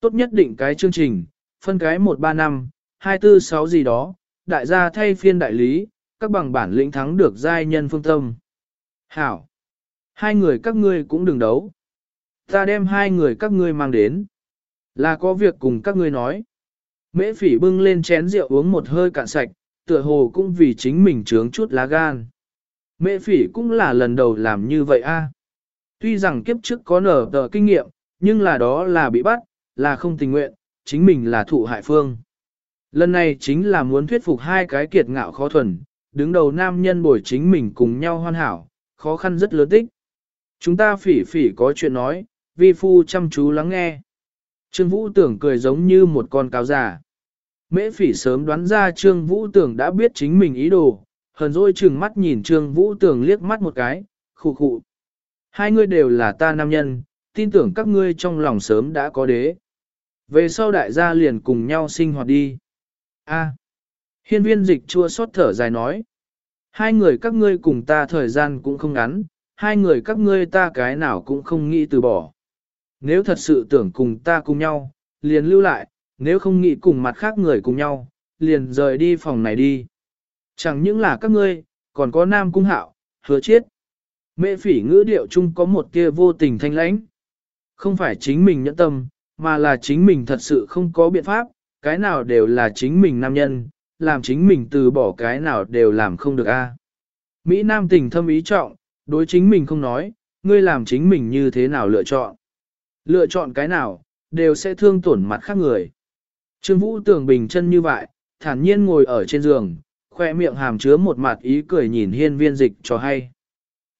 Tốt nhất định cái chương trình, phân cái 1-3 năm, 246 gì đó, đại gia thay phiên đại lý, các bằng bản lĩnh thắng được giai nhân phương tâm. Hảo! Hai người các ngươi cũng đừng đấu. Ta đem hai người các ngươi mang đến. Là có việc cùng các ngươi nói. Mễ phỉ bưng lên chén rượu uống một hơi cạn sạch, tựa hồ cũng vì chính mình trướng chút lá gan. Mễ phỉ cũng là lần đầu làm như vậy a. Tuy rằng kiếp trước có nở tờ kinh nghiệm, nhưng là đó là bị bắt, là không tình nguyện, chính mình là thụ hại phương. Lần này chính là muốn thuyết phục hai cái kiệt ngạo khó thuần, đứng đầu nam nhân bồi chính mình cùng nhau hoàn hảo, khó khăn rất lớn tích. Chúng ta phỉ phỉ có chuyện nói, vi phu chăm chú lắng nghe. Trương Vũ Tưởng cười giống như một con cáo già. Mễ phỉ sớm đoán ra Trương Vũ Tưởng đã biết chính mình ý đồ, hờn dỗi chừng mắt nhìn Trương Vũ Tưởng liếc mắt một cái, khụ khụ. Hai ngươi đều là ta nam nhân, tin tưởng các ngươi trong lòng sớm đã có đế. Về sau đại gia liền cùng nhau sinh hoạt đi. A. Hiên viên dịch chua xót thở dài nói. Hai người các ngươi cùng ta thời gian cũng không ngắn, hai người các ngươi ta cái nào cũng không nghĩ từ bỏ. Nếu thật sự tưởng cùng ta cùng nhau, liền lưu lại, nếu không nghĩ cùng mặt khác người cùng nhau, liền rời đi phòng này đi. Chẳng những là các ngươi, còn có nam cung hạo, hứa chiết. Mẹ phỉ ngữ điệu chung có một kia vô tình thanh lãnh. Không phải chính mình nhẫn tâm, mà là chính mình thật sự không có biện pháp, cái nào đều là chính mình nam nhân, làm chính mình từ bỏ cái nào đều làm không được a. Mỹ Nam tình thâm ý trọng, đối chính mình không nói, ngươi làm chính mình như thế nào lựa chọn. Lựa chọn cái nào, đều sẽ thương tổn mặt khác người. Trương Vũ tưởng bình chân như vậy, thản nhiên ngồi ở trên giường, khoe miệng hàm chứa một mặt ý cười nhìn hiên viên dịch cho hay.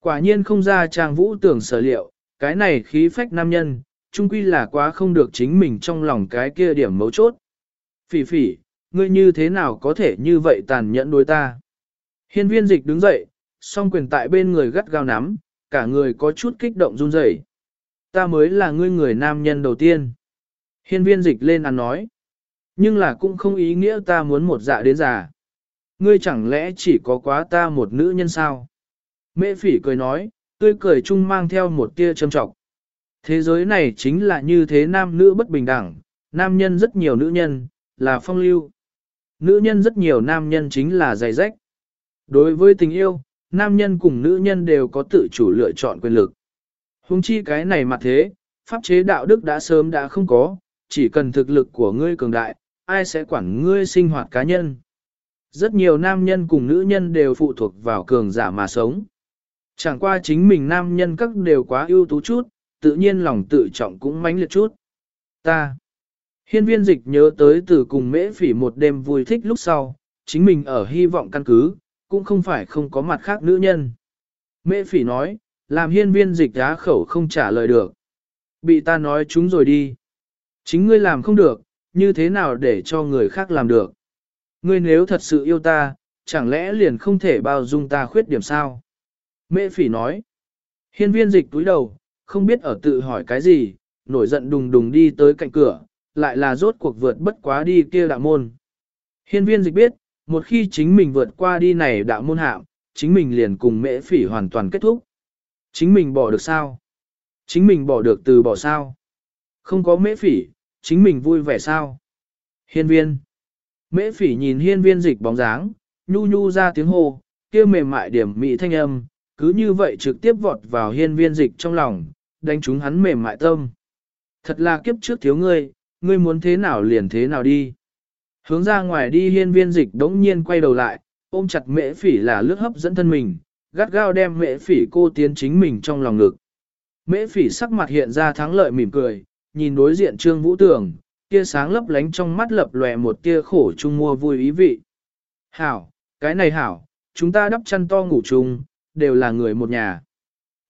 Quả nhiên không ra trang Vũ tưởng sở liệu, cái này khí phách nam nhân, chung quy là quá không được chính mình trong lòng cái kia điểm mấu chốt. Phỉ phỉ, ngươi như thế nào có thể như vậy tàn nhẫn đối ta? Hiên viên dịch đứng dậy, song quyền tại bên người gắt gao nắm, cả người có chút kích động run rẩy. Ta mới là ngươi người nam nhân đầu tiên. Hiên viên dịch lên ăn nói. Nhưng là cũng không ý nghĩa ta muốn một dạ đến già. Ngươi chẳng lẽ chỉ có quá ta một nữ nhân sao? Mễ phỉ cười nói, tươi cười chung mang theo một tia châm trọng. Thế giới này chính là như thế nam nữ bất bình đẳng, nam nhân rất nhiều nữ nhân, là phong lưu. Nữ nhân rất nhiều nam nhân chính là dày rách. Đối với tình yêu, nam nhân cùng nữ nhân đều có tự chủ lựa chọn quyền lực. Hùng chi cái này mà thế, pháp chế đạo đức đã sớm đã không có, chỉ cần thực lực của ngươi cường đại, ai sẽ quản ngươi sinh hoạt cá nhân. Rất nhiều nam nhân cùng nữ nhân đều phụ thuộc vào cường giả mà sống. Chẳng qua chính mình nam nhân các đều quá ưu tú chút, tự nhiên lòng tự trọng cũng mãnh liệt chút. Ta. Hiên viên dịch nhớ tới từ cùng mễ phỉ một đêm vui thích lúc sau, chính mình ở hy vọng căn cứ, cũng không phải không có mặt khác nữ nhân. Mễ phỉ nói, làm hiên viên dịch á khẩu không trả lời được. Bị ta nói chúng rồi đi. Chính ngươi làm không được, như thế nào để cho người khác làm được. Ngươi nếu thật sự yêu ta, chẳng lẽ liền không thể bao dung ta khuyết điểm sao? Mễ phỉ nói. Hiên viên dịch túi đầu, không biết ở tự hỏi cái gì, nổi giận đùng đùng đi tới cạnh cửa, lại là rốt cuộc vượt bất quá đi kia đạo môn. Hiên viên dịch biết, một khi chính mình vượt qua đi này đạo môn hạm, chính mình liền cùng mễ phỉ hoàn toàn kết thúc. Chính mình bỏ được sao? Chính mình bỏ được từ bỏ sao? Không có mễ phỉ, chính mình vui vẻ sao? Hiên viên. Mễ phỉ nhìn hiên viên dịch bóng dáng, nhu nhu ra tiếng hô, kêu mềm mại điểm mị thanh âm, cứ như vậy trực tiếp vọt vào hiên viên dịch trong lòng, đánh trúng hắn mềm mại tâm. Thật là kiếp trước thiếu ngươi, ngươi muốn thế nào liền thế nào đi. Hướng ra ngoài đi hiên viên dịch đống nhiên quay đầu lại, ôm chặt mễ phỉ là lướt hấp dẫn thân mình, gắt gao đem mễ phỉ cô tiến chính mình trong lòng ngực. Mễ phỉ sắc mặt hiện ra thắng lợi mỉm cười, nhìn đối diện trương vũ tường, kia sáng lấp lánh trong mắt lập lòe một tia khổ chung mua vui ý vị. Hảo, cái này hảo, chúng ta đắp chăn to ngủ chung, đều là người một nhà.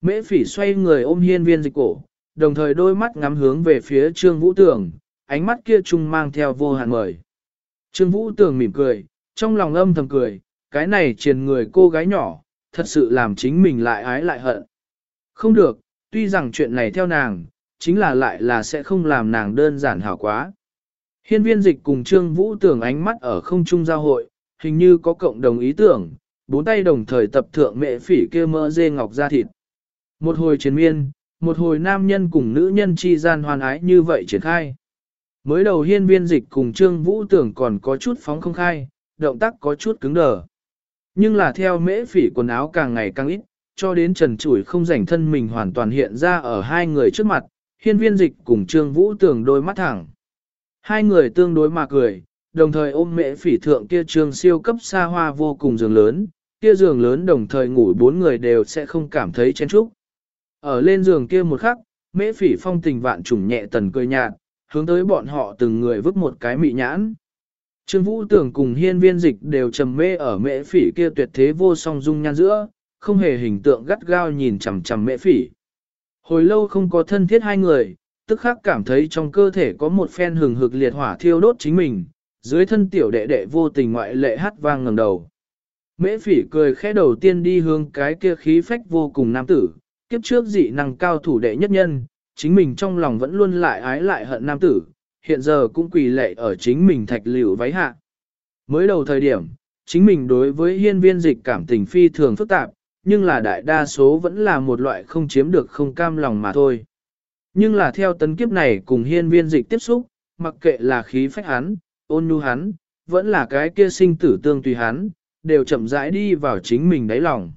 Mễ phỉ xoay người ôm hiên viên dịch cổ, đồng thời đôi mắt ngắm hướng về phía trương vũ tường, ánh mắt kia chung mang theo vô hạn mời. Trương vũ tường mỉm cười, trong lòng âm thầm cười, cái này triền người cô gái nhỏ, thật sự làm chính mình lại ái lại hận. Không được, tuy rằng chuyện này theo nàng, chính là lại là sẽ không làm nàng đơn giản hảo quá. Hiên viên dịch cùng Trương Vũ tưởng ánh mắt ở không trung giao hội, hình như có cộng đồng ý tưởng, bốn tay đồng thời tập thượng mẹ phỉ kia mỡ dê ngọc ra thịt. Một hồi chiến miên, một hồi nam nhân cùng nữ nhân chi gian hoàn ái như vậy triển khai. Mới đầu hiên viên dịch cùng Trương Vũ tưởng còn có chút phóng không khai, động tác có chút cứng đờ. Nhưng là theo mễ phỉ quần áo càng ngày càng ít, cho đến trần trụi không rảnh thân mình hoàn toàn hiện ra ở hai người trước mặt, hiên viên dịch cùng Trương Vũ tưởng đôi mắt thẳng. Hai người tương đối mà cười, đồng thời ôm mễ phỉ thượng kia trương siêu cấp xa hoa vô cùng giường lớn, kia giường lớn đồng thời ngủ bốn người đều sẽ không cảm thấy chen chúc. Ở lên giường kia một khắc, mễ phỉ phong tình vạn trùng nhẹ tần cười nhạt, hướng tới bọn họ từng người vứt một cái mị nhãn. Trương Vũ tưởng cùng hiên viên dịch đều trầm mê ở mễ phỉ kia tuyệt thế vô song dung nhan giữa, không hề hình tượng gắt gao nhìn chằm chằm mễ phỉ. Hồi lâu không có thân thiết hai người, tức khắc cảm thấy trong cơ thể có một phen hừng hực liệt hỏa thiêu đốt chính mình, dưới thân tiểu đệ đệ vô tình ngoại lệ hát vang ngẩng đầu. Mễ phỉ cười khẽ đầu tiên đi hướng cái kia khí phách vô cùng nam tử, kiếp trước dị năng cao thủ đệ nhất nhân, chính mình trong lòng vẫn luôn lại ái lại hận nam tử, hiện giờ cũng quỳ lệ ở chính mình thạch liễu váy hạ. Mới đầu thời điểm, chính mình đối với hiên viên dịch cảm tình phi thường phức tạp, nhưng là đại đa số vẫn là một loại không chiếm được không cam lòng mà thôi. Nhưng là theo tấn kiếp này cùng hiên viên dịch tiếp xúc, mặc kệ là khí phách hắn, ôn nhu hắn, vẫn là cái kia sinh tử tương tùy hắn, đều chậm rãi đi vào chính mình đáy lòng.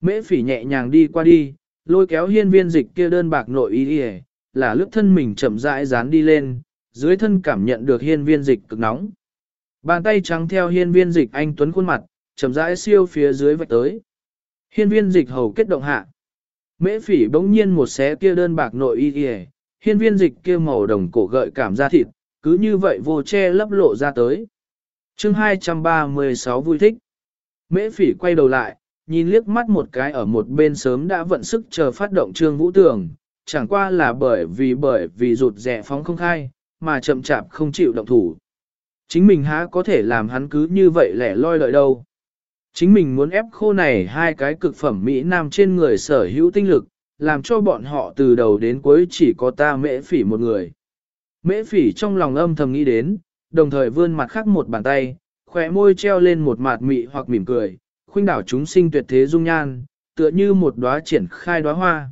Mễ phỉ nhẹ nhàng đi qua đi, lôi kéo hiên viên dịch kia đơn bạc nội y đi là lướt thân mình chậm rãi dán đi lên, dưới thân cảm nhận được hiên viên dịch cực nóng. Bàn tay trắng theo hiên viên dịch anh tuấn khuôn mặt, chậm rãi siêu phía dưới vạch tới. Hiên viên dịch hầu kết động hạ. Mễ phỉ bỗng nhiên một xé kia đơn bạc nội y y, hiên viên dịch kia màu đồng cổ gợi cảm ra thịt, cứ như vậy vô che lấp lộ ra tới. chương 236 vui thích. Mễ phỉ quay đầu lại, nhìn liếc mắt một cái ở một bên sớm đã vận sức chờ phát động trương vũ tường, chẳng qua là bởi vì bởi vì rụt rẻ phóng không khai, mà chậm chạp không chịu động thủ. Chính mình há có thể làm hắn cứ như vậy lẻ loi lợi đâu. Chính mình muốn ép khô này hai cái cực phẩm Mỹ Nam trên người sở hữu tinh lực, làm cho bọn họ từ đầu đến cuối chỉ có ta mễ phỉ một người. Mễ phỉ trong lòng âm thầm nghĩ đến, đồng thời vươn mặt khác một bàn tay, khỏe môi treo lên một mạt mị hoặc mỉm cười, khuynh đảo chúng sinh tuyệt thế dung nhan, tựa như một đóa triển khai đóa hoa.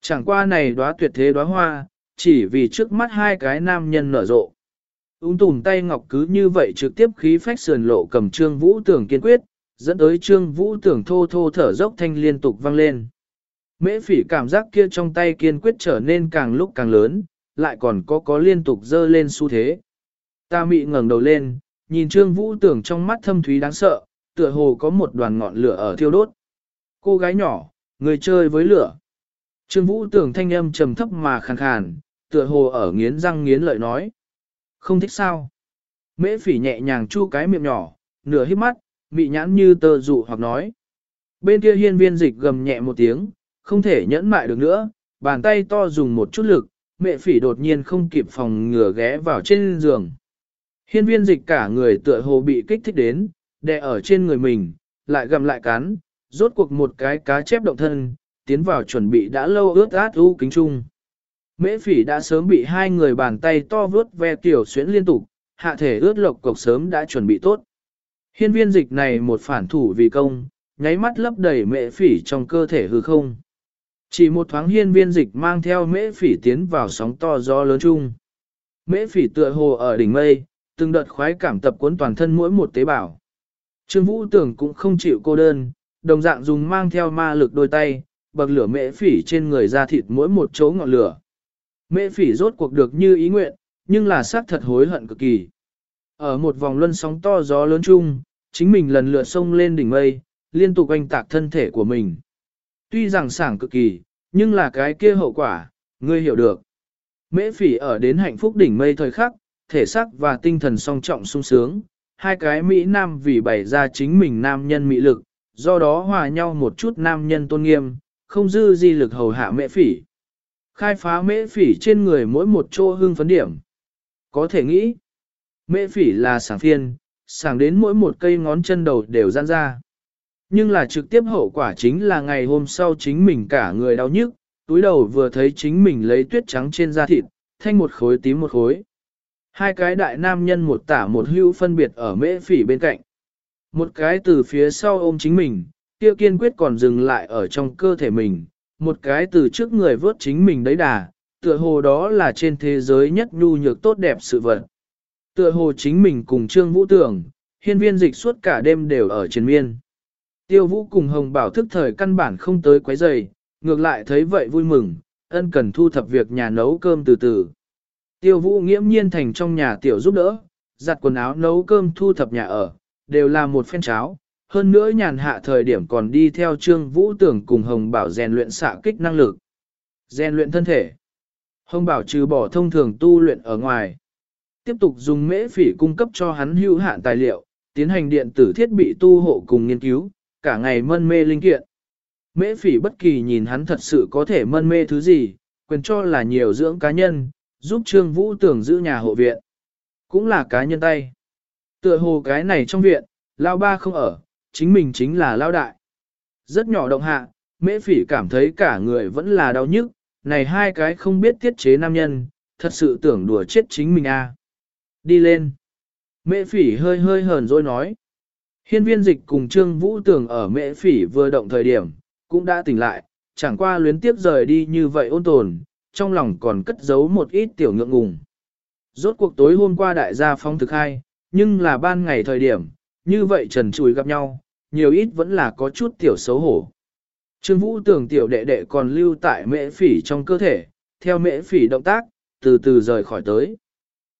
Chẳng qua này đóa tuyệt thế đóa hoa, chỉ vì trước mắt hai cái nam nhân nở rộ. úng tùm tay ngọc cứ như vậy trực tiếp khí phách sườn lộ cầm trương vũ tưởng kiên quyết, dẫn tới trương vũ tưởng thô thô thở dốc thanh liên tục vang lên. Mễ phỉ cảm giác kia trong tay kiên quyết trở nên càng lúc càng lớn, lại còn có có liên tục dơ lên xu thế. Ta mị ngẩng đầu lên, nhìn Trương Vũ tưởng trong mắt thâm thúy đáng sợ, tựa hồ có một đoàn ngọn lửa ở thiêu đốt. Cô gái nhỏ, người chơi với lửa. Trương Vũ tưởng thanh âm trầm thấp mà khàn khàn, tựa hồ ở nghiến răng nghiến lợi nói. Không thích sao? Mễ phỉ nhẹ nhàng chu cái miệng nhỏ, nửa hít mắt, mị nhãn như tơ dụ hoặc nói. Bên kia hiên viên dịch gầm nhẹ một tiếng, không thể nhẫn mại được nữa, bàn tay to dùng một chút lực, mẹ phỉ đột nhiên không kịp phòng ngừa ghé vào trên giường. Hiên viên dịch cả người tựa hồ bị kích thích đến, đè ở trên người mình, lại gầm lại cắn, rốt cuộc một cái cá chép động thân, tiến vào chuẩn bị đã lâu ướt át u kính trung. Mễ phỉ đã sớm bị hai người bàn tay to vướt ve tiểu xuyến liên tục, hạ thể ướt lộc cục sớm đã chuẩn bị tốt. Hiên viên dịch này một phản thủ vì công, nháy mắt lấp đầy mễ phỉ trong cơ thể hư không. Chỉ một thoáng hiên viên dịch mang theo mễ phỉ tiến vào sóng to gió lớn chung. Mễ phỉ tựa hồ ở đỉnh mây, từng đợt khoái cảm tập cuốn toàn thân mỗi một tế bào. Trương Vũ tưởng cũng không chịu cô đơn, đồng dạng dùng mang theo ma lực đôi tay, bậc lửa mễ phỉ trên người ra thịt mỗi một chỗ ngọn lửa. Mễ phỉ rốt cuộc được như ý nguyện, nhưng là xác thật hối hận cực kỳ. Ở một vòng luân sóng to gió lớn chung, chính mình lần lượt sông lên đỉnh mây, liên tục anh tạc thân thể của mình. Tuy rằng sảng cực kỳ, nhưng là cái kia hậu quả, ngươi hiểu được. Mễ phỉ ở đến hạnh phúc đỉnh mây thời khắc, thể xác và tinh thần song trọng sung sướng, hai cái Mỹ Nam vì bày ra chính mình nam nhân mỹ lực, do đó hòa nhau một chút nam nhân tôn nghiêm, không dư di lực hầu hạ mễ phỉ. Khai phá mễ phỉ trên người mỗi một chỗ hương phấn điểm. Có thể nghĩ, mễ phỉ là sảng phiên, sảng đến mỗi một cây ngón chân đầu đều gian ra. Nhưng là trực tiếp hậu quả chính là ngày hôm sau chính mình cả người đau nhức, túi đầu vừa thấy chính mình lấy tuyết trắng trên da thịt, thanh một khối tím một khối. Hai cái đại nam nhân một tả một hữu phân biệt ở mễ phỉ bên cạnh. Một cái từ phía sau ôm chính mình, kia kiên quyết còn dừng lại ở trong cơ thể mình, một cái từ trước người vớt chính mình đấy đà, tựa hồ đó là trên thế giới nhất nhu nhược tốt đẹp sự vật. Tựa hồ chính mình cùng Trương Vũ Tưởng, hiên viên dịch suốt cả đêm đều ở trên miên. Tiêu Vũ cùng Hồng Bảo thức thời căn bản không tới quấy giày, ngược lại thấy vậy vui mừng, ân cần thu thập việc nhà nấu cơm từ từ. Tiêu Vũ nghiễm nhiên thành trong nhà tiểu giúp đỡ, giặt quần áo nấu cơm thu thập nhà ở, đều là một phen cháo. Hơn nữa nhàn hạ thời điểm còn đi theo Trương Vũ Tưởng cùng Hồng Bảo rèn luyện xạ kích năng lực. Rèn luyện thân thể. Hồng Bảo trừ bỏ thông thường tu luyện ở ngoài. Tiếp tục dùng mễ phỉ cung cấp cho hắn hữu hạn tài liệu, tiến hành điện tử thiết bị tu hộ cùng nghiên cứu, cả ngày mân mê linh kiện. Mễ phỉ bất kỳ nhìn hắn thật sự có thể mân mê thứ gì, quyền cho là nhiều dưỡng cá nhân, giúp Trương Vũ tưởng giữ nhà hộ viện. Cũng là cá nhân tay. Tựa hồ cái này trong viện, lao ba không ở, chính mình chính là lao đại. Rất nhỏ động hạ, mễ phỉ cảm thấy cả người vẫn là đau nhức, này hai cái không biết tiết chế nam nhân, thật sự tưởng đùa chết chính mình a. À. Đi lên. Mễ phỉ hơi hơi hờn rồi nói. Hiên viên dịch cùng Trương Vũ Tường ở mễ phỉ vừa động thời điểm, cũng đã tỉnh lại, chẳng qua luyến tiếp rời đi như vậy ôn tồn, trong lòng còn cất giấu một ít tiểu ngượng ngùng. Rốt cuộc tối hôm qua đại gia phong thực hai, nhưng là ban ngày thời điểm, như vậy trần chùi gặp nhau, nhiều ít vẫn là có chút tiểu xấu hổ. Trương Vũ Tường tiểu đệ đệ còn lưu tại mễ phỉ trong cơ thể, theo mễ phỉ động tác, từ từ rời khỏi tới.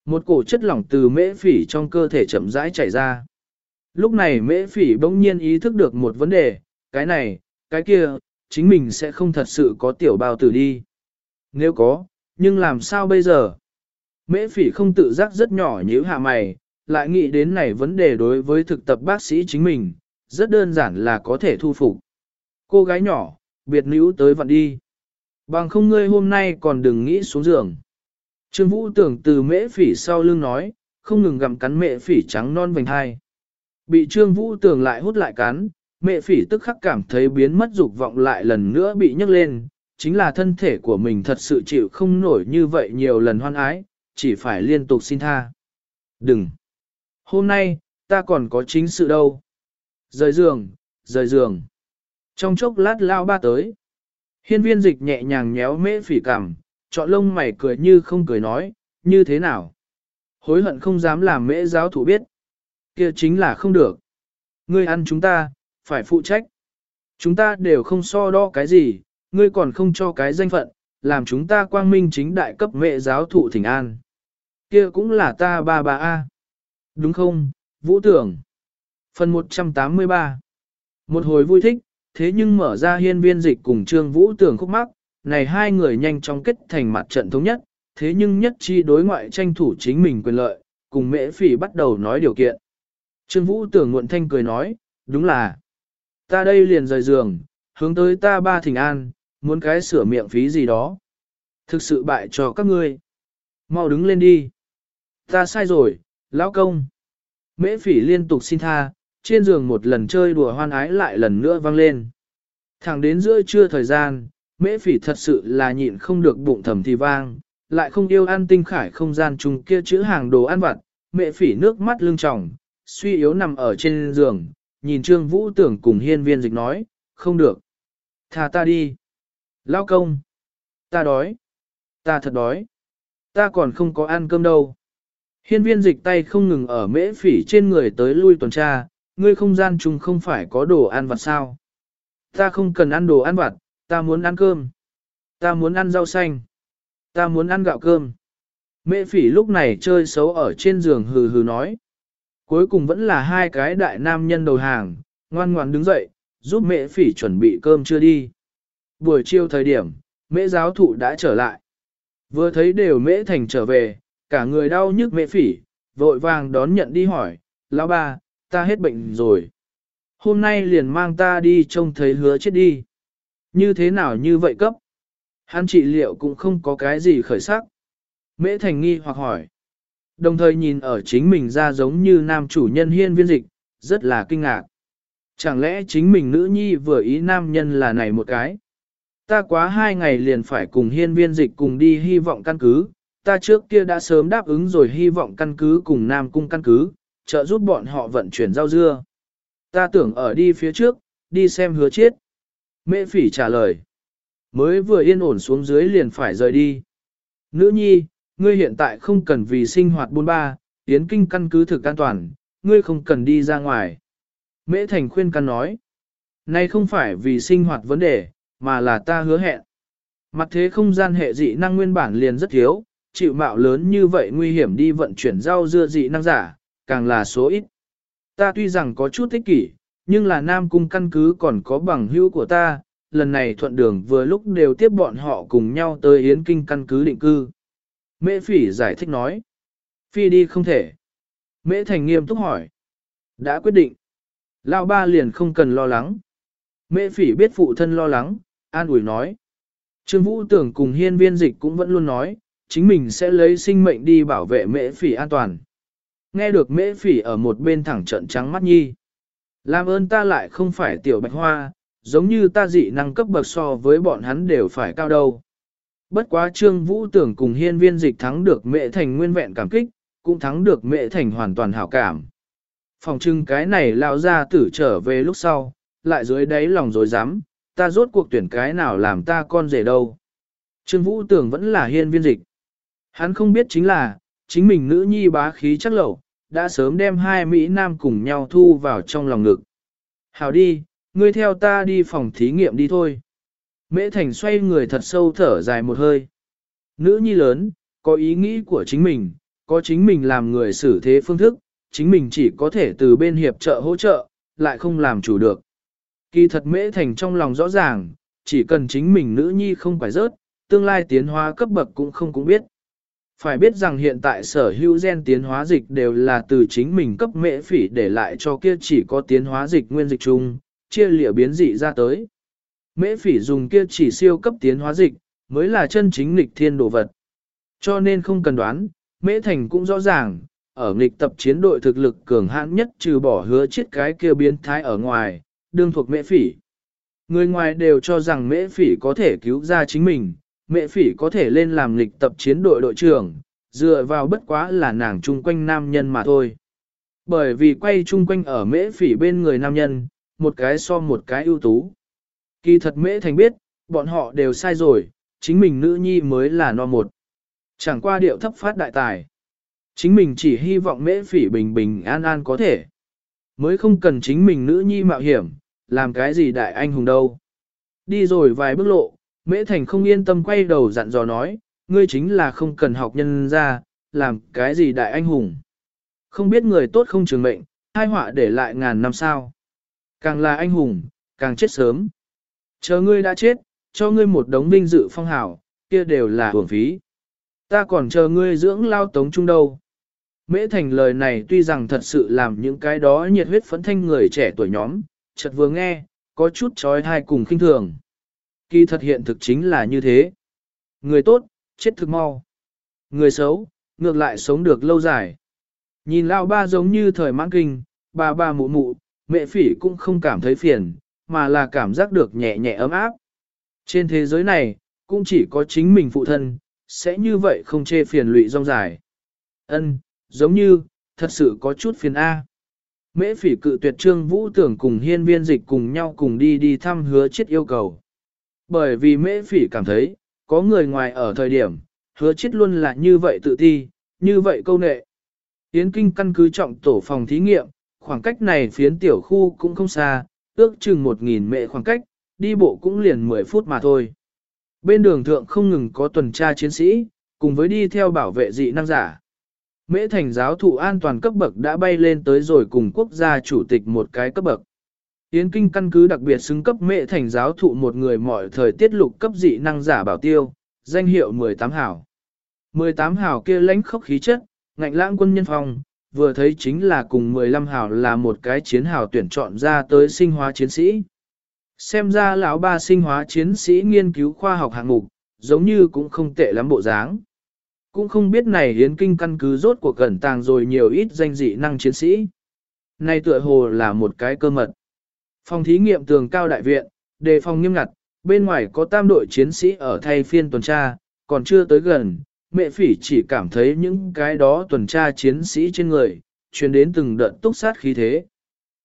Một cổ chất lỏng từ mễ phỉ trong cơ thể chậm rãi chảy ra. Lúc này mễ phỉ bỗng nhiên ý thức được một vấn đề, cái này, cái kia, chính mình sẽ không thật sự có tiểu bao tử đi. Nếu có, nhưng làm sao bây giờ? Mễ phỉ không tự giác rất nhỏ nhíu hạ mày, lại nghĩ đến này vấn đề đối với thực tập bác sĩ chính mình, rất đơn giản là có thể thu phục. Cô gái nhỏ, biệt nữ tới vặn đi. Bằng không ngươi hôm nay còn đừng nghĩ xuống giường. Trương Vũ tưởng từ mễ phỉ sau lưng nói, không ngừng gặm cắn mễ phỉ trắng non vành hai. Bị Trương Vũ tưởng lại hút lại cắn, mẹ phỉ tức khắc cảm thấy biến mất dục vọng lại lần nữa bị nhấc lên, chính là thân thể của mình thật sự chịu không nổi như vậy nhiều lần hoan ái, chỉ phải liên tục xin tha. Đừng! Hôm nay, ta còn có chính sự đâu. Rời giường, rời giường. Trong chốc lát lao ba tới. Hiên viên dịch nhẹ nhàng nhéo mễ phỉ cảm, chọn lông mày cười như không cười nói, như thế nào? Hối hận không dám làm mễ giáo thủ biết. kia chính là không được. Ngươi ăn chúng ta, phải phụ trách. Chúng ta đều không so đo cái gì, ngươi còn không cho cái danh phận, làm chúng ta quang minh chính đại cấp mẹ giáo thụ thỉnh an. kia cũng là ta ba bà A. Đúng không, Vũ Tưởng Phần 183 Một hồi vui thích, thế nhưng mở ra hiên viên dịch cùng Trương Vũ Tưởng khúc mắc, này hai người nhanh chóng kết thành mặt trận thống nhất, thế nhưng nhất chi đối ngoại tranh thủ chính mình quyền lợi, cùng mễ phỉ bắt đầu nói điều kiện. Trương Vũ Tưởng nguồn thanh cười nói, đúng là, ta đây liền rời giường, hướng tới ta ba thỉnh an, muốn cái sửa miệng phí gì đó. Thực sự bại cho các ngươi. Mau đứng lên đi. Ta sai rồi, lão công. Mễ phỉ liên tục xin tha, trên giường một lần chơi đùa hoan ái lại lần nữa vang lên. Thẳng đến giữa trưa thời gian, mễ phỉ thật sự là nhịn không được bụng thầm thì vang, lại không yêu ăn tinh khải không gian chung kia chữ hàng đồ ăn vặt, mễ phỉ nước mắt lưng tròng, suy yếu nằm ở trên giường, nhìn Trương Vũ tưởng cùng hiên viên dịch nói, không được. thả ta đi. Lao công. Ta đói. Ta thật đói. Ta còn không có ăn cơm đâu. Hiên viên dịch tay không ngừng ở mễ phỉ trên người tới lui tuần tra, ngươi không gian chung không phải có đồ ăn vặt sao. Ta không cần ăn đồ ăn vặt, ta muốn ăn cơm. Ta muốn ăn rau xanh. Ta muốn ăn gạo cơm. Mễ phỉ lúc này chơi xấu ở trên giường hừ hừ nói. Cuối cùng vẫn là hai cái đại nam nhân đầu hàng, ngoan ngoan đứng dậy, giúp mễ phỉ chuẩn bị cơm chưa đi. Buổi chiều thời điểm, mễ giáo thụ đã trở lại. Vừa thấy đều mễ thành trở về, cả người đau nhức mễ phỉ, vội vàng đón nhận đi hỏi, lão ba, ta hết bệnh rồi. Hôm nay liền mang ta đi trông thấy hứa chết đi. Như thế nào như vậy cấp? Hắn trị liệu cũng không có cái gì khởi sắc. Mễ thành nghi hoặc hỏi. Đồng thời nhìn ở chính mình ra giống như nam chủ nhân hiên viên dịch, rất là kinh ngạc. Chẳng lẽ chính mình nữ nhi vừa ý nam nhân là này một cái? Ta quá hai ngày liền phải cùng hiên viên dịch cùng đi hy vọng căn cứ, ta trước kia đã sớm đáp ứng rồi hy vọng căn cứ cùng Nam Cung căn cứ, trợ giúp bọn họ vận chuyển rau dưa. Ta tưởng ở đi phía trước, đi xem hứa chết. Mễ phỉ trả lời. Mới vừa yên ổn xuống dưới liền phải rời đi. Nữ nhi, ngươi hiện tại không cần vì sinh hoạt buôn ba, tiến kinh căn cứ thực an toàn, ngươi không cần đi ra ngoài. Mễ Thành khuyên căn nói. Này không phải vì sinh hoạt vấn đề, mà là ta hứa hẹn. Mặt thế không gian hệ dị năng nguyên bản liền rất thiếu, chịu mạo lớn như vậy nguy hiểm đi vận chuyển rau dưa dị năng giả, càng là số ít. Ta tuy rằng có chút thích kỷ, nhưng là Nam Cung căn cứ còn có bằng hữu của ta, lần này thuận đường vừa lúc đều tiếp bọn họ cùng nhau tới Yến Kinh căn cứ định cư. Mễ phỉ giải thích nói. Phi đi không thể. Mễ thành nghiêm túc hỏi. Đã quyết định. Lão ba liền không cần lo lắng. Mễ phỉ biết phụ thân lo lắng, an ủi nói. Trương Vũ tưởng cùng hiên viên dịch cũng vẫn luôn nói, chính mình sẽ lấy sinh mệnh đi bảo vệ mễ phỉ an toàn. Nghe được mễ phỉ ở một bên thẳng trận trắng mắt nhi. Làm ơn ta lại không phải tiểu bạch hoa, giống như ta dị năng cấp bậc so với bọn hắn đều phải cao đâu. Bất quá trương vũ tưởng cùng hiên viên dịch thắng được mệ thành nguyên vẹn cảm kích, cũng thắng được mệ thành hoàn toàn hảo cảm. Phòng trưng cái này lao ra tử trở về lúc sau, lại dưới đáy lòng rồi dám, ta rốt cuộc tuyển cái nào làm ta con rể đâu. Trương vũ tưởng vẫn là hiên viên dịch. Hắn không biết chính là, chính mình nữ nhi bá khí chắc lẩu, đã sớm đem hai Mỹ Nam cùng nhau thu vào trong lòng ngực. Hảo đi, ngươi theo ta đi phòng thí nghiệm đi thôi. Mễ Thành xoay người thật sâu thở dài một hơi. Nữ nhi lớn, có ý nghĩ của chính mình, có chính mình làm người xử thế phương thức, chính mình chỉ có thể từ bên hiệp trợ hỗ trợ, lại không làm chủ được. Kỳ thật Mễ Thành trong lòng rõ ràng, chỉ cần chính mình nữ nhi không phải rớt, tương lai tiến hóa cấp bậc cũng không cũng biết. Phải biết rằng hiện tại sở hữu gen tiến hóa dịch đều là từ chính mình cấp mễ phỉ để lại cho kia chỉ có tiến hóa dịch nguyên dịch chung, chia lịa biến dị ra tới. Mễ phỉ dùng kia chỉ siêu cấp tiến hóa dịch, mới là chân chính nghịch thiên đồ vật. Cho nên không cần đoán, mễ thành cũng rõ ràng, ở nghịch tập chiến đội thực lực cường hãn nhất trừ bỏ hứa chết cái kia biến thái ở ngoài, đương thuộc mễ phỉ. Người ngoài đều cho rằng mễ phỉ có thể cứu ra chính mình, mẹ phỉ có thể lên làm lịch tập chiến đội đội trưởng, dựa vào bất quá là nàng chung quanh nam nhân mà thôi. Bởi vì quay chung quanh ở mễ phỉ bên người nam nhân, một cái so một cái ưu tú. Kỳ thật mễ thành biết, bọn họ đều sai rồi, chính mình nữ nhi mới là no một. Chẳng qua điệu thấp phát đại tài. Chính mình chỉ hy vọng mễ phỉ bình bình an an có thể. Mới không cần chính mình nữ nhi mạo hiểm, làm cái gì đại anh hùng đâu. Đi rồi vài bước lộ, Mễ Thành không yên tâm quay đầu dặn dò nói, ngươi chính là không cần học nhân ra, làm cái gì đại anh hùng. Không biết người tốt không trường mệnh, hai họa để lại ngàn năm sao. Càng là anh hùng, càng chết sớm. Chờ ngươi đã chết, cho ngươi một đống vinh dự phong hào, kia đều là hưởng phí. Ta còn chờ ngươi dưỡng lao tống trung đâu. Mễ thành lời này tuy rằng thật sự làm những cái đó nhiệt huyết phấn thanh người trẻ tuổi nhóm, chợt vừa nghe, có chút trói thai cùng khinh thường. Kỳ thật hiện thực chính là như thế. Người tốt, chết thực mau. Người xấu, ngược lại sống được lâu dài. Nhìn lao ba giống như thời mãn kinh, bà bà mụ mụ, mẹ phỉ cũng không cảm thấy phiền, mà là cảm giác được nhẹ nhẹ ấm áp. Trên thế giới này, cũng chỉ có chính mình phụ thân, sẽ như vậy không chê phiền lụy rong dài. Ân, giống như, thật sự có chút phiền A. Mễ phỉ cự tuyệt trương vũ tưởng cùng hiên viên dịch cùng nhau cùng đi đi thăm hứa chết yêu cầu. Bởi vì mễ phỉ cảm thấy, có người ngoài ở thời điểm, hứa chết luôn là như vậy tự ti, như vậy câu nệ. Yến kinh căn cứ trọng tổ phòng thí nghiệm, khoảng cách này phiến tiểu khu cũng không xa, ước chừng 1.000 mệ khoảng cách, đi bộ cũng liền 10 phút mà thôi. Bên đường thượng không ngừng có tuần tra chiến sĩ, cùng với đi theo bảo vệ dị năng giả. Mễ thành giáo thụ an toàn cấp bậc đã bay lên tới rồi cùng quốc gia chủ tịch một cái cấp bậc. Yến kinh căn cứ đặc biệt xứng cấp mệ thành giáo thụ một người mọi thời tiết lục cấp dị năng giả bảo tiêu, danh hiệu 18 hảo. 18 hảo kia lãnh khốc khí chất, ngạnh lãng quân nhân phòng, vừa thấy chính là cùng 15 hảo là một cái chiến hảo tuyển chọn ra tới sinh hóa chiến sĩ. Xem ra lão ba sinh hóa chiến sĩ nghiên cứu khoa học hạng mục, giống như cũng không tệ lắm bộ dáng. Cũng không biết này Yến kinh căn cứ rốt của cẩn tàng rồi nhiều ít danh dị năng chiến sĩ. Này tựa hồ là một cái cơ mật. Phòng thí nghiệm tường cao đại viện, đề phòng nghiêm ngặt, bên ngoài có tam đội chiến sĩ ở thay phiên tuần tra, còn chưa tới gần, mẹ phỉ chỉ cảm thấy những cái đó tuần tra chiến sĩ trên người, truyền đến từng đợt túc sát khí thế.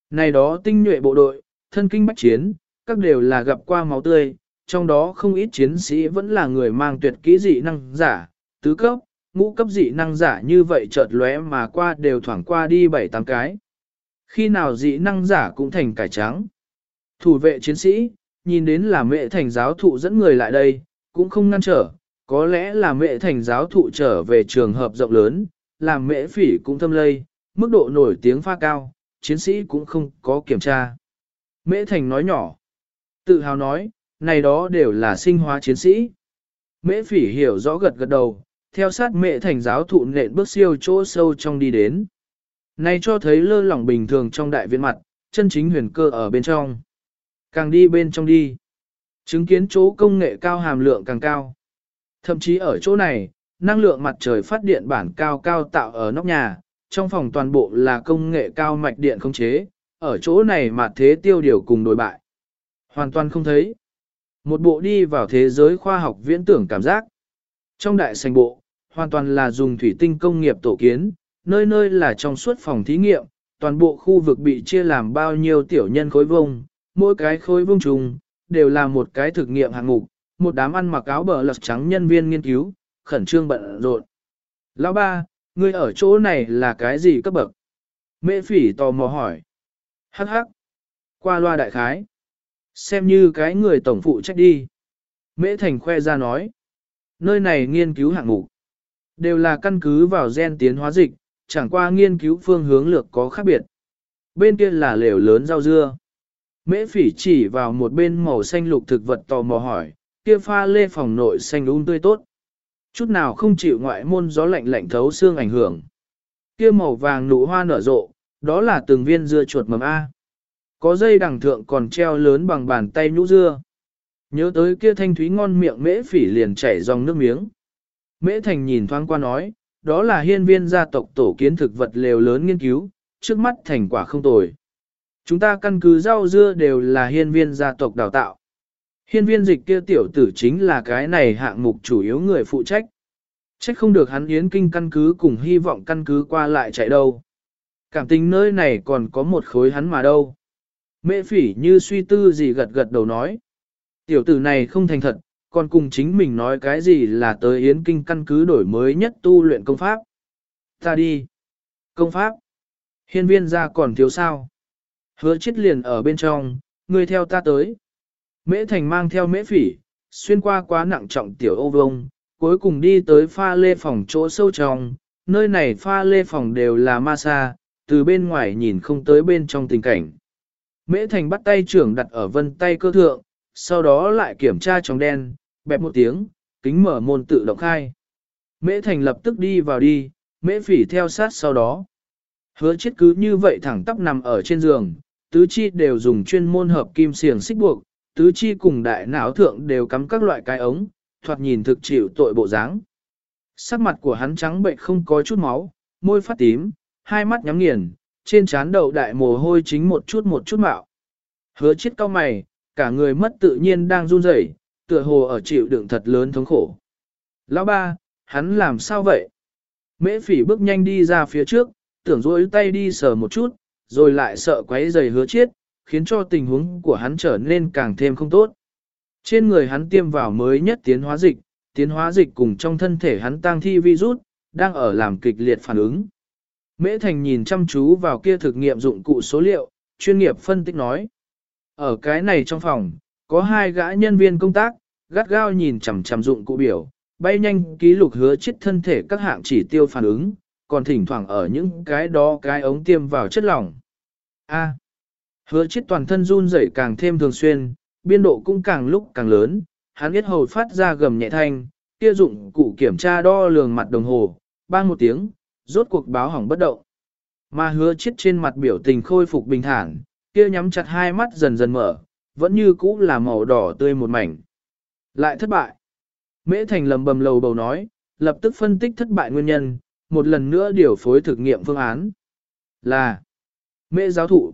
Này đó tinh nhuệ bộ đội, thân kinh bách chiến, các đều là gặp qua máu tươi, trong đó không ít chiến sĩ vẫn là người mang tuyệt kỹ dị năng giả, tứ cấp, ngũ cấp dị năng giả như vậy chợt lóe mà qua đều thoảng qua đi bảy tám cái. Khi nào dị năng giả cũng thành cải trắng. Thủ vệ chiến sĩ, nhìn đến là mẹ thành giáo thụ dẫn người lại đây, cũng không ngăn trở, có lẽ là mẹ thành giáo thụ trở về trường hợp rộng lớn, làm mẹ phỉ cũng thâm lây, mức độ nổi tiếng pha cao, chiến sĩ cũng không có kiểm tra. Mễ thành nói nhỏ, tự hào nói, này đó đều là sinh hóa chiến sĩ. Mễ phỉ hiểu rõ gật gật đầu, theo sát mẹ thành giáo thụ nện bước siêu chỗ sâu trong đi đến. Này cho thấy lơ lỏng bình thường trong đại viện mặt, chân chính huyền cơ ở bên trong. Càng đi bên trong đi, chứng kiến chỗ công nghệ cao hàm lượng càng cao. Thậm chí ở chỗ này, năng lượng mặt trời phát điện bản cao cao tạo ở nóc nhà, trong phòng toàn bộ là công nghệ cao mạch điện không chế, ở chỗ này mà thế tiêu điều cùng đối bại. Hoàn toàn không thấy. Một bộ đi vào thế giới khoa học viễn tưởng cảm giác. Trong đại sành bộ, hoàn toàn là dùng thủy tinh công nghiệp tổ kiến, nơi nơi là trong suốt phòng thí nghiệm, toàn bộ khu vực bị chia làm bao nhiêu tiểu nhân khối vông, mỗi cái khối vông trùng, đều là một cái thực nghiệm hạng mục, một đám ăn mặc áo bờ lật trắng nhân viên nghiên cứu, khẩn trương bận rộn. Lão ba, ngươi ở chỗ này là cái gì cấp bậc? Mễ phỉ tò mò hỏi. Hắc hắc. Qua loa đại khái. Xem như cái người tổng phụ trách đi. Mễ thành khoe ra nói. Nơi này nghiên cứu hạng mục. Đều là căn cứ vào gen tiến hóa dịch, chẳng qua nghiên cứu phương hướng lược có khác biệt. Bên kia là lều lớn rau dưa. Mễ phỉ chỉ vào một bên màu xanh lục thực vật tò mò hỏi, kia pha lê phòng nội xanh um tươi tốt. Chút nào không chịu ngoại môn gió lạnh lạnh thấu xương ảnh hưởng. Kia màu vàng nụ hoa nở rộ, đó là từng viên dưa chuột mầm A. Có dây đằng thượng còn treo lớn bằng bàn tay nhũ dưa. Nhớ tới kia thanh thúy ngon miệng mễ phỉ liền chảy dòng nước miếng. Mễ thành nhìn thoáng qua nói, đó là hiên viên gia tộc tổ kiến thực vật lều lớn nghiên cứu, trước mắt thành quả không tồi. Chúng ta căn cứ rau dưa đều là hiên viên gia tộc đào tạo. Hiên viên dịch kia tiểu tử chính là cái này hạng mục chủ yếu người phụ trách. Trách không được hắn yến kinh căn cứ cùng hy vọng căn cứ qua lại chạy đâu. Cảm tình nơi này còn có một khối hắn mà đâu. Mẹ phỉ như suy tư gì gật gật đầu nói. Tiểu tử này không thành thật, còn cùng chính mình nói cái gì là tới yến kinh căn cứ đổi mới nhất tu luyện công pháp. Ta đi. Công pháp. Hiên viên ra còn thiếu sao. Hứa chết liền ở bên trong, người theo ta tới. Mễ Thành mang theo mễ phỉ, xuyên qua quá nặng trọng tiểu ô vông, cuối cùng đi tới pha lê phòng chỗ sâu trong, nơi này pha lê phòng đều là ma sa, từ bên ngoài nhìn không tới bên trong tình cảnh. Mễ Thành bắt tay trưởng đặt ở vân tay cơ thượng, sau đó lại kiểm tra trong đen, bẹp một tiếng, kính mở môn tự động khai. Mễ Thành lập tức đi vào đi, Mễ Phỉ theo sát sau đó. Hứa chết cứ như vậy thẳng tắp nằm ở trên giường, tứ chi đều dùng chuyên môn hợp kim xiềng xích buộc, tứ chi cùng đại não thượng đều cắm các loại cái ống, thoạt nhìn thực chịu tội bộ dáng. Sắc mặt của hắn trắng bệnh không có chút máu, môi phát tím, hai mắt nhắm nghiền, trên trán đầu đại mồ hôi chính một chút một chút mạo. Hứa chết cao mày, cả người mất tự nhiên đang run rẩy, tựa hồ ở chịu đựng thật lớn thống khổ. Lão ba, hắn làm sao vậy? Mễ phỉ bước nhanh đi ra phía trước, tưởng rối tay đi sờ một chút, rồi lại sợ quấy giày hứa chết, khiến cho tình huống của hắn trở nên càng thêm không tốt. Trên người hắn tiêm vào mới nhất tiến hóa dịch, tiến hóa dịch cùng trong thân thể hắn tăng thi virus, đang ở làm kịch liệt phản ứng. Mễ Thành nhìn chăm chú vào kia thực nghiệm dụng cụ số liệu, chuyên nghiệp phân tích nói. Ở cái này trong phòng, có hai gã nhân viên công tác, gắt gao nhìn chằm chằm dụng cụ biểu, bay nhanh ký lục hứa chết thân thể các hạng chỉ tiêu phản ứng, còn thỉnh thoảng ở những cái đó cái ống tiêm vào chất lỏng. A. hứa chết toàn thân run rẩy càng thêm thường xuyên, biên độ cũng càng lúc càng lớn, hắn biết hầu phát ra gầm nhẹ thanh, kia dụng cụ kiểm tra đo lường mặt đồng hồ, bang một tiếng, rốt cuộc báo hỏng bất động. Mà hứa chết trên mặt biểu tình khôi phục bình thản, kia nhắm chặt hai mắt dần dần mở, vẫn như cũ là màu đỏ tươi một mảnh. Lại thất bại. Mễ Thành lầm bầm lầu bầu nói, lập tức phân tích thất bại nguyên nhân, một lần nữa điều phối thực nghiệm phương án. Là Mễ giáo thụ.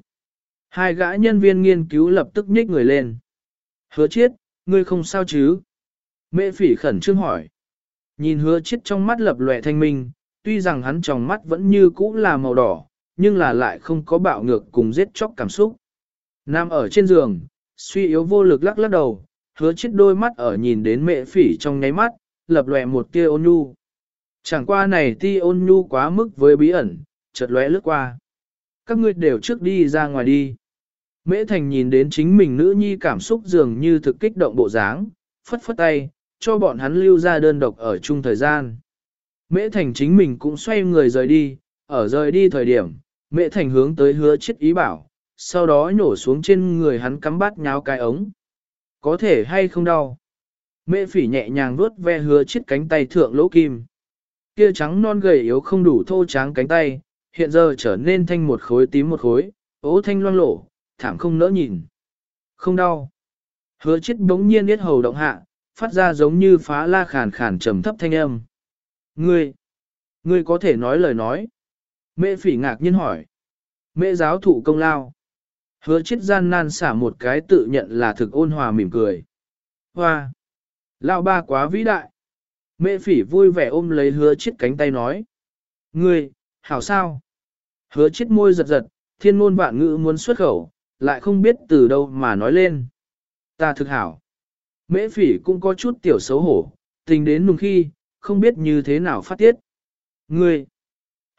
Hai gã nhân viên nghiên cứu lập tức nhích người lên. Hứa chiết, ngươi không sao chứ? Mễ phỉ khẩn trương hỏi. Nhìn hứa chiết trong mắt lập lòe thanh minh, tuy rằng hắn trong mắt vẫn như cũ là màu đỏ, nhưng là lại không có bạo ngược cùng giết chóc cảm xúc. Nam ở trên giường, suy yếu vô lực lắc lắc đầu, hứa chết đôi mắt ở nhìn đến mẹ phỉ trong nháy mắt, lập lòe một tia ôn nhu. Chẳng qua này ti ôn nhu quá mức với bí ẩn, chợt lóe lướt qua. Các ngươi đều trước đi ra ngoài đi. Mễ Thành nhìn đến chính mình nữ nhi cảm xúc dường như thực kích động bộ dáng, phất phất tay, cho bọn hắn lưu ra đơn độc ở chung thời gian. Mễ Thành chính mình cũng xoay người rời đi, ở rời đi thời điểm, Mễ Thành hướng tới hứa chết ý bảo, sau đó nhổ xuống trên người hắn cắm bát nháo cái ống. Có thể hay không đau? Mễ phỉ nhẹ nhàng vuốt ve hứa chiếc cánh tay thượng lỗ kim. Kia trắng non gầy yếu không đủ thô tráng cánh tay, hiện giờ trở nên thanh một khối tím một khối, ố thanh loang lổ, thảm không nỡ nhìn. Không đau. Hứa chết bỗng nhiên biết hầu động hạ, phát ra giống như phá la khàn khàn trầm thấp thanh âm. Ngươi, ngươi có thể nói lời nói. Mẹ phỉ ngạc nhiên hỏi. Mẹ giáo thụ công lao. Hứa chết gian nan xả một cái tự nhận là thực ôn hòa mỉm cười. Hoa! lão ba quá vĩ đại. Mẹ phỉ vui vẻ ôm lấy hứa chết cánh tay nói. Ngươi, hảo sao? Hứa chết môi giật giật, thiên ngôn vạn ngữ muốn xuất khẩu, lại không biết từ đâu mà nói lên. Ta thực hảo. Mễ phỉ cũng có chút tiểu xấu hổ, tình đến nùng khi, không biết như thế nào phát tiết. Ngươi!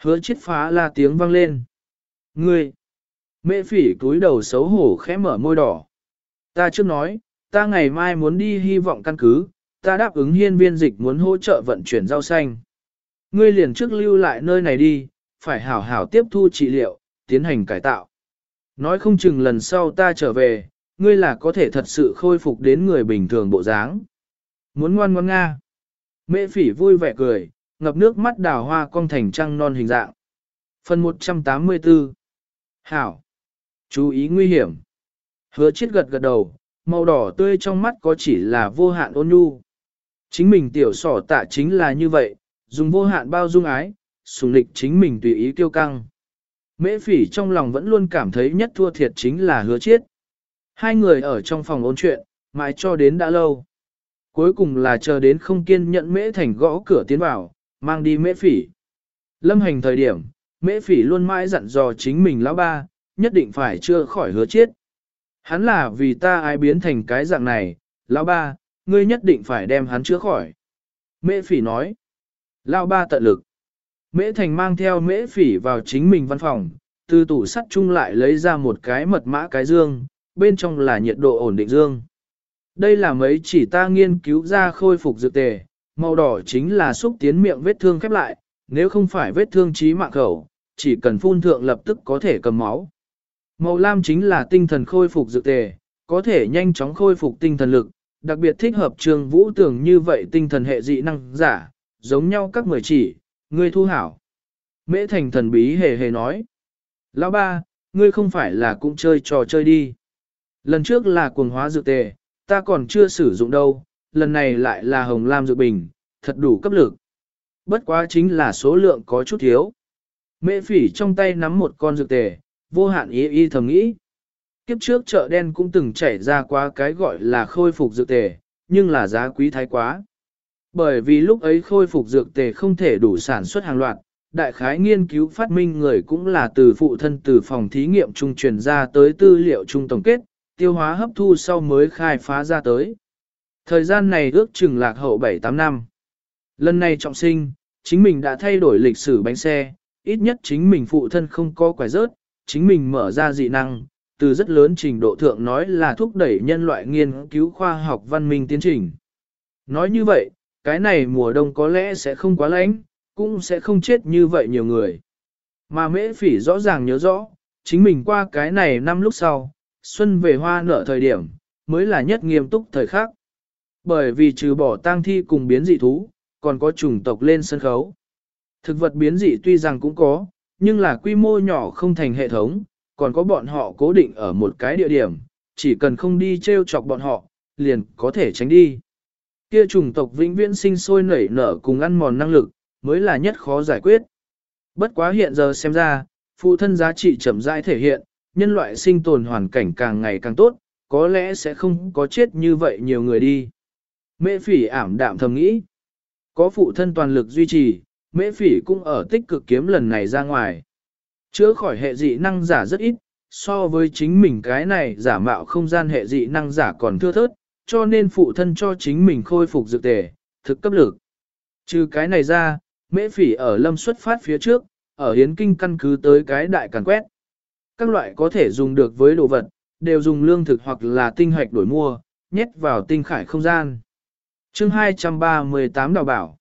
Hứa chết phá là tiếng vang lên. Ngươi! Mễ phỉ cúi đầu xấu hổ khẽ mở môi đỏ. Ta trước nói, ta ngày mai muốn đi hy vọng căn cứ, ta đáp ứng hiên viên dịch muốn hỗ trợ vận chuyển rau xanh. Ngươi liền trước lưu lại nơi này đi, phải hảo hảo tiếp thu trị liệu, tiến hành cải tạo. Nói không chừng lần sau ta trở về, ngươi là có thể thật sự khôi phục đến người bình thường bộ dáng. Muốn ngoan ngoan nga. Mễ phỉ vui vẻ cười, ngập nước mắt đào hoa cong thành trăng non hình dạng. Phần 184 Hảo Chú ý nguy hiểm. Hứa chết gật gật đầu, màu đỏ tươi trong mắt có chỉ là vô hạn ôn nhu. Chính mình tiểu sỏ tạ chính là như vậy, dùng vô hạn bao dung ái, sùng lịch chính mình tùy ý kiêu căng. Mễ phỉ trong lòng vẫn luôn cảm thấy nhất thua thiệt chính là hứa chết. Hai người ở trong phòng ôn chuyện, mãi cho đến đã lâu. Cuối cùng là chờ đến không kiên nhận mễ thành gõ cửa tiến vào, mang đi mễ phỉ. Lâm hành thời điểm, mễ phỉ luôn mãi dặn dò chính mình lão ba, nhất định phải chưa khỏi hứa chết. Hắn là vì ta ai biến thành cái dạng này, lão ba, ngươi nhất định phải đem hắn chữa khỏi. Mễ phỉ nói. Lão ba tận lực. Mễ thành mang theo mễ phỉ vào chính mình văn phòng, từ tủ sắt chung lại lấy ra một cái mật mã cái dương, bên trong là nhiệt độ ổn định dương. Đây là mấy chỉ ta nghiên cứu ra khôi phục dược tề, màu đỏ chính là xúc tiến miệng vết thương khép lại, nếu không phải vết thương chí mạng khẩu, chỉ cần phun thượng lập tức có thể cầm máu. Màu lam chính là tinh thần khôi phục dược tề, có thể nhanh chóng khôi phục tinh thần lực, đặc biệt thích hợp trường vũ tưởng như vậy tinh thần hệ dị năng giả, giống nhau các mười chỉ, ngươi thu hảo. Mễ thành thần bí hề hề nói. Lão ba, ngươi không phải là cũng chơi trò chơi đi. Lần trước là cuồng hóa dược tề, ta còn chưa sử dụng đâu, lần này lại là hồng lam dược bình, thật đủ cấp lực. Bất quá chính là số lượng có chút thiếu. Mễ phỉ trong tay nắm một con dược tề, vô hạn ý y thầm nghĩ. Kiếp trước chợ đen cũng từng chảy ra qua cái gọi là khôi phục dược tề, nhưng là giá quý thái quá. Bởi vì lúc ấy khôi phục dược tề không thể đủ sản xuất hàng loạt, đại khái nghiên cứu phát minh người cũng là từ phụ thân từ phòng thí nghiệm trung truyền ra tới tư liệu trung tổng kết, tiêu hóa hấp thu sau mới khai phá ra tới. Thời gian này ước chừng lạc hậu 7-8 năm. Lần này trọng sinh, chính mình đã thay đổi lịch sử bánh xe, ít nhất chính mình phụ thân không có quải rớt, chính mình mở ra dị năng, từ rất lớn trình độ thượng nói là thúc đẩy nhân loại nghiên cứu khoa học văn minh tiến trình. Nói như vậy, cái này mùa đông có lẽ sẽ không quá lạnh, cũng sẽ không chết như vậy nhiều người. Mà mễ phỉ rõ ràng nhớ rõ, chính mình qua cái này năm lúc sau, xuân về hoa nở thời điểm, mới là nhất nghiêm túc thời khắc. Bởi vì trừ bỏ tang thi cùng biến dị thú, còn có chủng tộc lên sân khấu. Thực vật biến dị tuy rằng cũng có, nhưng là quy mô nhỏ không thành hệ thống, còn có bọn họ cố định ở một cái địa điểm, chỉ cần không đi treo chọc bọn họ, liền có thể tránh đi. Kia chủng tộc vĩnh viễn sinh sôi nảy nở cùng ăn mòn năng lực, mới là nhất khó giải quyết. Bất quá hiện giờ xem ra, phụ thân giá trị chậm rãi thể hiện, nhân loại sinh tồn hoàn cảnh càng ngày càng tốt, có lẽ sẽ không có chết như vậy nhiều người đi. Mễ phỉ ảm đạm thầm nghĩ. Có phụ thân toàn lực duy trì, mễ phỉ cũng ở tích cực kiếm lần này ra ngoài. Chữa khỏi hệ dị năng giả rất ít, so với chính mình cái này giả mạo không gian hệ dị năng giả còn thưa thớt, cho nên phụ thân cho chính mình khôi phục dược tề, thực cấp lực. Trừ cái này ra, mễ phỉ ở lâm xuất phát phía trước, ở hiến kinh căn cứ tới cái đại càn quét. Các loại có thể dùng được với đồ vật, đều dùng lương thực hoặc là tinh hoạch đổi mua, nhét vào tinh khải không gian. chương 238 đào bảo.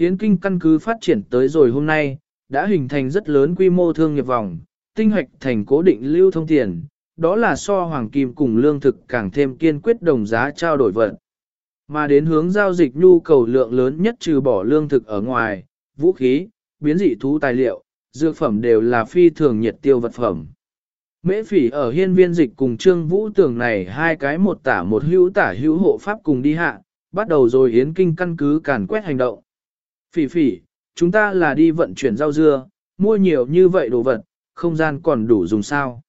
Yến kinh căn cứ phát triển tới rồi hôm nay, đã hình thành rất lớn quy mô thương nghiệp vòng, tinh hoạch thành cố định lưu thông tiền, đó là so hoàng kim cùng lương thực càng thêm kiên quyết đồng giá trao đổi vận. Mà đến hướng giao dịch nhu cầu lượng lớn nhất trừ bỏ lương thực ở ngoài, vũ khí, biến dị thú tài liệu, dược phẩm đều là phi thường nhiệt tiêu vật phẩm. Mễ phỉ ở hiên viên dịch cùng trương vũ tưởng này hai cái một tả một hữu tả hữu hộ pháp cùng đi hạ, bắt đầu rồi yến kinh căn cứ càn quét hành động. Phỉ phỉ, chúng ta là đi vận chuyển rau dưa, mua nhiều như vậy đồ vật, không gian còn đủ dùng sao.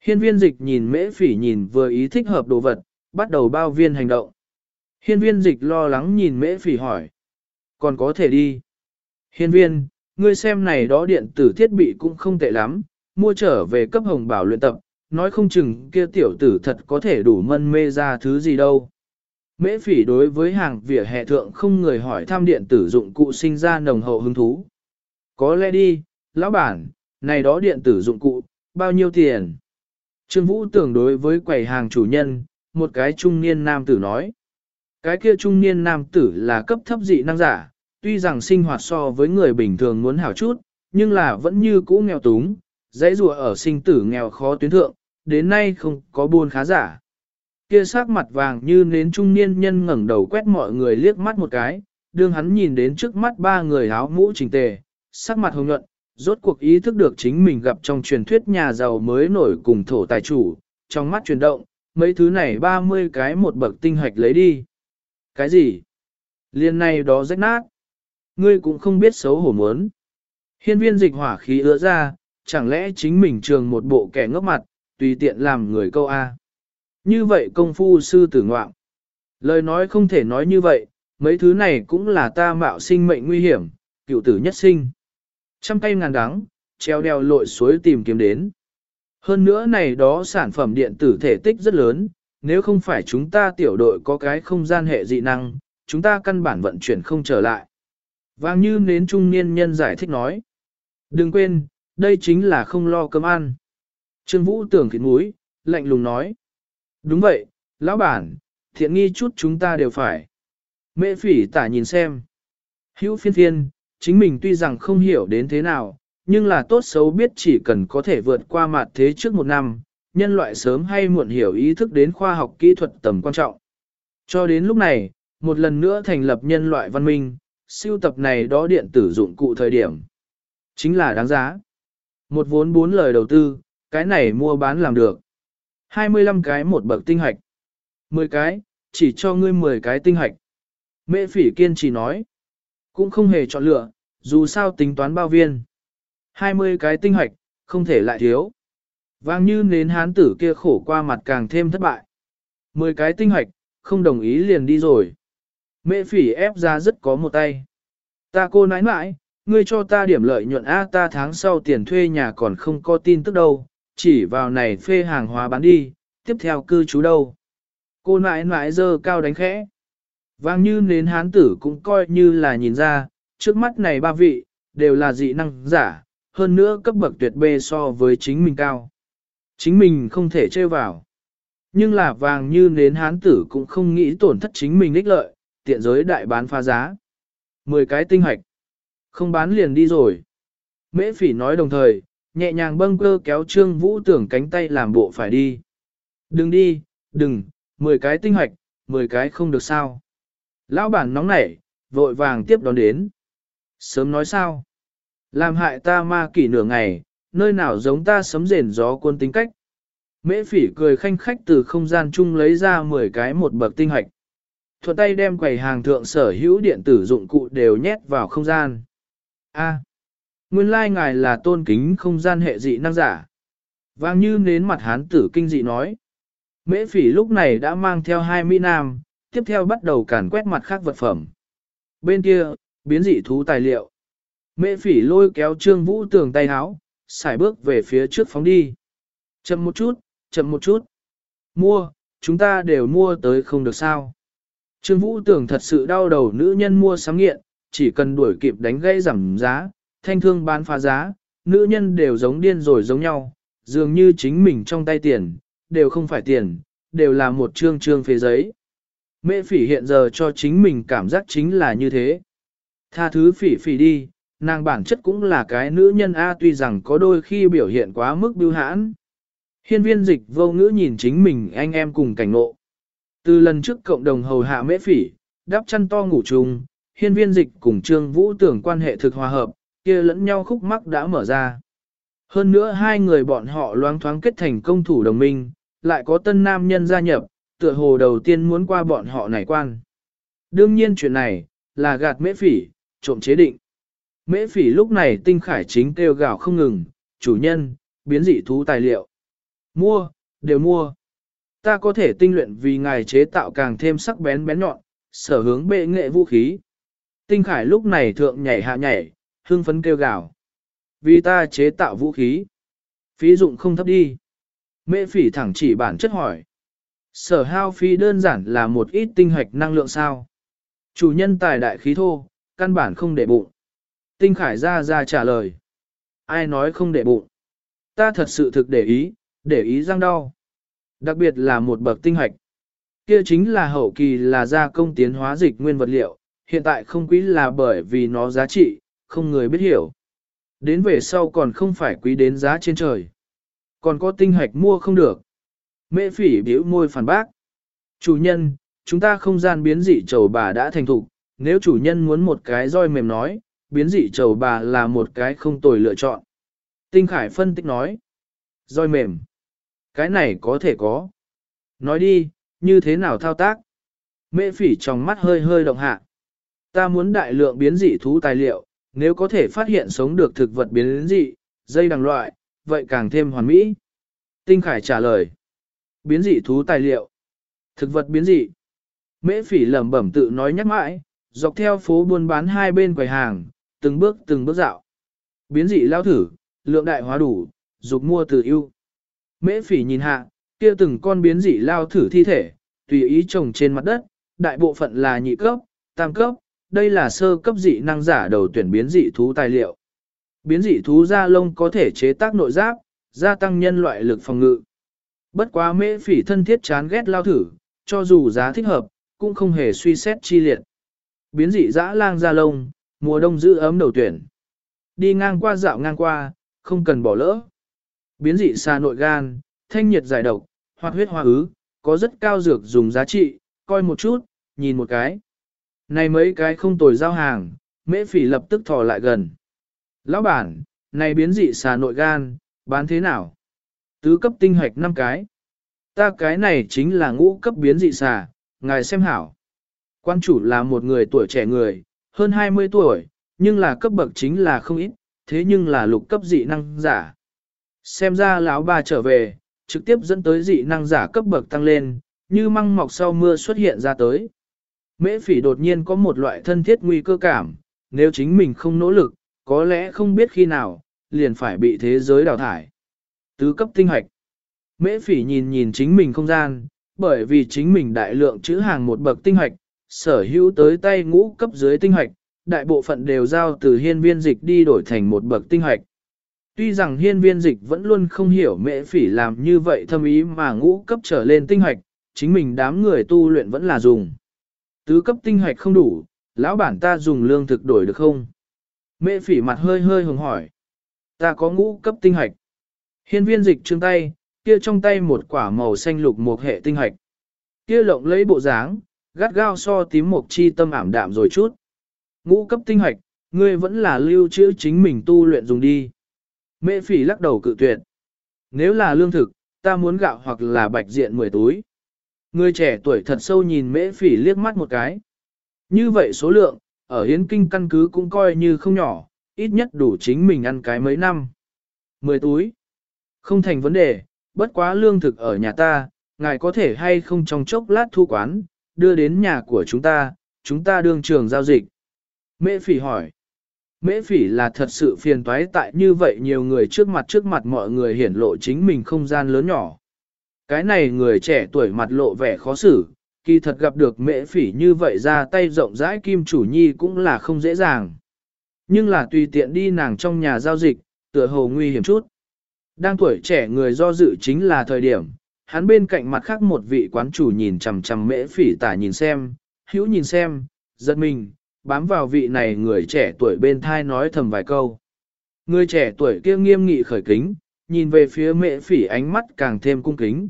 Hiên viên dịch nhìn mễ phỉ nhìn vừa ý thích hợp đồ vật, bắt đầu bao viên hành động. Hiên viên dịch lo lắng nhìn mễ phỉ hỏi. Còn có thể đi. Hiên viên, ngươi xem này đó điện tử thiết bị cũng không tệ lắm, mua trở về cấp hồng bảo luyện tập, nói không chừng kia tiểu tử thật có thể đủ mân mê ra thứ gì đâu. Mễ phỉ đối với hàng vỉa hè thượng không người hỏi tham điện tử dụng cụ sinh ra nồng hậu hứng thú. Có lẽ đi, lão bản, này đó điện tử dụng cụ, bao nhiêu tiền? Trương Vũ tưởng đối với quầy hàng chủ nhân, một cái trung niên nam tử nói. Cái kia trung niên nam tử là cấp thấp dị năng giả, tuy rằng sinh hoạt so với người bình thường muốn hảo chút, nhưng là vẫn như cũ nghèo túng, dãy rùa ở sinh tử nghèo khó tuyến thượng, đến nay không có buôn khá giả. Kia sắc mặt vàng như nến trung niên nhân ngẩng đầu quét mọi người liếc mắt một cái, đương hắn nhìn đến trước mắt ba người áo mũ chỉnh tề, sắc mặt hồng nhuận, rốt cuộc ý thức được chính mình gặp trong truyền thuyết nhà giàu mới nổi cùng thổ tài chủ, trong mắt chuyển động, mấy thứ này 30 cái một bậc tinh hạch lấy đi. Cái gì? Liên này đó rách nát. Ngươi cũng không biết xấu hổ muốn. Hiên viên dịch hỏa khí ứa ra, chẳng lẽ chính mình trường một bộ kẻ ngốc mặt, tùy tiện làm người câu A. Như vậy công phu sư tử ngoạm. Lời nói không thể nói như vậy, mấy thứ này cũng là ta mạo sinh mệnh nguy hiểm, cựu tử nhất sinh. Trăm cây ngàn đắng, treo đeo lội suối tìm kiếm đến. Hơn nữa này đó sản phẩm điện tử thể tích rất lớn, nếu không phải chúng ta tiểu đội có cái không gian hệ dị năng, chúng ta căn bản vận chuyển không trở lại. Vàng như nến trung niên nhân giải thích nói. Đừng quên, đây chính là không lo cơm ăn. Trương Vũ tưởng thịt mũi, lạnh lùng nói. Đúng vậy, lão bản, thiện nghi chút chúng ta đều phải. Mẹ phỉ tả nhìn xem. Hữu phiên phiên, chính mình tuy rằng không hiểu đến thế nào, nhưng là tốt xấu biết chỉ cần có thể vượt qua mặt thế trước một năm, nhân loại sớm hay muộn hiểu ý thức đến khoa học kỹ thuật tầm quan trọng. Cho đến lúc này, một lần nữa thành lập nhân loại văn minh, siêu tập này đó điện tử dụng cụ thời điểm. Chính là đáng giá. Một vốn bốn lời đầu tư, cái này mua bán làm được. 25 cái một bậc tinh hạch. 10 cái, chỉ cho ngươi 10 cái tinh hạch. Mễ phỉ kiên trì nói. Cũng không hề chọn lựa, dù sao tính toán bao viên. 20 cái tinh hạch, không thể lại thiếu. Vang như nến hán tử kia khổ qua mặt càng thêm thất bại. 10 cái tinh hạch, không đồng ý liền đi rồi. Mẹ phỉ ép ra rất có một tay. Ta cô nãi nãi, ngươi cho ta điểm lợi nhuận A ta tháng sau tiền thuê nhà còn không có tin tức đâu, chỉ vào này phê hàng hóa bán đi, tiếp theo cư trú đâu. Cô nãi nãi dơ cao đánh khẽ. Vang như nến hán tử cũng coi như là nhìn ra, trước mắt này ba vị, đều là dị năng giả, hơn nữa cấp bậc tuyệt bê so với chính mình cao. Chính mình không thể chơi vào. Nhưng là vàng như nến hán tử cũng không nghĩ tổn thất chính mình ích lợi, tiện giới đại bán phá giá. Mười cái tinh hạch. Không bán liền đi rồi. Mễ phỉ nói đồng thời, nhẹ nhàng bâng cơ kéo trương vũ tưởng cánh tay làm bộ phải đi. Đừng đi, đừng, mười cái tinh hoạch, mười cái không được sao. Lão bản nóng nảy, vội vàng tiếp đón đến. Sớm nói sao? Làm hại ta ma kỷ nửa ngày, nơi nào giống ta sấm rền gió quân tính cách. Mễ phỉ cười khanh khách từ không gian chung lấy ra 10 cái một bậc tinh hoạch Thuận tay đem quầy hàng thượng sở hữu điện tử dụng cụ đều nhét vào không gian. A nguyên lai ngài là tôn kính không gian hệ dị năng giả. Vang như nến mặt hán tử kinh dị nói. Mễ phỉ lúc này đã mang theo hai Mỹ Nam, tiếp theo bắt đầu càn quét mặt khác vật phẩm. Bên kia, biến dị thú tài liệu. Mễ phỉ lôi kéo trương vũ tường tay háo, xài bước về phía trước phóng đi. Chậm một chút, chậm một chút. Mua, chúng ta đều mua tới không được sao. Trương Vũ tưởng thật sự đau đầu nữ nhân mua sắm nghiện, chỉ cần đuổi kịp đánh gây giảm giá, thanh thương bán phá giá, nữ nhân đều giống điên rồi giống nhau, dường như chính mình trong tay tiền, đều không phải tiền, đều là một trương trương phế giấy. Mẹ phỉ hiện giờ cho chính mình cảm giác chính là như thế. Tha thứ phỉ phỉ đi, nàng bản chất cũng là cái nữ nhân A tuy rằng có đôi khi biểu hiện quá mức biêu hãn. Hiên viên dịch vô ngữ nhìn chính mình anh em cùng cảnh ngộ. Từ lần trước cộng đồng hầu hạ mễ phỉ, đắp chăn to ngủ chung, hiên viên dịch cùng trương vũ tưởng quan hệ thực hòa hợp, kia lẫn nhau khúc mắc đã mở ra. Hơn nữa hai người bọn họ loáng thoáng kết thành công thủ đồng minh, lại có tân nam nhân gia nhập, tựa hồ đầu tiên muốn qua bọn họ này quan. Đương nhiên chuyện này, là gạt mễ phỉ, trộm chế định. Mễ phỉ lúc này tinh khải chính kêu gào không ngừng, chủ nhân, biến dị thú tài liệu. Mua, đều mua. Ta có thể tinh luyện vì ngài chế tạo càng thêm sắc bén bén nhọn, sở hướng bệ nghệ vũ khí. Tinh khải lúc này thượng nhảy hạ nhảy, hương phấn kêu gào. Vì ta chế tạo vũ khí. Phí dụng không thấp đi. Mễ phỉ thẳng chỉ bản chất hỏi. Sở hao phí đơn giản là một ít tinh hoạch năng lượng sao. Chủ nhân tài đại khí thô, căn bản không để bụng. Tinh khải ra ra trả lời. Ai nói không để bụng? Ta thật sự thực để ý, để ý răng đau. Đặc biệt là một bậc tinh hoạch. Kia chính là hậu kỳ là gia công tiến hóa dịch nguyên vật liệu, hiện tại không quý là bởi vì nó giá trị, không người biết hiểu. Đến về sau còn không phải quý đến giá trên trời. Còn có tinh hoạch mua không được. Mễ phỉ biểu môi phản bác. Chủ nhân, chúng ta không gian biến dị trầu bà đã thành thục, nếu chủ nhân muốn một cái roi mềm nói, biến dị trầu bà là một cái không tồi lựa chọn. Tinh Khải phân tích nói. Roi mềm. Cái này có thể có. Nói đi, như thế nào thao tác? Mễ phỉ trong mắt hơi hơi động hạ. Ta muốn đại lượng biến dị thú tài liệu, nếu có thể phát hiện sống được thực vật biến dị, dây đằng loại, vậy càng thêm hoàn mỹ. Tinh Khải trả lời. Biến dị thú tài liệu. Thực vật biến dị. Mễ phỉ lẩm bẩm tự nói nhắc mãi, dọc theo phố buôn bán hai bên quầy hàng, từng bước từng bước dạo. Biến dị lao thử, lượng đại hóa đủ, dục mua từ ưu. Mễ phỉ nhìn hạ, kia từng con biến dị lao thử thi thể, tùy ý trồng trên mặt đất, đại bộ phận là nhị cấp, tam cấp, đây là sơ cấp dị năng giả đầu tuyển biến dị thú tài liệu. Biến dị thú da lông có thể chế tác nội giáp, gia tăng nhân loại lực phòng ngự. Bất quá mễ phỉ thân thiết chán ghét lao thử, cho dù giá thích hợp, cũng không hề suy xét chi liệt. Biến dị dã lang da lông, mùa đông giữ ấm đầu tuyển. đi ngang qua dạo ngang qua, không cần bỏ lỡ. Biến dị xa nội gan, thanh nhiệt giải độc, hoạt huyết hoa ứ, có rất cao dược dùng giá trị, coi một chút, nhìn một cái. Này mấy cái không tồi giao hàng, mễ phỉ lập tức thò lại gần. Lão bản, này biến dị xà nội gan, bán thế nào? Tứ cấp tinh hoạch 5 cái. Ta cái này chính là ngũ cấp biến dị xà, ngài xem hảo. Quan chủ là một người tuổi trẻ người, hơn 20 tuổi, nhưng là cấp bậc chính là không ít, thế nhưng là lục cấp dị năng giả. Xem ra lão bà trở về, trực tiếp dẫn tới dị năng giả cấp bậc tăng lên, như măng mọc sau mưa xuất hiện ra tới. Mễ phỉ đột nhiên có một loại thân thiết nguy cơ cảm, nếu chính mình không nỗ lực, có lẽ không biết khi nào, liền phải bị thế giới đào thải. Tứ cấp tinh hoạch. Mễ phỉ nhìn nhìn chính mình không gian, bởi vì chính mình đại lượng chữ hàng một bậc tinh hoạch, sở hữu tới tay ngũ cấp dưới tinh hoạch, đại bộ phận đều giao từ hiên viên dịch đi đổi thành một bậc tinh hoạch. Tuy rằng hiên viên dịch vẫn luôn không hiểu mễ phỉ làm như vậy thâm ý mà ngũ cấp trở lên tinh hoạch, chính mình đám người tu luyện vẫn là dùng. Tứ cấp tinh hoạch không đủ, lão bản ta dùng lương thực đổi được không? Mễ phỉ mặt hơi hơi hồng hỏi. Ta có ngũ cấp tinh hoạch. Hiên viên dịch trương tay, kia trong tay một quả màu xanh lục một hệ tinh hoạch. Kia lộng lấy bộ dáng, gắt gao so tím một chi tâm ảm đạm rồi chút. Ngũ cấp tinh hoạch, ngươi vẫn là lưu trữ chính mình tu luyện dùng đi. Mễ phỉ lắc đầu cự tuyệt. Nếu là lương thực, ta muốn gạo hoặc là bạch diện 10 túi. Người trẻ tuổi thật sâu nhìn mễ phỉ liếc mắt một cái. Như vậy số lượng, ở hiến kinh căn cứ cũng coi như không nhỏ, ít nhất đủ chính mình ăn cái mấy năm. 10 túi. Không thành vấn đề, bất quá lương thực ở nhà ta, ngài có thể hay không trong chốc lát thu quán, đưa đến nhà của chúng ta, chúng ta đương trường giao dịch. Mễ phỉ hỏi. Mễ phỉ là thật sự phiền toái tại như vậy nhiều người trước mặt trước mặt mọi người hiển lộ chính mình không gian lớn nhỏ. Cái này người trẻ tuổi mặt lộ vẻ khó xử, kỳ thật gặp được mễ phỉ như vậy ra tay rộng rãi kim chủ nhi cũng là không dễ dàng. Nhưng là tùy tiện đi nàng trong nhà giao dịch, tựa hồ nguy hiểm chút. Đang tuổi trẻ người do dự chính là thời điểm, hắn bên cạnh mặt khác một vị quán chủ nhìn chằm chằm mễ phỉ tả nhìn xem, hữu nhìn xem, giật mình, bám vào vị này người trẻ tuổi bên thai nói thầm vài câu. Người trẻ tuổi kia nghiêm nghị khởi kính, nhìn về phía mễ phỉ ánh mắt càng thêm cung kính.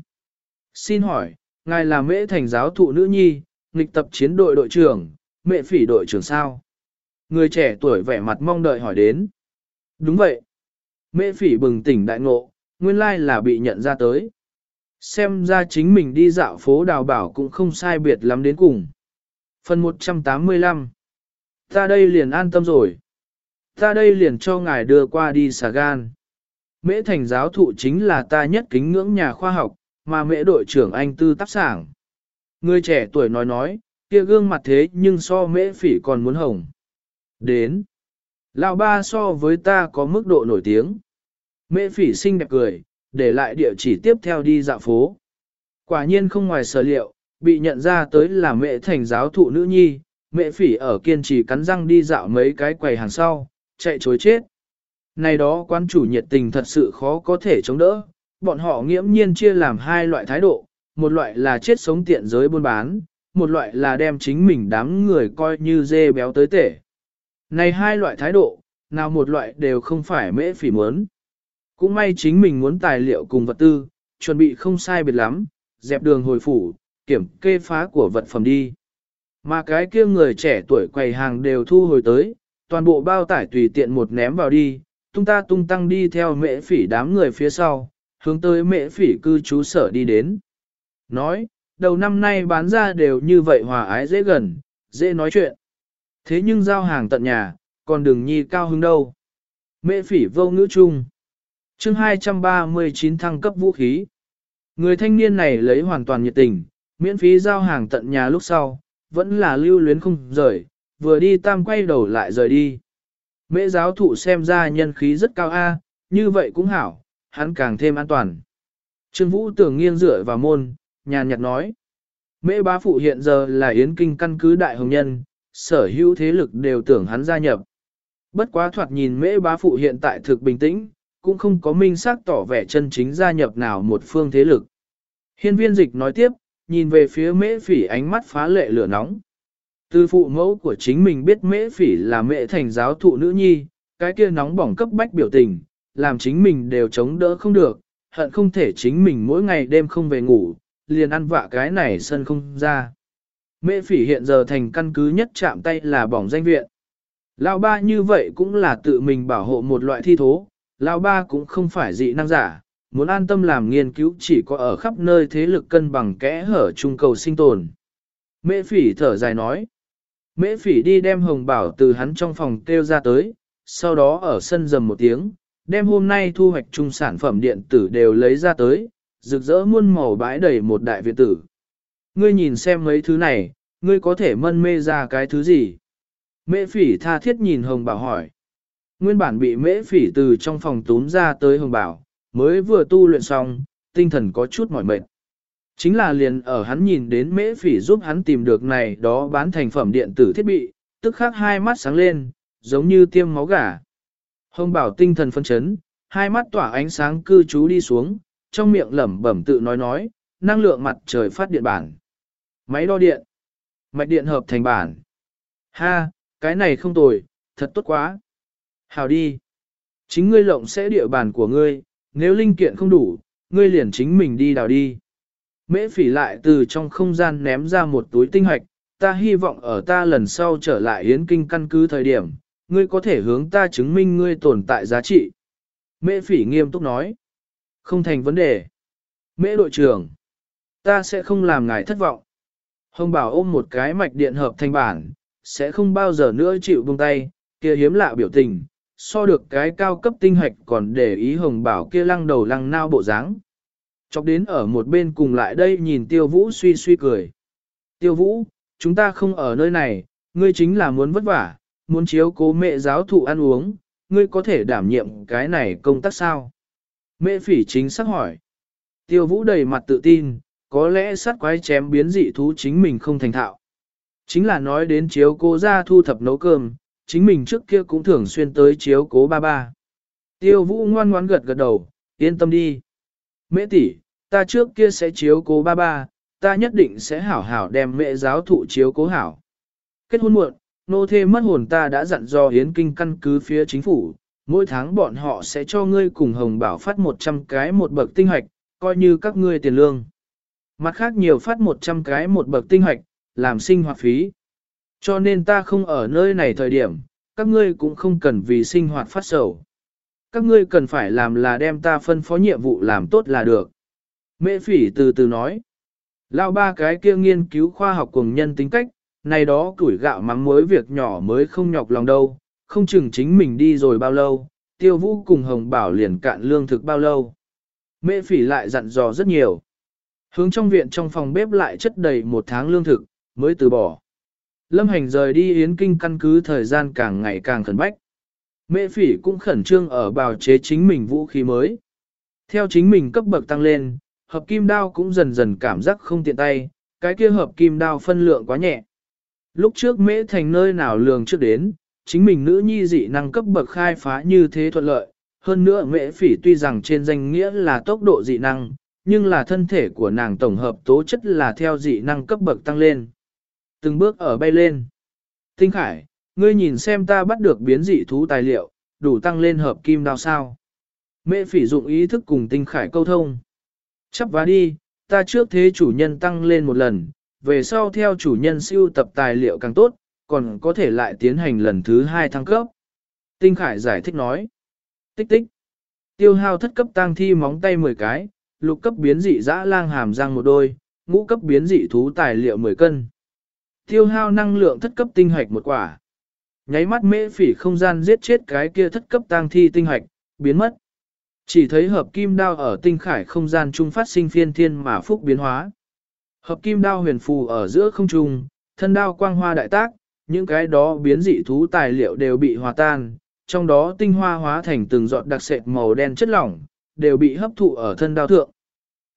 Xin hỏi, ngài là mễ thành giáo thụ nữ nhi, nghịch tập chiến đội đội trưởng, mẹ phỉ đội trưởng sao? Người trẻ tuổi vẻ mặt mong đợi hỏi đến. Đúng vậy. Mễ phỉ bừng tỉnh đại ngộ, nguyên lai là bị nhận ra tới. Xem ra chính mình đi dạo phố đào bảo cũng không sai biệt lắm đến cùng. Phần 185 Ta đây liền an tâm rồi. Ta đây liền cho ngài đưa qua đi xà gan. Mễ thành giáo thụ chính là ta nhất kính ngưỡng nhà khoa học, mà mễ đội trưởng anh tư tác sảng. Người trẻ tuổi nói nói, kia gương mặt thế nhưng so mễ phỉ còn muốn hồng. Đến. Lão ba so với ta có mức độ nổi tiếng. Mễ phỉ xinh đẹp cười, để lại địa chỉ tiếp theo đi dạo phố. Quả nhiên không ngoài sở liệu, bị nhận ra tới là mẹ thành giáo thụ nữ nhi, mẹ phỉ ở kiên trì cắn răng đi dạo mấy cái quầy hàng sau, chạy chối chết. Này đó quan chủ nhiệt tình thật sự khó có thể chống đỡ, bọn họ nghiễm nhiên chia làm hai loại thái độ, một loại là chết sống tiện giới buôn bán, một loại là đem chính mình đám người coi như dê béo tới tể. Này hai loại thái độ, nào một loại đều không phải mễ phỉ muốn. Cũng may chính mình muốn tài liệu cùng vật tư, chuẩn bị không sai biệt lắm, dẹp đường hồi phủ, kiểm kê phá của vật phẩm đi. Mà cái kia người trẻ tuổi quầy hàng đều thu hồi tới, toàn bộ bao tải tùy tiện một ném vào đi, tung ta tung tăng đi theo mễ phỉ đám người phía sau, hướng tới mễ phỉ cư trú sở đi đến. Nói, đầu năm nay bán ra đều như vậy hòa ái dễ gần, dễ nói chuyện. Thế nhưng giao hàng tận nhà, còn đừng nhi cao hứng đâu. Mễ phỉ vô ngữ chung. chương 239 thăng cấp vũ khí. Người thanh niên này lấy hoàn toàn nhiệt tình, miễn phí giao hàng tận nhà lúc sau, vẫn là lưu luyến không rời, vừa đi tam quay đầu lại rời đi. Mễ giáo thụ xem ra nhân khí rất cao A, như vậy cũng hảo, hắn càng thêm an toàn. Trương Vũ tưởng nghiêng dựa vào môn, nhàn nhạt nói. Mễ bá phụ hiện giờ là yến kinh căn cứ đại hồng nhân, sở hữu thế lực đều tưởng hắn gia nhập. Bất quá thoạt nhìn mễ bá phụ hiện tại thực bình tĩnh, cũng không có minh xác tỏ vẻ chân chính gia nhập nào một phương thế lực. Hiên viên dịch nói tiếp, nhìn về phía mễ phỉ ánh mắt phá lệ lửa nóng. Từ phụ mẫu của chính mình biết mễ phỉ là mễ thành giáo thụ nữ nhi, cái kia nóng bỏng cấp bách biểu tình, làm chính mình đều chống đỡ không được, hận không thể chính mình mỗi ngày đêm không về ngủ, liền ăn vạ cái này sân không ra. Mễ phỉ hiện giờ thành căn cứ nhất chạm tay là bỏng danh viện. Lão ba như vậy cũng là tự mình bảo hộ một loại thi thố, lão ba cũng không phải dị năng giả, muốn an tâm làm nghiên cứu chỉ có ở khắp nơi thế lực cân bằng kẽ hở trung cầu sinh tồn. Mễ phỉ thở dài nói. Mễ phỉ đi đem hồng bảo từ hắn trong phòng kêu ra tới, sau đó ở sân dầm một tiếng, đem hôm nay thu hoạch chung sản phẩm điện tử đều lấy ra tới, rực rỡ muôn màu bãi đầy một đại viện tử. Ngươi nhìn xem mấy thứ này, ngươi có thể mân mê ra cái thứ gì? Mễ phỉ tha thiết nhìn hồng bảo hỏi. Nguyên bản bị mễ phỉ từ trong phòng túm ra tới hồng bảo, mới vừa tu luyện xong, tinh thần có chút mỏi mệt. Chính là liền ở hắn nhìn đến mễ phỉ giúp hắn tìm được này đó bán thành phẩm điện tử thiết bị, tức khắc hai mắt sáng lên, giống như tiêm máu gà. Hồng bảo tinh thần phân chấn, hai mắt tỏa ánh sáng cư trú đi xuống, trong miệng lẩm bẩm tự nói nói, năng lượng mặt trời phát điện bản. Máy đo điện. Mạch điện hợp thành bản. Ha, cái này không tồi, thật tốt quá. Hào đi. Chính ngươi lộng sẽ địa bàn của ngươi, nếu linh kiện không đủ, ngươi liền chính mình đi đào đi. Mễ phỉ lại từ trong không gian ném ra một túi tinh hạch, ta hy vọng ở ta lần sau trở lại Yến kinh căn cứ thời điểm, ngươi có thể hướng ta chứng minh ngươi tồn tại giá trị. Mễ phỉ nghiêm túc nói. Không thành vấn đề. Mễ đội trưởng. Ta sẽ không làm ngài thất vọng. Hồng bảo ôm một cái mạch điện hợp thành bản, sẽ không bao giờ nữa chịu buông tay, kia hiếm lạ biểu tình, so được cái cao cấp tinh hạch còn để ý hồng bảo kia lăng đầu lăng nao bộ dáng. Chọc đến ở một bên cùng lại đây nhìn tiêu vũ suy suy cười. Tiêu vũ, chúng ta không ở nơi này, ngươi chính là muốn vất vả, muốn chiếu cố mẹ giáo thụ ăn uống, ngươi có thể đảm nhiệm cái này công tác sao? Mẹ phỉ chính xác hỏi. Tiêu vũ đầy mặt tự tin, có lẽ sát quái chém biến dị thú chính mình không thành thạo. Chính là nói đến chiếu cố ra thu thập nấu cơm, chính mình trước kia cũng thường xuyên tới chiếu cố ba ba. Tiêu vũ ngoan ngoãn gật gật đầu, yên tâm đi. Mẹ tỷ, ta trước kia sẽ chiếu cố ba ba, ta nhất định sẽ hảo hảo đem mẹ giáo thụ chiếu cố hảo. Kết hôn muộn, nô thê mất hồn ta đã dặn do hiến kinh căn cứ phía chính phủ, mỗi tháng bọn họ sẽ cho ngươi cùng hồng bảo phát 100 cái một bậc tinh hoạch, coi như các ngươi tiền lương. Mặt khác nhiều phát 100 cái một bậc tinh hoạch, làm sinh hoạt phí. Cho nên ta không ở nơi này thời điểm, các ngươi cũng không cần vì sinh hoạt phát sầu. Các ngươi cần phải làm là đem ta phân phó nhiệm vụ làm tốt là được. Mễ phỉ từ từ nói. Lao ba cái kia nghiên cứu khoa học cùng nhân tính cách, này đó củi gạo mắm muối việc nhỏ mới không nhọc lòng đâu, không chừng chính mình đi rồi bao lâu, tiêu vũ cùng hồng bảo liền cạn lương thực bao lâu. Mễ phỉ lại dặn dò rất nhiều. Hướng trong viện trong phòng bếp lại chất đầy một tháng lương thực, mới từ bỏ. Lâm hành rời đi yến kinh căn cứ thời gian càng ngày càng khẩn bách. Mễ phỉ cũng khẩn trương ở bào chế chính mình vũ khí mới. Theo chính mình cấp bậc tăng lên, hợp kim đao cũng dần dần cảm giác không tiện tay, cái kia hợp kim đao phân lượng quá nhẹ. Lúc trước mễ thành nơi nào lường trước đến, chính mình nữ nhi dị năng cấp bậc khai phá như thế thuận lợi. Hơn nữa mễ phỉ tuy rằng trên danh nghĩa là tốc độ dị năng, nhưng là thân thể của nàng tổng hợp tố chất là theo dị năng cấp bậc tăng lên. Từng bước ở bay lên. Tinh Khải, ngươi nhìn xem ta bắt được biến dị thú tài liệu, đủ tăng lên hợp kim đao sao. Mẹ phỉ dụng ý thức cùng Tinh Khải câu thông. Chấp vá đi, ta trước thế chủ nhân tăng lên một lần, về sau theo chủ nhân siêu tập tài liệu càng tốt, còn có thể lại tiến hành lần thứ hai thăng cấp. Tinh Khải giải thích nói. Tích tích. Tiêu hao thất cấp tăng thi móng tay 10 cái, lục cấp biến dị dã lang hàm răng một đôi, ngũ cấp biến dị thú tài liệu 10 cân. Tiêu hao năng lượng thất cấp tinh hoạch một quả. Nháy mắt mễ phỉ không gian giết chết cái kia thất cấp tang thi tinh hoạch, biến mất. Chỉ thấy hợp kim đao ở tinh khải không gian trung phát sinh phiên thiên mà phúc biến hóa. Hợp kim đao huyền phù ở giữa không trung, thân đao quang hoa đại tác, những cái đó biến dị thú tài liệu đều bị hòa tan, trong đó tinh hoa hóa thành từng giọt đặc sệt màu đen chất lỏng, đều bị hấp thụ ở thân đao thượng.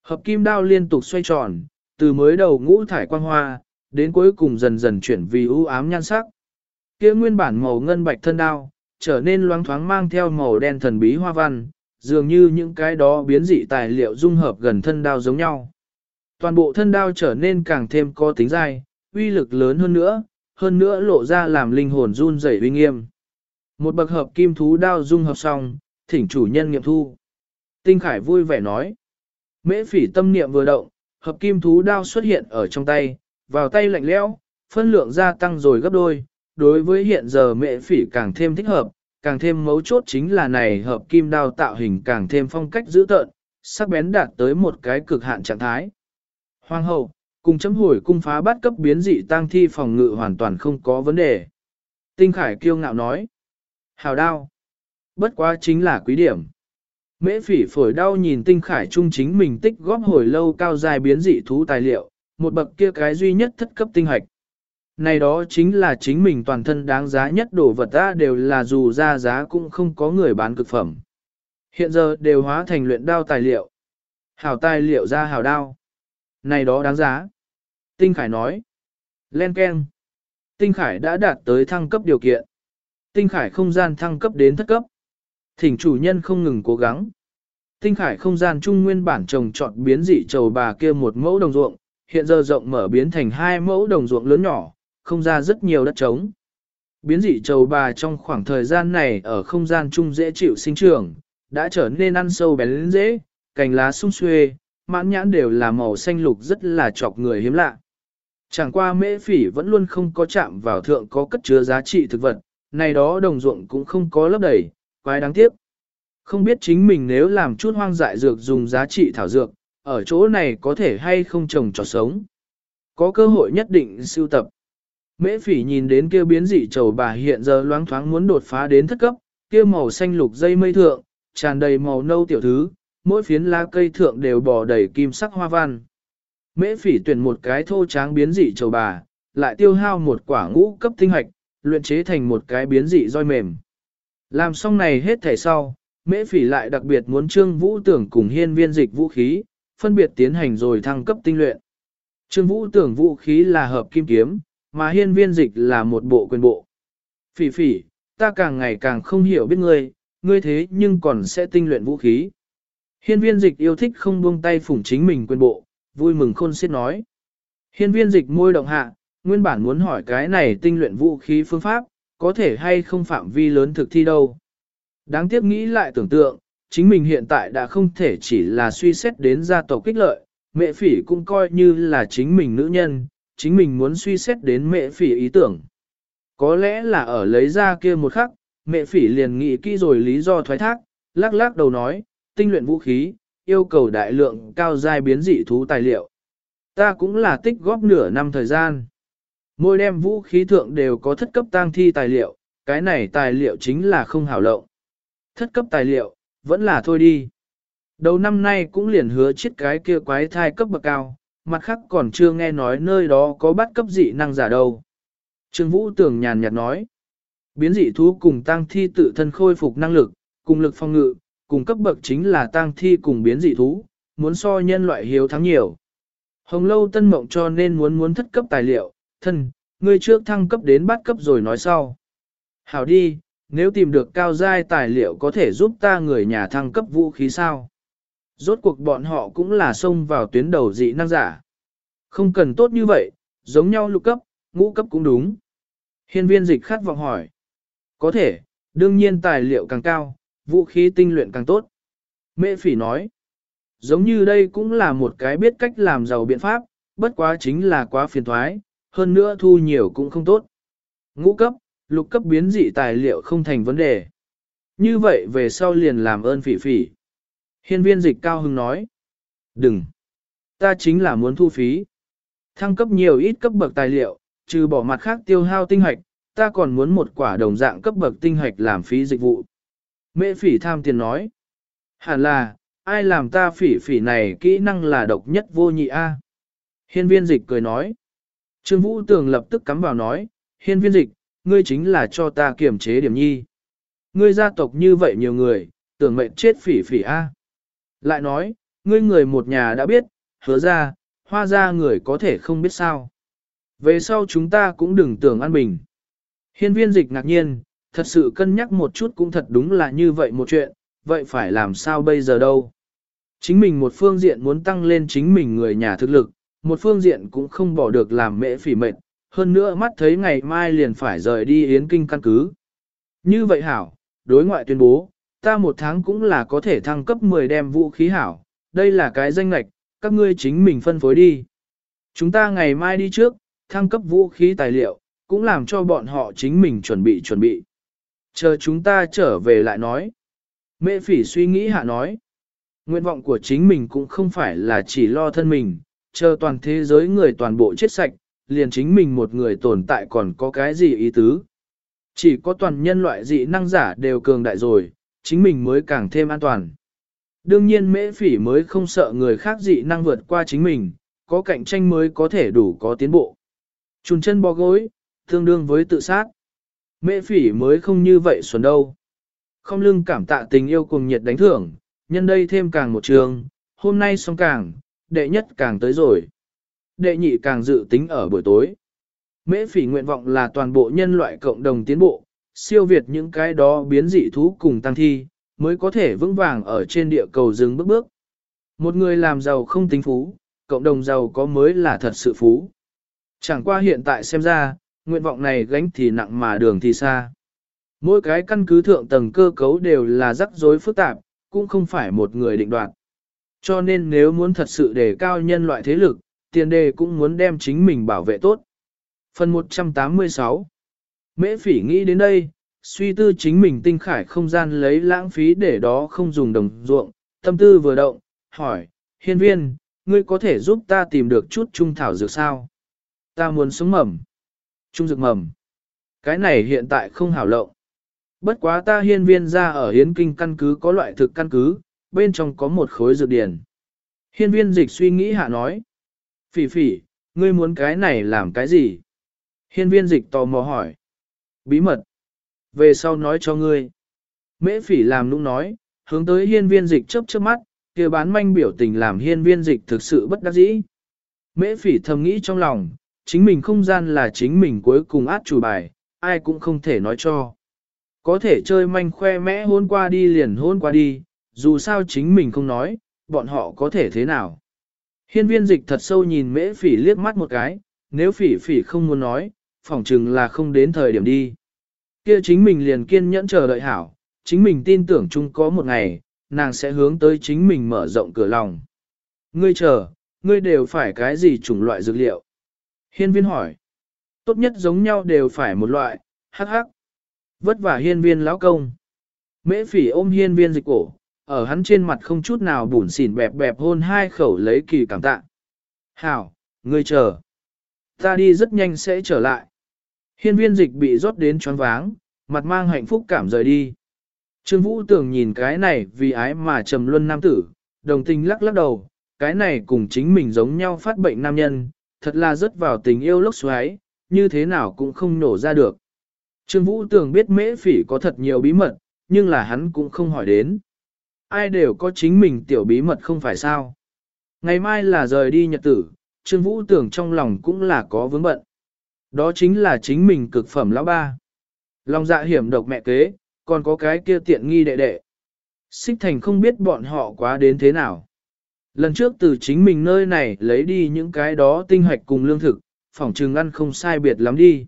Hợp kim đao liên tục xoay tròn, từ mới đầu ngũ thải quang hoa, đến cuối cùng dần dần chuyển vì ưu ám nhan sắc. Kia nguyên bản màu ngân bạch thân đao, trở nên loáng thoáng mang theo màu đen thần bí hoa văn, dường như những cái đó biến dị tài liệu dung hợp gần thân đao giống nhau. Toàn bộ thân đao trở nên càng thêm có tính dai, uy lực lớn hơn nữa, hơn nữa lộ ra làm linh hồn run rẩy uy nghiêm. Một bậc hợp kim thú đao dung hợp xong, thỉnh chủ nhân nghiệm thu. Tinh Khải vui vẻ nói. Mễ phỉ tâm niệm vừa động, hợp kim thú đao xuất hiện ở trong tay, vào tay lạnh lẽo, phân lượng gia tăng rồi gấp đôi. Đối với hiện giờ mễ phỉ càng thêm thích hợp, càng thêm mấu chốt chính là này hợp kim đao tạo hình càng thêm phong cách dữ tợn, sắc bén đạt tới một cái cực hạn trạng thái. Hoàng hậu, cùng chấm hồi cung phá bắt cấp biến dị tang thi phòng ngự hoàn toàn không có vấn đề. Tinh Khải kiêu ngạo nói. Hào đao. Bất quá chính là quý điểm. Mễ phỉ phổi đau nhìn tinh khải trung chính mình tích góp hồi lâu cao dài biến dị thú tài liệu, một bậc kia cái duy nhất thất cấp tinh hạch. Này đó chính là chính mình toàn thân đáng giá nhất đồ vật ta đều là dù ra giá cũng không có người bán cực phẩm. Hiện giờ đều hóa thành luyện đao tài liệu. Hảo tài liệu ra hảo đao. Này đó đáng giá. Tinh Khải nói. Len Ken. Tinh Khải đã đạt tới thăng cấp điều kiện. Tinh Khải không gian thăng cấp đến thất cấp. Thỉnh chủ nhân không ngừng cố gắng. Tinh Khải không gian trung nguyên bản trồng trọt biến dị trầu bà kia một mẫu đồng ruộng, hiện giờ rộng mở biến thành hai mẫu đồng ruộng lớn nhỏ, không ra rất nhiều đất trống. Biến dị trầu bà trong khoảng thời gian này ở không gian trung dễ chịu sinh trưởng, đã trở nên ăn sâu bén dễ, cành lá sung xuê, mãn nhãn đều là màu xanh lục rất là chọc người hiếm lạ. Chẳng qua mễ phỉ vẫn luôn không có chạm vào thượng có cất chứa giá trị thực vật, này đó đồng ruộng cũng không có lấp đầy, quái đáng tiếc. Không biết chính mình nếu làm chút hoang dại dược dùng giá trị thảo dược, ở chỗ này có thể hay không trồng trọt sống. Có cơ hội nhất định sưu tập. Mễ phỉ nhìn đến kia biến dị trầu bà hiện giờ loáng thoáng muốn đột phá đến thất cấp, kia màu xanh lục dây mây thượng, tràn đầy màu nâu tiểu thứ, mỗi phiến lá cây thượng đều bò đầy kim sắc hoa văn. Mễ phỉ tuyển một cái thô tráng biến dị trầu bà, lại tiêu hao một quả ngũ cấp tinh hạch, luyện chế thành một cái biến dị roi mềm. Làm xong này hết thẻ sau, mễ phỉ lại đặc biệt muốn trương vũ tưởng cùng hiên viên dịch vũ khí, phân biệt tiến hành rồi thăng cấp tinh luyện. Trương vũ tưởng vũ khí là hợp kim kiếm, mà hiên viên dịch là một bộ quyền bộ. Phỉ phỉ, ta càng ngày càng không hiểu biết ngươi, ngươi thế nhưng còn sẽ tinh luyện vũ khí. Hiên viên dịch yêu thích không buông tay phủng chính mình quyền bộ, vui mừng khôn xiết nói. Hiên viên dịch môi động hạ, nguyên bản muốn hỏi cái này tinh luyện vũ khí phương pháp, có thể hay không phạm vi lớn thực thi đâu. Đáng tiếc nghĩ lại tưởng tượng, chính mình hiện tại đã không thể chỉ là suy xét đến gia tộc kích lợi, mẹ phỉ cũng coi như là chính mình nữ nhân, chính mình muốn suy xét đến mẹ phỉ ý tưởng. Có lẽ là ở lấy ra kia một khắc, mẹ phỉ liền nghĩ kỹ rồi lý do thoái thác, lắc lắc đầu nói, tinh luyện vũ khí, yêu cầu đại lượng cao giai biến dị thú tài liệu. Ta cũng là tích góp nửa năm thời gian. Mỗi đem vũ khí thượng đều có thất cấp tang thi tài liệu, cái này tài liệu chính là không hảo lộng. Thất cấp tài liệu, vẫn là thôi đi. Đầu năm nay cũng liền hứa chiết cái kia quái thai cấp bậc cao, mặt khác còn chưa nghe nói nơi đó có bắt cấp dị năng giả đâu. Trương Vũ tưởng nhàn nhạt nói, biến dị thú cùng tăng thi tự thân khôi phục năng lực, cùng lực phong ngự, cùng cấp bậc chính là tang thi cùng biến dị thú, muốn so nhân loại hiếu thắng nhiều. Hồng lâu tân mộng cho nên muốn muốn thất cấp tài liệu, thân, ngươi trước thăng cấp đến bát cấp rồi nói sau. Hảo đi, nếu tìm được cao giai tài liệu có thể giúp ta người nhà thăng cấp vũ khí sao? Rốt cuộc bọn họ cũng là xông vào tuyến đầu dị năng giả. Không cần tốt như vậy, giống nhau lục cấp, ngũ cấp cũng đúng. Hiên viên dịch khát vọng hỏi. Có thể, đương nhiên tài liệu càng cao, vũ khí tinh luyện càng tốt. Mễ phỉ nói. Giống như đây cũng là một cái biết cách làm giàu biện pháp, bất quá chính là quá phiền thoái, hơn nữa thu nhiều cũng không tốt. Ngũ cấp, lục cấp biến dị tài liệu không thành vấn đề. Như vậy về sau liền làm ơn phỉ phỉ. Hiên viên dịch cao hưng nói. Đừng. Ta chính là muốn thu phí. Thăng cấp nhiều ít cấp bậc tài liệu, trừ bỏ mặt khác tiêu hao tinh hoạch, ta còn muốn một quả đồng dạng cấp bậc tinh hoạch làm phí dịch vụ. Mễ phỉ tham tiền nói. Hẳn là, ai làm ta phỉ phỉ này kỹ năng là độc nhất vô nhị a? Hiên viên dịch cười nói. Trương Vũ Tường lập tức cắm vào nói, hiên viên dịch, ngươi chính là cho ta kiểm chế điểm nhi. Ngươi gia tộc như vậy nhiều người, tưởng mệnh chết phỉ phỉ a. Lại nói, ngươi người một nhà đã biết, hứa ra, hoa ra người có thể không biết sao. Về sau chúng ta cũng đừng tưởng an bình. Hiên viên dịch ngạc nhiên, thật sự cân nhắc một chút cũng thật đúng là như vậy một chuyện, vậy phải làm sao bây giờ đâu. Chính mình một phương diện muốn tăng lên chính mình người nhà thực lực, một phương diện cũng không bỏ được làm mễ phỉ mệnh, hơn nữa mắt thấy ngày mai liền phải rời đi Yến Kinh căn cứ. Như vậy hảo, đối ngoại tuyên bố, ta một tháng cũng là có thể thăng cấp 10 đem vũ khí hảo, đây là cái danh lạch, các ngươi chính mình phân phối đi. Chúng ta ngày mai đi trước, thăng cấp vũ khí tài liệu, cũng làm cho bọn họ chính mình chuẩn bị chuẩn bị. Chờ chúng ta trở về lại nói. Mẹ phỉ suy nghĩ hạ nói. Nguyện vọng của chính mình cũng không phải là chỉ lo thân mình, chờ toàn thế giới người toàn bộ chết sạch, liền chính mình một người tồn tại còn có cái gì ý tứ. Chỉ có toàn nhân loại dị năng giả đều cường đại rồi, chính mình mới càng thêm an toàn. Đương nhiên mễ phỉ mới không sợ người khác dị năng vượt qua chính mình, có cạnh tranh mới có thể đủ có tiến bộ. Chùn chân bò gối, tương đương với tự sát. Mễ phỉ mới không như vậy xuân đâu. Không lưng cảm tạ tình yêu cùng nhiệt đánh thưởng, nhân đây thêm càng một trường, hôm nay xong càng, đệ nhất càng tới rồi. Đệ nhị càng dự tính ở buổi tối. Mễ phỉ nguyện vọng là toàn bộ nhân loại cộng đồng tiến bộ, siêu việt những cái đó biến dị thú cùng tăng thi, mới có thể vững vàng ở trên địa cầu dừng bước bước. Một người làm giàu không tính phú, cộng đồng giàu có mới là thật sự phú. Chẳng qua hiện tại xem ra, nguyện vọng này gánh thì nặng mà đường thì xa. Mỗi cái căn cứ thượng tầng cơ cấu đều là rắc rối phức tạp, cũng không phải một người định đoạt. Cho nên nếu muốn thật sự đề cao nhân loại thế lực, tiền đề cũng muốn đem chính mình bảo vệ tốt. Phần 186 Mễ phỉ nghĩ đến đây, suy tư chính mình tinh khải không gian lấy lãng phí để đó không dùng đồng ruộng, tâm tư vừa động, hỏi, hiên viên, ngươi có thể giúp ta tìm được chút trung thảo dược sao? Ta muốn sống mầm. Trung dược mầm. Cái này hiện tại không hảo lộng. Bất quá ta hiên viên ra ở hiến kinh căn cứ có loại thực căn cứ, bên trong có một khối dược điển. Hiên viên dịch suy nghĩ hạ nói. Phỉ phỉ, ngươi muốn cái này làm cái gì? Hiên viên dịch tò mò hỏi. Bí mật. Về sau nói cho ngươi. Mễ phỉ làm nũng nói, hướng tới hiên viên dịch chớp chớp mắt, kia bán manh biểu tình làm hiên viên dịch thực sự bất đắc dĩ. Mễ phỉ thầm nghĩ trong lòng, chính mình không gian là chính mình cuối cùng át chủ bài, ai cũng không thể nói cho. Có thể chơi manh khoe mẽ hôn qua đi liền hôn qua đi, dù sao chính mình không nói, bọn họ có thể thế nào. Hiên viên dịch thật sâu nhìn mễ phỉ liếc mắt một cái, nếu phỉ phỉ không muốn nói, phỏng chừng là không đến thời điểm đi. Kia chính mình liền kiên nhẫn chờ đợi hảo, chính mình tin tưởng chung có một ngày, nàng sẽ hướng tới chính mình mở rộng cửa lòng. Ngươi chờ, ngươi đều phải cái gì chủng loại dược liệu? Hiên viên hỏi. Tốt nhất giống nhau đều phải một loại, hắc hắc. Vất vả hiên viên lão công. Mễ phỉ ôm hiên viên dịch cổ, ở hắn trên mặt không chút nào bùn xỉn bẹp bẹp hôn hai khẩu lấy kỳ cảm tạ. Hảo, ngươi chờ. Ta đi rất nhanh sẽ trở lại. Hiên viên dịch bị rót đến choáng váng, mặt mang hạnh phúc cảm rời đi. Trương Vũ tưởng nhìn cái này vì ái mà trầm luân nam tử, đồng tình lắc lắc đầu, cái này cùng chính mình giống nhau phát bệnh nam nhân, thật là rất vào tình yêu lốc xoáy, như thế nào cũng không nổ ra được. Trương Vũ tưởng biết mễ phỉ có thật nhiều bí mật, nhưng là hắn cũng không hỏi đến. Ai đều có chính mình tiểu bí mật không phải sao. Ngày mai là rời đi nhật tử, Trương Vũ tưởng trong lòng cũng là có vướng bận. Đó chính là chính mình cực phẩm lão ba. Lòng dạ hiểm độc mẹ kế, còn có cái kia tiện nghi đệ đệ. Xích thành không biết bọn họ quá đến thế nào. Lần trước từ chính mình nơi này lấy đi những cái đó tinh hoạch cùng lương thực, phỏng trừng ăn không sai biệt lắm đi.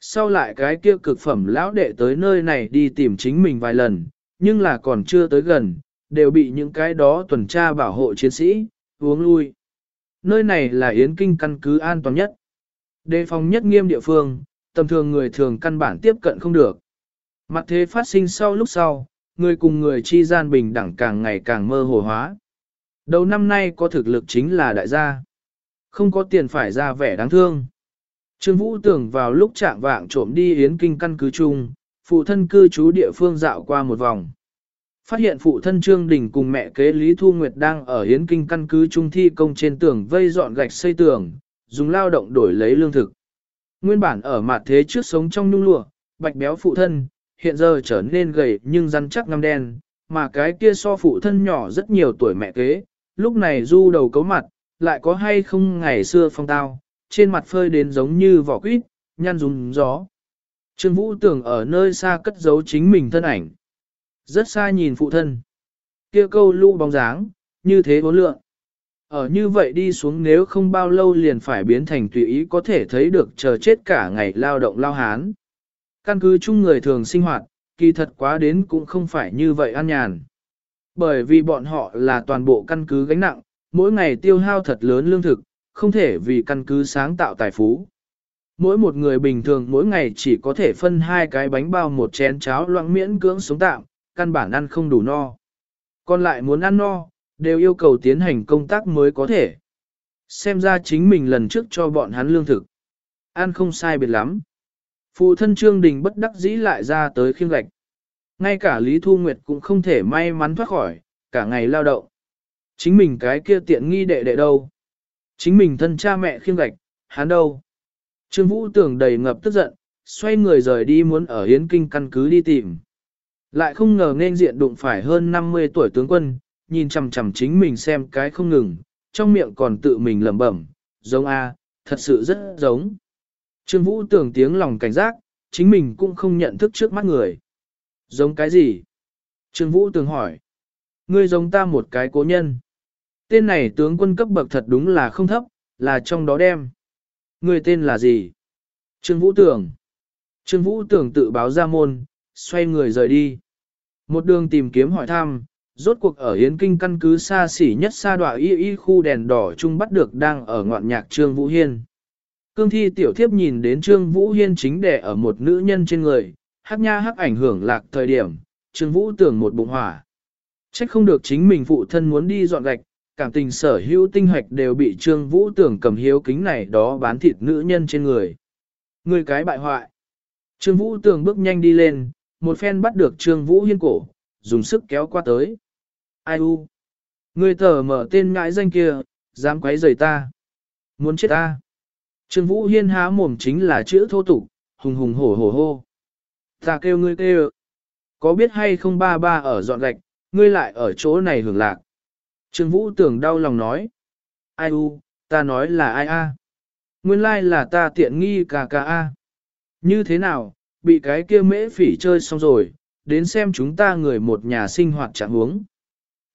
Sau lại cái kia cực phẩm lão đệ tới nơi này đi tìm chính mình vài lần, nhưng là còn chưa tới gần, đều bị những cái đó tuần tra bảo hộ chiến sĩ, uống lui. Nơi này là Yến Kinh căn cứ an toàn nhất. Đề phòng nhất nghiêm địa phương, tầm thường người thường căn bản tiếp cận không được. Mặt thế phát sinh sau lúc sau, người cùng người chi gian bình đẳng càng ngày càng mơ hồ hóa. Đầu năm nay có thực lực chính là đại gia. Không có tiền phải ra vẻ đáng thương. Trương Vũ tưởng vào lúc trạng vạng trộm đi yến kinh căn cứ chung, phụ thân cư trú địa phương dạo qua một vòng. Phát hiện phụ thân Trương Đình cùng mẹ kế Lý Thu Nguyệt đang ở hiến kinh căn cứ trung thi công trên tường vây dọn gạch xây tường, dùng lao động đổi lấy lương thực. Nguyên bản ở mặt thế trước sống trong nhung lụa, bạch béo phụ thân, hiện giờ trở nên gầy nhưng rắn chắc ngăm đen, mà cái kia so phụ thân nhỏ rất nhiều tuổi mẹ kế, lúc này du đầu cấu mặt, lại có hay không ngày xưa phong tao, trên mặt phơi đến giống như vỏ quýt, nhăn rùm gió. Trương Vũ tưởng ở nơi xa cất giấu chính mình thân ảnh. Rất xa nhìn phụ thân. Kia câu lũ bóng dáng, như thế bốn lượng. Ở như vậy đi xuống nếu không bao lâu liền phải biến thành tùy ý có thể thấy được chờ chết cả ngày lao động lao hán. Căn cứ chung người thường sinh hoạt, kỳ thật quá đến cũng không phải như vậy an nhàn. Bởi vì bọn họ là toàn bộ căn cứ gánh nặng, mỗi ngày tiêu hao thật lớn lương thực, không thể vì căn cứ sáng tạo tài phú. Mỗi một người bình thường mỗi ngày chỉ có thể phân hai cái bánh bao một chén cháo loãng miễn cưỡng sống tạm, căn bản ăn không đủ no. Còn lại muốn ăn no, đều yêu cầu tiến hành công tác mới có thể. Xem ra chính mình lần trước cho bọn hắn lương thực. Ăn không sai biệt lắm. Phụ thân Trương Đình bất đắc dĩ lại ra tới khiêng gạch. Ngay cả Lý Thu Nguyệt cũng không thể may mắn thoát khỏi, cả ngày lao động. Chính mình cái kia tiện nghi đệ đệ đâu. Chính mình thân cha mẹ khiêng gạch, hắn đâu. Trương Vũ tưởng đầy ngập tức giận, xoay người rời đi muốn ở Hiến Kinh căn cứ đi tìm. Lại không ngờ nên diện đụng phải hơn 50 tuổi tướng quân, nhìn chằm chằm chính mình xem cái không ngừng, trong miệng còn tự mình lẩm bẩm, giống A, thật sự rất giống. Trương Vũ tưởng tiếng lòng cảnh giác, chính mình cũng không nhận thức trước mắt người. Giống cái gì? Trương Vũ tường hỏi. Ngươi giống ta một cái cố nhân. Tên này tướng quân cấp bậc thật đúng là không thấp, là trong đó đem. Ngươi tên là gì? Trương Vũ Tường. Trương Vũ Tường tự báo ra môn, xoay người rời đi. Một đường tìm kiếm hỏi thăm, rốt cuộc ở Yến Kinh căn cứ xa xỉ nhất xa đoạ y y khu đèn đỏ chung bắt được đang ở ngọn nhạc Trương Vũ Hiên. Cương thi tiểu thiếp nhìn đến Trương Vũ Hiên chính đẻ ở một nữ nhân trên người, hắc nha hắc ảnh hưởng lạc thời điểm, Trương Vũ tưởng một bụng hỏa. Trách không được chính mình phụ thân muốn đi dọn gạch, cảm tình sở hữu tinh hoạch đều bị Trương Vũ tưởng cầm hiếu kính này đó bán thịt nữ nhân trên người. Người cái bại hoại. Trương Vũ tưởng bước nhanh đi lên, một phen bắt được Trương Vũ hiên cổ, dùng sức kéo qua tới. Ai u? Người tờ mở tên ngãi danh kia, dám quấy rầy ta. Muốn chết ta. Trương Vũ hiên há mồm chính là chữ thô tục, hùng hùng hổ hổ hô. Ta kêu ngươi kêu. Có biết hay không ba ba ở dọn gạch, ngươi lại ở chỗ này hưởng lạc. Trương Vũ tưởng đau lòng nói. Ai u, ta nói là ai a? Nguyên lai là ta tiện nghi cà cà a. Như thế nào, bị cái kia mễ phỉ chơi xong rồi, đến xem chúng ta người một nhà sinh hoạt trạng huống.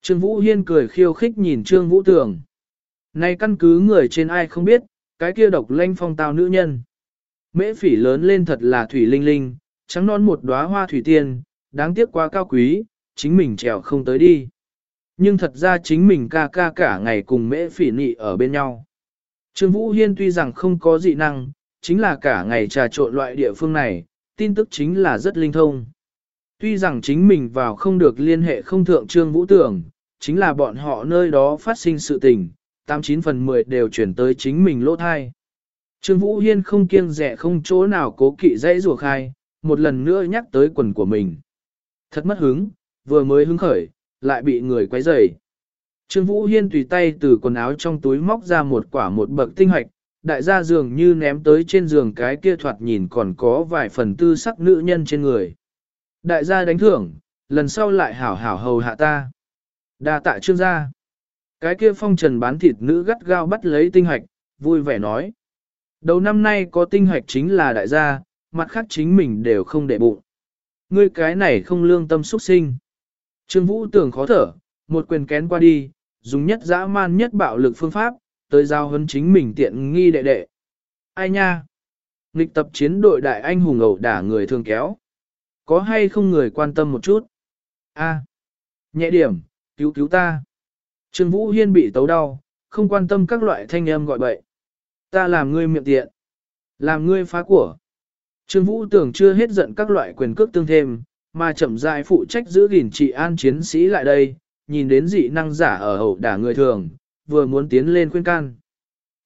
Trương Vũ Hiên cười khiêu khích nhìn Trương Vũ Tường. nay căn cứ người trên ai không biết, cái kia độc lanh phong tao nữ nhân. Mễ phỉ lớn lên thật là thủy linh linh, trắng non một đóa hoa thủy tiên, đáng tiếc quá cao quý, chính mình trèo không tới đi. Nhưng thật ra chính mình ca ca cả ngày cùng mễ phỉ nị ở bên nhau. Trương Vũ Hiên tuy rằng không có dị năng, chính là cả ngày trà trộn loại địa phương này, tin tức chính là rất linh thông. Tuy rằng chính mình vào không được liên hệ không thượng Trương Vũ Tưởng, chính là bọn họ nơi đó phát sinh sự tình, 89 phần 10 đều chuyển tới chính mình lỗ thai. Trương Vũ Hiên không kiêng rẻ không chỗ nào cố kỵ dãy rùa khai, một lần nữa nhắc tới quần của mình. Thật mất hứng, vừa mới hứng khởi, lại bị người quấy rầy. Trương Vũ Hiên tùy tay từ quần áo trong túi móc ra một quả một bậc tinh hoạch, đại gia dường như ném tới trên giường cái kia thoạt nhìn còn có vài phần tư sắc nữ nhân trên người. Đại gia đánh thưởng, lần sau lại hảo hảo hầu hạ ta. Đa tạ trương gia. Cái kia phong trần bán thịt nữ gắt gao bắt lấy tinh hoạch, vui vẻ nói. Đầu năm nay có tinh hoạch chính là đại gia, mặt khác chính mình đều không để bụng. Ngươi cái này không lương tâm xuất sinh. Trương Vũ tưởng khó thở, một quyền kén qua đi, dùng nhất dã man nhất bạo lực phương pháp, tới giao hấn chính mình tiện nghi đệ đệ. Ai nha? Nghịch tập chiến đội đại anh hùng ẩu đả người thường kéo. Có hay không người quan tâm một chút? A, nhẹ điểm, cứu cứu ta. Trương Vũ Hiên bị tấu đau, không quan tâm các loại thanh âm gọi bậy. Ta làm ngươi miệng tiện. Làm ngươi phá của. Trương Vũ tưởng chưa hết giận các loại quyền cước tương thêm, mà chậm rãi phụ trách giữ gìn trị an chiến sĩ lại đây, nhìn đến dị năng giả ở hậu đả người thường, vừa muốn tiến lên khuyên can.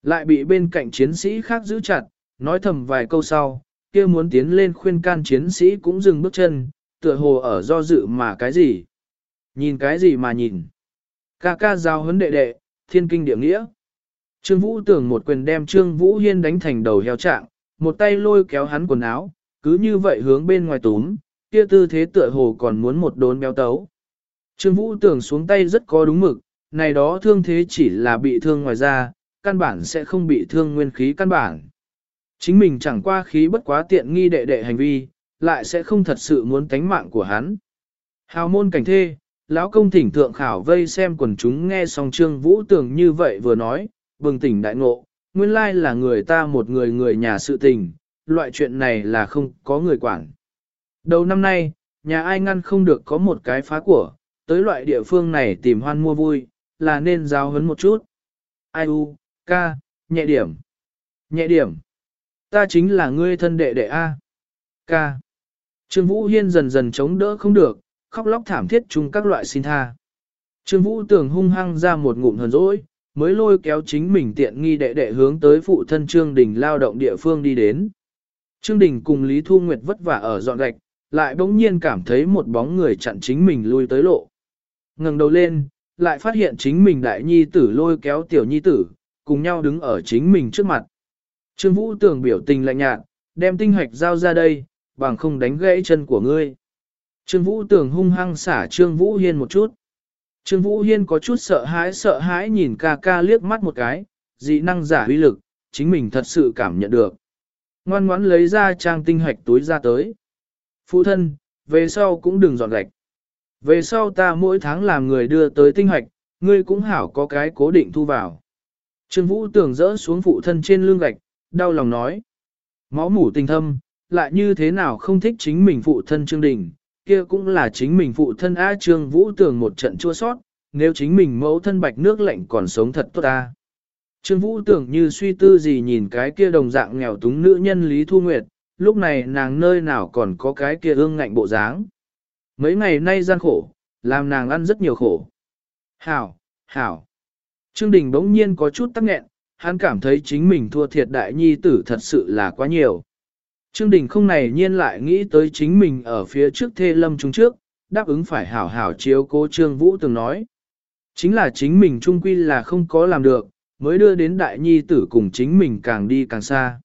Lại bị bên cạnh chiến sĩ khác giữ chặt, nói thầm vài câu sau, kia muốn tiến lên khuyên can chiến sĩ cũng dừng bước chân, tựa hồ ở do dự mà cái gì. Nhìn cái gì mà nhìn. Ca ca giao huấn đệ đệ, thiên kinh địa nghĩa. Trương Vũ tưởng một quyền đem Trương Vũ Hiên đánh thành đầu heo trạng, một tay lôi kéo hắn quần áo, cứ như vậy hướng bên ngoài túm, kia tư thế tựa hồ còn muốn một đốn béo tấu. Trương Vũ tưởng xuống tay rất có đúng mực, này đó thương thế chỉ là bị thương ngoài da, căn bản sẽ không bị thương nguyên khí căn bản. Chính mình chẳng qua khí bất quá tiện nghi đệ đệ hành vi, lại sẽ không thật sự muốn tánh mạng của hắn. Hào môn cảnh thê, lão công thỉnh thượng khảo vây xem quần chúng nghe xong Trương Vũ tưởng như vậy vừa nói, bừng tỉnh đại ngộ, nguyên lai là người ta một người người nhà sự tình, loại chuyện này là không có người quản. Đầu năm nay, nhà ai ngăn không được có một cái phá của, tới loại địa phương này tìm hoan mua vui, là nên giáo hấn một chút. Ai u, ca, nhẹ điểm. Nhẹ điểm. Ta chính là ngươi thân đệ đệ A. Ca. Trương Vũ Hiên dần dần chống đỡ không được, khóc lóc thảm thiết chung các loại xin tha. Trương Vũ tưởng hung hăng ra một ngụm hờn dỗi, mới lôi kéo chính mình tiện nghi đệ đệ hướng tới phụ thân Trương Đình lao động địa phương đi đến. Trương Đình cùng Lý Thu Nguyệt vất vả ở dọn gạch, lại bỗng nhiên cảm thấy một bóng người chặn chính mình lui tới lộ. ngẩng đầu lên, lại phát hiện chính mình đại nhi tử lôi kéo tiểu nhi tử, cùng nhau đứng ở chính mình trước mặt. Trương Vũ tưởng biểu tình lạnh nhạt, đem tinh hoạch giao ra đây, bằng không đánh gãy chân của ngươi. Trương Vũ tưởng hung hăng xả Trương Vũ Hiên một chút. Trương Vũ Hiên có chút sợ hãi sợ hãi nhìn ca ca liếc mắt một cái, dị năng giả uy lực, chính mình thật sự cảm nhận được. Ngoan ngoãn lấy ra trang tinh hoạch túi ra tới. Phụ thân, về sau cũng đừng dọn gạch. Về sau ta mỗi tháng làm người đưa tới tinh hoạch, ngươi cũng hảo có cái cố định thu vào. Trương Vũ tưởng rỡ xuống phụ thân trên lưng gạch, đau lòng nói. Máu mủ tình thâm, lại như thế nào không thích chính mình phụ thân Trương Đình, kia cũng là chính mình phụ thân A Trương Vũ tường một trận chua sót, nếu chính mình mẫu thân bạch nước lạnh còn sống thật tốt ta. Trương Vũ tường như suy tư gì nhìn cái kia đồng dạng nghèo túng nữ nhân Lý Thu Nguyệt, lúc này nàng nơi nào còn có cái kia ương ngạnh bộ dáng. Mấy ngày nay gian khổ, làm nàng ăn rất nhiều khổ. Hảo, hảo. Trương Đình bỗng nhiên có chút tắc nghẹn, hắn cảm thấy chính mình thua thiệt đại nhi tử thật sự là quá nhiều. Trương Đình không này nhiên lại nghĩ tới chính mình ở phía trước thê lâm chúng trước, đáp ứng phải hảo hảo chiếu cố Trương Vũ từng nói. Chính là chính mình trung quy là không có làm được, mới đưa đến đại nhi tử cùng chính mình càng đi càng xa.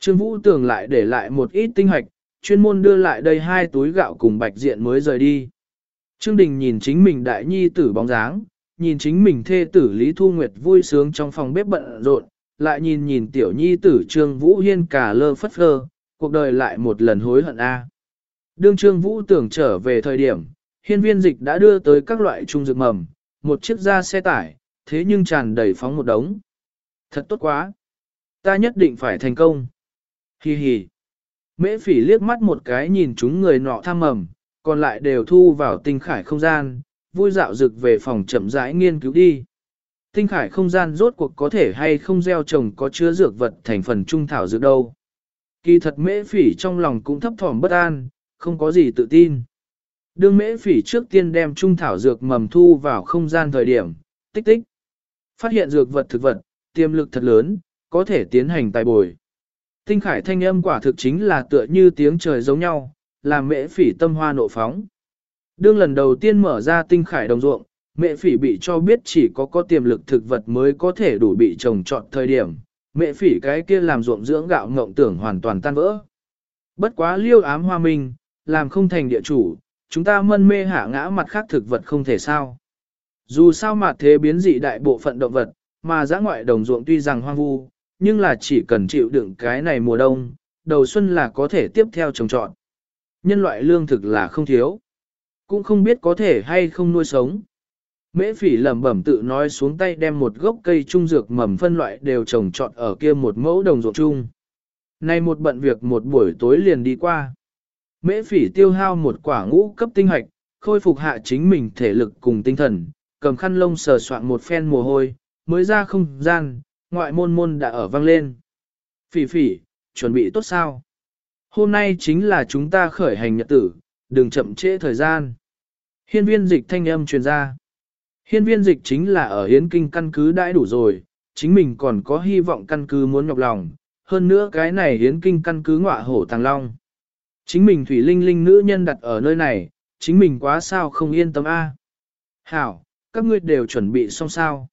Trương Vũ tưởng lại để lại một ít tinh hoạch, chuyên môn đưa lại đây hai túi gạo cùng bạch diện mới rời đi. Trương Đình nhìn chính mình đại nhi tử bóng dáng, nhìn chính mình thê tử Lý Thu Nguyệt vui sướng trong phòng bếp bận rộn, lại nhìn nhìn tiểu nhi tử Trương Vũ Hiên cả lơ phất phơ, cuộc đời lại một lần hối hận a. Đương Trương Vũ tưởng trở về thời điểm, hiên viên dịch đã đưa tới các loại trung dược mầm, một chiếc da xe tải, thế nhưng tràn đầy phóng một đống. Thật tốt quá. Ta nhất định phải thành công. Hi hi. Mễ phỉ liếc mắt một cái nhìn chúng người nọ tham mầm, còn lại đều thu vào tinh khải không gian, vui dạo dực về phòng chậm rãi nghiên cứu đi. Tinh khải không gian rốt cuộc có thể hay không gieo trồng có chứa dược vật thành phần trung thảo dược đâu. Kỳ thật mễ phỉ trong lòng cũng thấp thỏm bất an, không có gì tự tin. Đương mễ phỉ trước tiên đem trung thảo dược mầm thu vào không gian thời điểm, tích tích. Phát hiện dược vật thực vật, tiềm lực thật lớn, có thể tiến hành tài bồi. Tinh khải thanh âm quả thực chính là tựa như tiếng trời giống nhau, làm mễ phỉ tâm hoa nộ phóng. Đương lần đầu tiên mở ra tinh khải đồng ruộng, mẹ phỉ bị cho biết chỉ có có tiềm lực thực vật mới có thể đủ bị trồng trọt thời điểm, mẹ phỉ cái kia làm ruộng dưỡng gạo ngộng tưởng hoàn toàn tan vỡ. Bất quá liêu ám hoa minh, làm không thành địa chủ, chúng ta mân mê hạ ngã mặt khác thực vật không thể sao. Dù sao mà thế biến dị đại bộ phận động vật, mà giã ngoại đồng ruộng tuy rằng hoang vu, nhưng là chỉ cần chịu đựng cái này mùa đông, đầu xuân là có thể tiếp theo trồng trọt. Nhân loại lương thực là không thiếu, cũng không biết có thể hay không nuôi sống. Mễ phỉ lẩm bẩm tự nói xuống tay đem một gốc cây trung dược mầm phân loại đều trồng trọt ở kia một mẫu đồng ruộng chung. Nay một bận việc một buổi tối liền đi qua. Mễ phỉ tiêu hao một quả ngũ cấp tinh hạch, khôi phục hạ chính mình thể lực cùng tinh thần, cầm khăn lông sờ soạn một phen mồ hôi, mới ra không gian, ngoại môn môn đã ở vang lên. Phỉ phỉ, chuẩn bị tốt sao? Hôm nay chính là chúng ta khởi hành nhật tử, đừng chậm trễ thời gian. Hiên viên dịch thanh âm truyền ra. Hiên viên dịch chính là ở hiến kinh căn cứ đãi đủ rồi, chính mình còn có hy vọng căn cứ muốn nhọc lòng, hơn nữa cái này hiến kinh căn cứ ngọa hổ tàng long. Chính mình thủy linh linh nữ nhân đặt ở nơi này, chính mình quá sao không yên tâm a. Hảo, các ngươi đều chuẩn bị xong sao.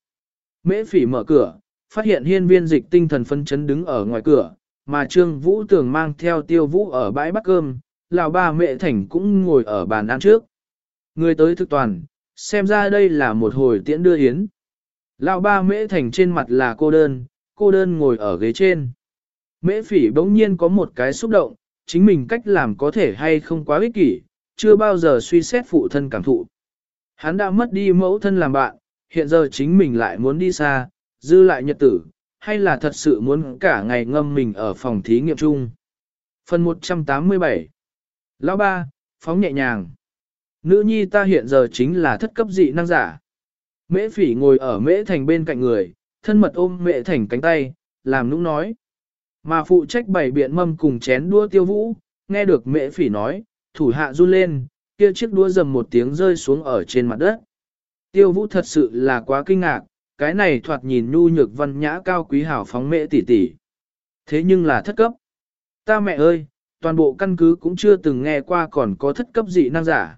Mễ phỉ mở cửa, phát hiện hiên viên dịch tinh thần phân chấn đứng ở ngoài cửa, mà trương vũ tường mang theo tiêu vũ ở bãi bắt cơm, lão ba mẹ thành cũng ngồi ở bàn ăn trước. Người tới thực toàn, xem ra đây là một hồi tiễn đưa yến. Lão ba mễ thành trên mặt là cô đơn, cô đơn ngồi ở ghế trên. Mễ phỉ bỗng nhiên có một cái xúc động, chính mình cách làm có thể hay không quá ích kỷ, chưa bao giờ suy xét phụ thân cảm thụ. Hắn đã mất đi mẫu thân làm bạn, hiện giờ chính mình lại muốn đi xa, dư lại nhật tử, hay là thật sự muốn cả ngày ngâm mình ở phòng thí nghiệm chung. Phần 187 Lão ba, phóng nhẹ nhàng. Nữ nhi ta hiện giờ chính là thất cấp dị năng giả. Mễ phỉ ngồi ở mễ thành bên cạnh người, thân mật ôm mễ thành cánh tay, làm nũng nói. Mà phụ trách bảy biện mâm cùng chén đua tiêu vũ, nghe được mễ phỉ nói, thủ hạ run lên, kia chiếc đũa dầm một tiếng rơi xuống ở trên mặt đất. Tiêu vũ thật sự là quá kinh ngạc, cái này thoạt nhìn nhu nhược văn nhã cao quý hảo phóng mễ tỷ tỷ. Thế nhưng là thất cấp. Ta mẹ ơi, toàn bộ căn cứ cũng chưa từng nghe qua còn có thất cấp dị năng giả.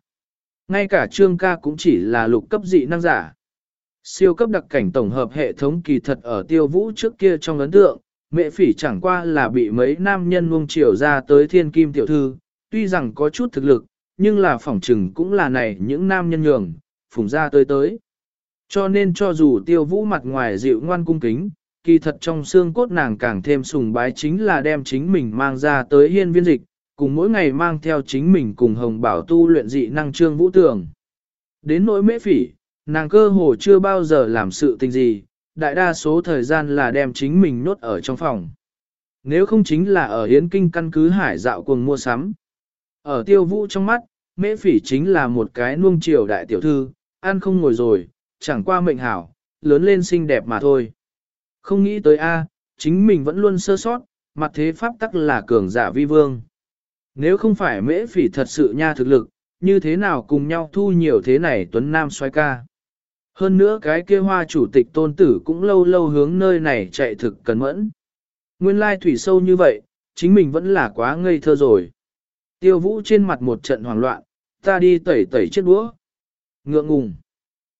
Ngay cả trương ca cũng chỉ là lục cấp dị năng giả. Siêu cấp đặc cảnh tổng hợp hệ thống kỳ thật ở tiêu vũ trước kia trong ấn tượng, mẹ phỉ chẳng qua là bị mấy nam nhân nuông chiều ra tới thiên kim tiểu thư, tuy rằng có chút thực lực, nhưng là phỏng trừng cũng là này những nam nhân nhường, phùng ra tới tới. Cho nên cho dù tiêu vũ mặt ngoài dịu ngoan cung kính, kỳ thật trong xương cốt nàng càng thêm sùng bái chính là đem chính mình mang ra tới hiên viên dịch, cùng mỗi ngày mang theo chính mình cùng hồng bảo tu luyện dị năng trương vũ tường. Đến nỗi mễ phỉ, nàng cơ hồ chưa bao giờ làm sự tình gì, đại đa số thời gian là đem chính mình nốt ở trong phòng. Nếu không chính là ở Yến Kinh căn cứ hải dạo cùng mua sắm. Ở tiêu vũ trong mắt, mễ phỉ chính là một cái nuông chiều đại tiểu thư, ăn không ngồi rồi, chẳng qua mệnh hảo, lớn lên xinh đẹp mà thôi. Không nghĩ tới A, chính mình vẫn luôn sơ sót, mặt thế pháp tắc là cường giả vi vương. Nếu không phải mễ phỉ thật sự nha thực lực, như thế nào cùng nhau thu nhiều thế này Tuấn Nam xoay ca. Hơn nữa cái kia hoa chủ tịch tôn tử cũng lâu lâu hướng nơi này chạy thực cần mẫn. Nguyên lai thủy sâu như vậy, chính mình vẫn là quá ngây thơ rồi. Tiêu vũ trên mặt một trận hoảng loạn, ta đi tẩy tẩy chiếc đũa. Ngượng ngùng.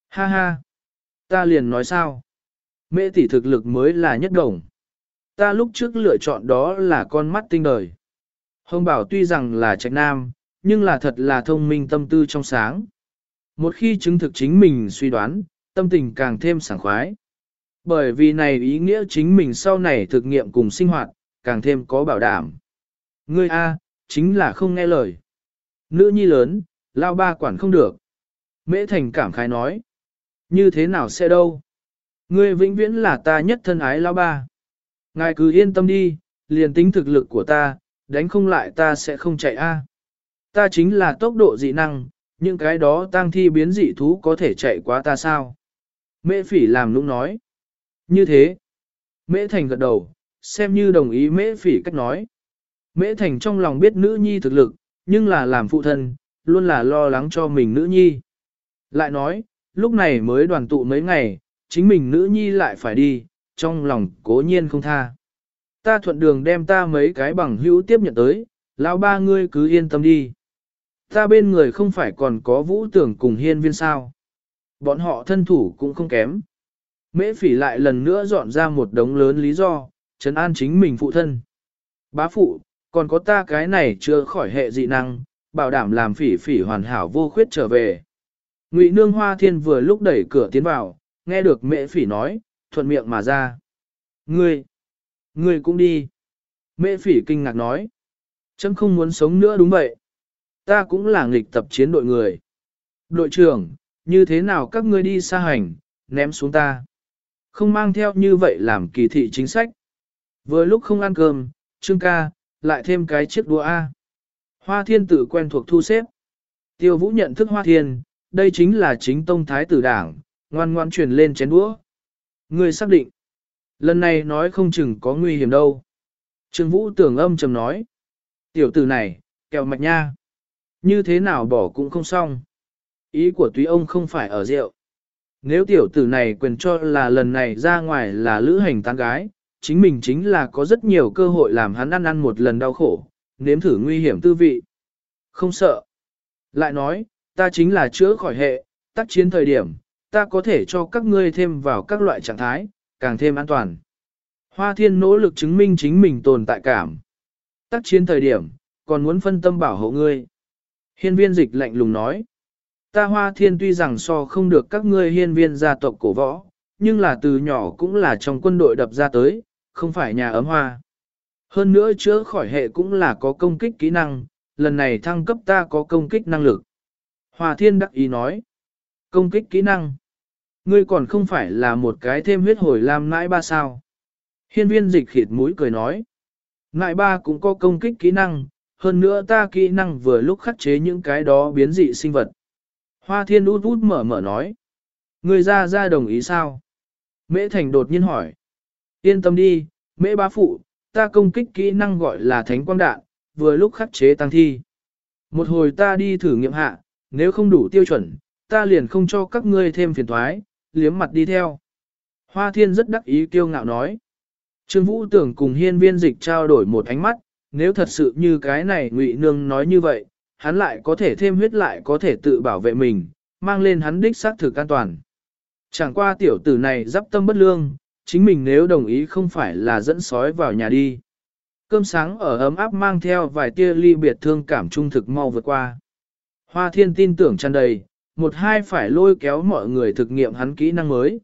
Ha ha. Ta liền nói sao? Mễ tỷ thực lực mới là nhất đồng. Ta lúc trước lựa chọn đó là con mắt tinh đời. Hồng bảo tuy rằng là trạch nam, nhưng là thật là thông minh tâm tư trong sáng. Một khi chứng thực chính mình suy đoán, tâm tình càng thêm sảng khoái. Bởi vì này ý nghĩa chính mình sau này thực nghiệm cùng sinh hoạt, càng thêm có bảo đảm. Ngươi A, chính là không nghe lời. Nữ nhi lớn, lao ba quản không được. Mễ thành cảm khái nói. Như thế nào sẽ đâu? Ngươi vĩnh viễn là ta nhất thân ái lao ba. Ngài cứ yên tâm đi, liền tính thực lực của ta, đánh không lại ta sẽ không chạy a. Ta chính là tốc độ dị năng, những cái đó tăng thi biến dị thú có thể chạy quá ta sao? Mễ phỉ làm lúc nói. Như thế. Mễ thành gật đầu, xem như đồng ý mễ phỉ cách nói. Mễ thành trong lòng biết nữ nhi thực lực, nhưng là làm phụ thân, luôn là lo lắng cho mình nữ nhi. Lại nói, lúc này mới đoàn tụ mấy ngày, chính mình nữ nhi lại phải đi, trong lòng cố nhiên không tha. Ta thuận đường đem ta mấy cái bằng hữu tiếp nhận tới, lão ba ngươi cứ yên tâm đi. Ta bên người không phải còn có vũ tưởng cùng hiên viên sao. Bọn họ thân thủ cũng không kém. Mễ phỉ lại lần nữa dọn ra một đống lớn lý do, trấn an chính mình phụ thân. Bá phụ, còn có ta cái này chưa khỏi hệ dị năng, bảo đảm làm phỉ phỉ hoàn hảo vô khuyết trở về. Ngụy Nương Hoa Thiên vừa lúc đẩy cửa tiến vào, nghe được mẹ phỉ nói, thuận miệng mà ra. Ngươi, ngươi cũng đi. Mẹ phỉ kinh ngạc nói. Chấm không muốn sống nữa đúng vậy. Ta cũng là nghịch tập chiến đội người. Đội trưởng, như thế nào các ngươi đi xa hành, ném xuống ta. Không mang theo như vậy làm kỳ thị chính sách. Vừa lúc không ăn cơm, trương ca, lại thêm cái chiếc đũa A. Hoa thiên tử quen thuộc thu xếp. Tiêu vũ nhận thức hoa thiên, đây chính là chính tông thái tử đảng, ngoan ngoan truyền lên chén đũa. Người xác định, lần này nói không chừng có nguy hiểm đâu. Trương Vũ tưởng âm trầm nói, tiểu tử này, kẹo mạch nha, như thế nào bỏ cũng không xong. Ý của túy ông không phải ở rượu. Nếu tiểu tử này quyền cho là lần này ra ngoài là lữ hành tán gái, chính mình chính là có rất nhiều cơ hội làm hắn ăn ăn một lần đau khổ, nếm thử nguy hiểm tư vị. Không sợ. Lại nói, ta chính là chữa khỏi hệ, tác chiến thời điểm, ta có thể cho các ngươi thêm vào các loại trạng thái, càng thêm an toàn. Hoa thiên nỗ lực chứng minh chính mình tồn tại cảm. Tác chiến thời điểm, còn muốn phân tâm bảo hộ ngươi. Hiên viên dịch lạnh lùng nói. Ta hoa thiên tuy rằng so không được các ngươi hiên viên gia tộc cổ võ, nhưng là từ nhỏ cũng là trong quân đội đập ra tới, không phải nhà ấm hoa. Hơn nữa chữa khỏi hệ cũng là có công kích kỹ năng, lần này thăng cấp ta có công kích năng lực. Hoa thiên đắc ý nói. Công kích kỹ năng. Ngươi còn không phải là một cái thêm huyết hồi làm nãi ba sao. Hiên viên dịch khịt mũi cười nói. Nãi ba cũng có công kích kỹ năng, hơn nữa ta kỹ năng vừa lúc khắc chế những cái đó biến dị sinh vật. Hoa thiên út út mở mở nói. ngươi ra ra đồng ý sao? Mễ thành đột nhiên hỏi. Yên tâm đi, mễ bá phụ, ta công kích kỹ năng gọi là thánh quang đạn, vừa lúc khắc chế tăng thi. Một hồi ta đi thử nghiệm hạ, nếu không đủ tiêu chuẩn, ta liền không cho các ngươi thêm phiền thoái, liếm mặt đi theo. Hoa thiên rất đắc ý kiêu ngạo nói. Trương Vũ tưởng cùng hiên viên dịch trao đổi một ánh mắt, nếu thật sự như cái này ngụy nương nói như vậy, hắn lại có thể thêm huyết lại có thể tự bảo vệ mình, mang lên hắn đích xác thực an toàn. Chẳng qua tiểu tử này dắp tâm bất lương, chính mình nếu đồng ý không phải là dẫn sói vào nhà đi. Cơm sáng ở ấm áp mang theo vài tia ly biệt thương cảm trung thực mau vượt qua. Hoa thiên tin tưởng tràn đầy, một hai phải lôi kéo mọi người thực nghiệm hắn kỹ năng mới.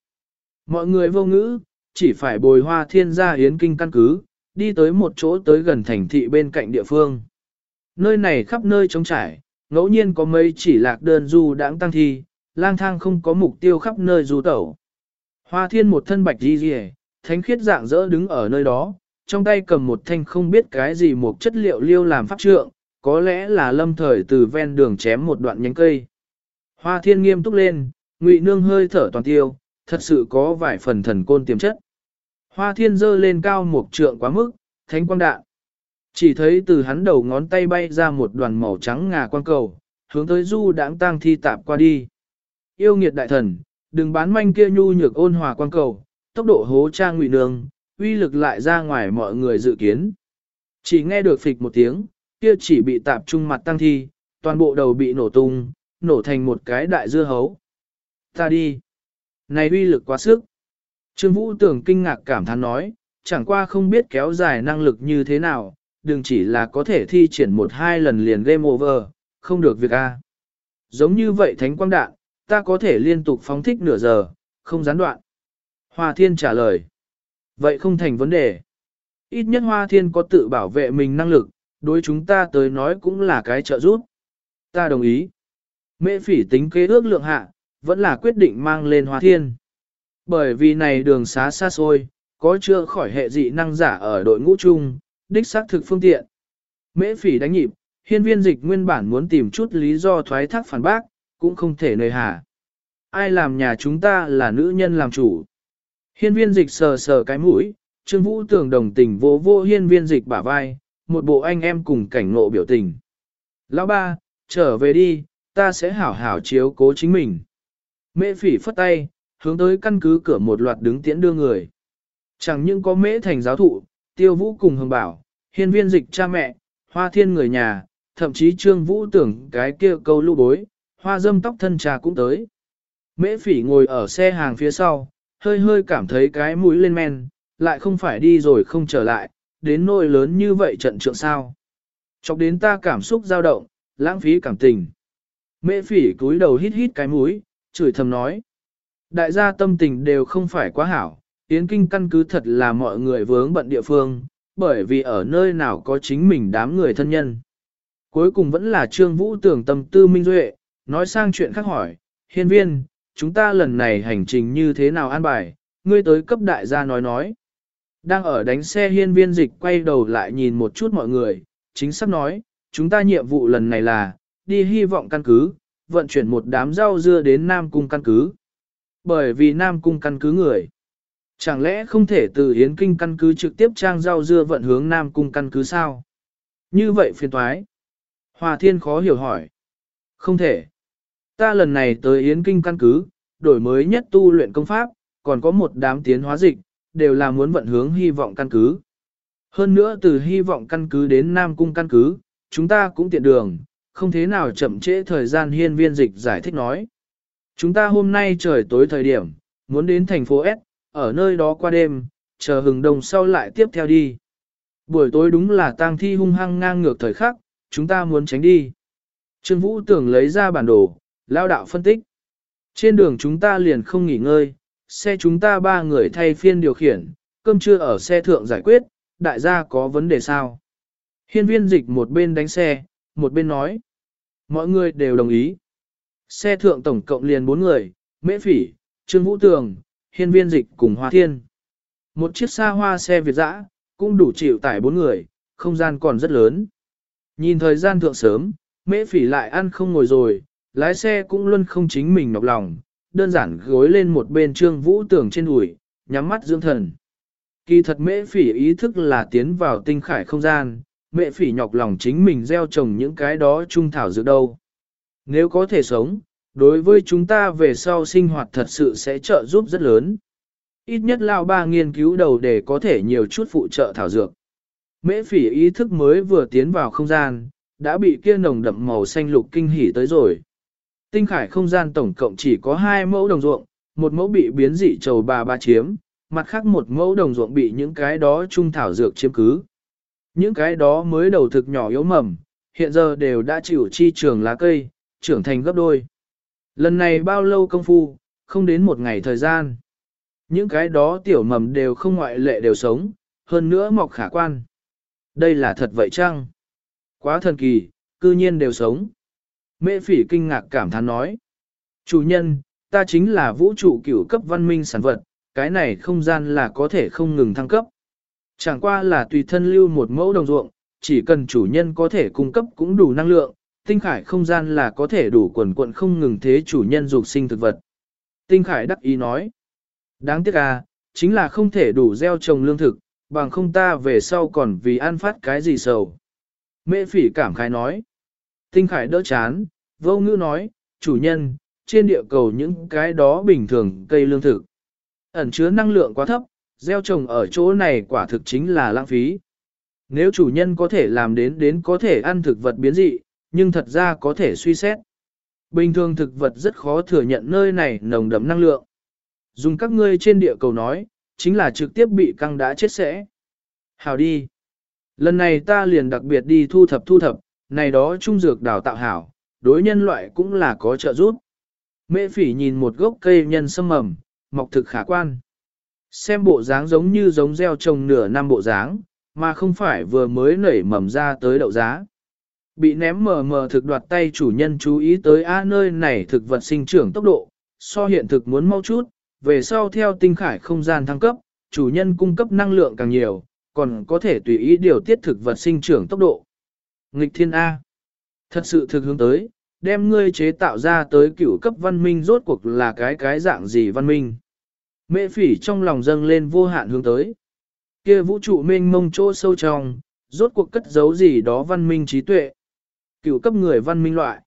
Mọi người vô ngữ, chỉ phải bồi hoa thiên gia hiến kinh căn cứ, đi tới một chỗ tới gần thành thị bên cạnh địa phương. Nơi này khắp nơi trống trải, ngẫu nhiên có mấy chỉ lạc đơn du đãng tăng thi, lang thang không có mục tiêu khắp nơi du tẩu. Hoa thiên một thân bạch di rìa, thánh khiết dạng dỡ đứng ở nơi đó, trong tay cầm một thanh không biết cái gì một chất liệu liêu làm pháp trượng, có lẽ là lâm thời từ ven đường chém một đoạn nhánh cây. Hoa thiên nghiêm túc lên, ngụy nương hơi thở toàn tiêu, thật sự có vài phần thần côn tiềm chất. Hoa thiên dơ lên cao một trượng quá mức, thánh quang đạn. Chỉ thấy từ hắn đầu ngón tay bay ra một đoàn màu trắng ngà quang cầu, hướng tới du đãng tang thi tạp qua đi. Yêu nghiệt đại thần, đừng bán manh kia nhu nhược ôn hòa quang cầu, tốc độ hố trang ngụy nương, uy lực lại ra ngoài mọi người dự kiến. Chỉ nghe được phịch một tiếng, kia chỉ bị tạp trung mặt tăng thi, toàn bộ đầu bị nổ tung, nổ thành một cái đại dưa hấu. Ta đi. Này uy lực quá sức. Trương Vũ tưởng kinh ngạc cảm thán nói, chẳng qua không biết kéo dài năng lực như thế nào, đừng chỉ là có thể thi triển một hai lần liền game over, không được việc A. Giống như vậy thánh quang đạn, ta có thể liên tục phóng thích nửa giờ, không gián đoạn. Hoa Thiên trả lời. Vậy không thành vấn đề. Ít nhất Hoa Thiên có tự bảo vệ mình năng lực, đối chúng ta tới nói cũng là cái trợ giúp. Ta đồng ý. Mễ phỉ tính kế ước lượng hạ, vẫn là quyết định mang lên Hoa Thiên. Bởi vì này đường xá xa xôi, có chưa khỏi hệ dị năng giả ở đội ngũ chung, đích xác thực phương tiện. Mễ phỉ đánh nhịp, hiên viên dịch nguyên bản muốn tìm chút lý do thoái thác phản bác, cũng không thể nơi hà. Ai làm nhà chúng ta là nữ nhân làm chủ. Hiên viên dịch sờ sờ cái mũi, Trương Vũ tưởng đồng tình vô vô hiên viên dịch bả vai, một bộ anh em cùng cảnh ngộ biểu tình. Lão ba, trở về đi, ta sẽ hảo hảo chiếu cố chính mình. Mễ phỉ phất tay, hướng tới căn cứ cửa một loạt đứng tiễn đưa người. Chẳng những có mễ thành giáo thụ, tiêu vũ cùng hồng bảo, hiên viên dịch cha mẹ, hoa thiên người nhà, thậm chí trương vũ tưởng cái kia câu Lũ bối, hoa dâm tóc thân trà cũng tới. Mễ phỉ ngồi ở xe hàng phía sau, hơi hơi cảm thấy cái mũi lên men, lại không phải đi rồi không trở lại, đến nỗi lớn như vậy trận trượng sao. Chọc đến ta cảm xúc dao động, lãng phí cảm tình. Mễ phỉ cúi đầu hít hít cái mũi, chửi thầm nói. Đại gia tâm tình đều không phải quá hảo, Yến Kinh căn cứ thật là mọi người vướng bận địa phương, bởi vì ở nơi nào có chính mình đám người thân nhân. Cuối cùng vẫn là Trương Vũ tưởng tâm tư minh duệ, nói sang chuyện khác hỏi, hiên viên, chúng ta lần này hành trình như thế nào an bài, ngươi tới cấp đại gia nói nói. Đang ở đánh xe hiên viên dịch quay đầu lại nhìn một chút mọi người, chính sắp nói, chúng ta nhiệm vụ lần này là, đi hy vọng căn cứ, vận chuyển một đám rau dưa đến Nam Cung căn cứ. Bởi vì Nam Cung căn cứ người. Chẳng lẽ không thể từ Yến Kinh căn cứ trực tiếp trang rau dưa vận hướng Nam Cung căn cứ sao? Như vậy phiền toái. Hòa Thiên khó hiểu hỏi. Không thể. Ta lần này tới Yến Kinh căn cứ, đổi mới nhất tu luyện công pháp, còn có một đám tiến hóa dịch, đều là muốn vận hướng hy vọng căn cứ. Hơn nữa từ hy vọng căn cứ đến Nam Cung căn cứ, chúng ta cũng tiện đường, không thế nào chậm trễ thời gian hiên viên dịch giải thích nói. Chúng ta hôm nay trời tối thời điểm, muốn đến thành phố S, ở nơi đó qua đêm, chờ hừng đồng sau lại tiếp theo đi. Buổi tối đúng là tang thi hung hăng ngang ngược thời khắc, chúng ta muốn tránh đi. Trương Vũ tưởng lấy ra bản đồ, lao đạo phân tích. Trên đường chúng ta liền không nghỉ ngơi, xe chúng ta ba người thay phiên điều khiển, cơm trưa ở xe thượng giải quyết, đại gia có vấn đề sao? Hiên viên dịch một bên đánh xe, một bên nói. Mọi người đều đồng ý. Xe thượng tổng cộng liền bốn người, Mễ Phỉ, Trương Vũ Tường, Hiên Viên Dịch cùng Hoa Thiên. Một chiếc xa hoa xe Việt dã, cũng đủ chịu tải bốn người, không gian còn rất lớn. Nhìn thời gian thượng sớm, mễ phỉ lại ăn không ngồi rồi, lái xe cũng luôn không chính mình nọc lòng, đơn giản gối lên một bên trương vũ Tường trên đùi, nhắm mắt dưỡng thần. Kỳ thật mễ phỉ ý thức là tiến vào tinh khải không gian, mễ phỉ nhọc lòng chính mình gieo trồng những cái đó trung thảo dược đâu. Nếu có thể sống, đối với chúng ta về sau sinh hoạt thật sự sẽ trợ giúp rất lớn. Ít nhất lao ba nghiên cứu đầu để có thể nhiều chút phụ trợ thảo dược. Mễ phỉ ý thức mới vừa tiến vào không gian, đã bị kia nồng đậm màu xanh lục kinh hỉ tới rồi. Tinh khải không gian tổng cộng chỉ có hai mẫu đồng ruộng, một mẫu bị biến dị trầu bà ba chiếm, mặt khác một mẫu đồng ruộng bị những cái đó trung thảo dược chiếm cứ. Những cái đó mới đầu thực nhỏ yếu mầm, hiện giờ đều đã chịu chi trường lá cây, trưởng thành gấp đôi. Lần này bao lâu công phu, không đến một ngày thời gian. Những cái đó tiểu mầm đều không ngoại lệ đều sống, hơn nữa mọc khả quan. Đây là thật vậy chăng? Quá thần kỳ, cư nhiên đều sống. Mễ phỉ kinh ngạc cảm thán nói. Chủ nhân, ta chính là vũ trụ cửu cấp văn minh sản vật, cái này không gian là có thể không ngừng thăng cấp. Chẳng qua là tùy thân lưu một mẫu đồng ruộng, chỉ cần chủ nhân có thể cung cấp cũng đủ năng lượng, tinh khải không gian là có thể đủ quần quận không ngừng thế chủ nhân dục sinh thực vật. Tinh khải đắc ý nói. Đáng tiếc à, chính là không thể đủ gieo trồng lương thực, bằng không ta về sau còn vì ăn phát cái gì sầu. Mễ phỉ cảm khái nói. Tinh khải đỡ chán, vô ngữ nói, chủ nhân, trên địa cầu những cái đó bình thường cây lương thực. Ẩn chứa năng lượng quá thấp, gieo trồng ở chỗ này quả thực chính là lãng phí. Nếu chủ nhân có thể làm đến đến có thể ăn thực vật biến dị, nhưng thật ra có thể suy xét. Bình thường thực vật rất khó thừa nhận nơi này nồng đậm năng lượng. Dùng các ngươi trên địa cầu nói, chính là trực tiếp bị căng đã chết sẽ. Hào đi. Lần này ta liền đặc biệt đi thu thập thu thập, này đó trung dược đào tạo hảo, đối nhân loại cũng là có trợ giúp. Mễ phỉ nhìn một gốc cây nhân sâm mầm, mọc thực khả quan. Xem bộ dáng giống như giống gieo trồng nửa năm bộ dáng, mà không phải vừa mới nảy mầm ra tới đậu giá. Bị ném mờ mờ thực đoạt tay chủ nhân chú ý tới a nơi này thực vật sinh trưởng tốc độ, so hiện thực muốn mau chút, về sau theo tinh khải không gian thăng cấp, chủ nhân cung cấp năng lượng càng nhiều, còn có thể tùy ý điều tiết thực vật sinh trưởng tốc độ. Nghịch thiên A. Thật sự thực hướng tới, đem ngươi chế tạo ra tới cửu cấp văn minh rốt cuộc là cái cái dạng gì văn minh. Mệ phỉ trong lòng dâng lên vô hạn hướng tới. Kia vũ trụ mênh mông chỗ sâu trong, rốt cuộc cất giấu gì đó văn minh trí tuệ. Cửu cấp người văn minh loại.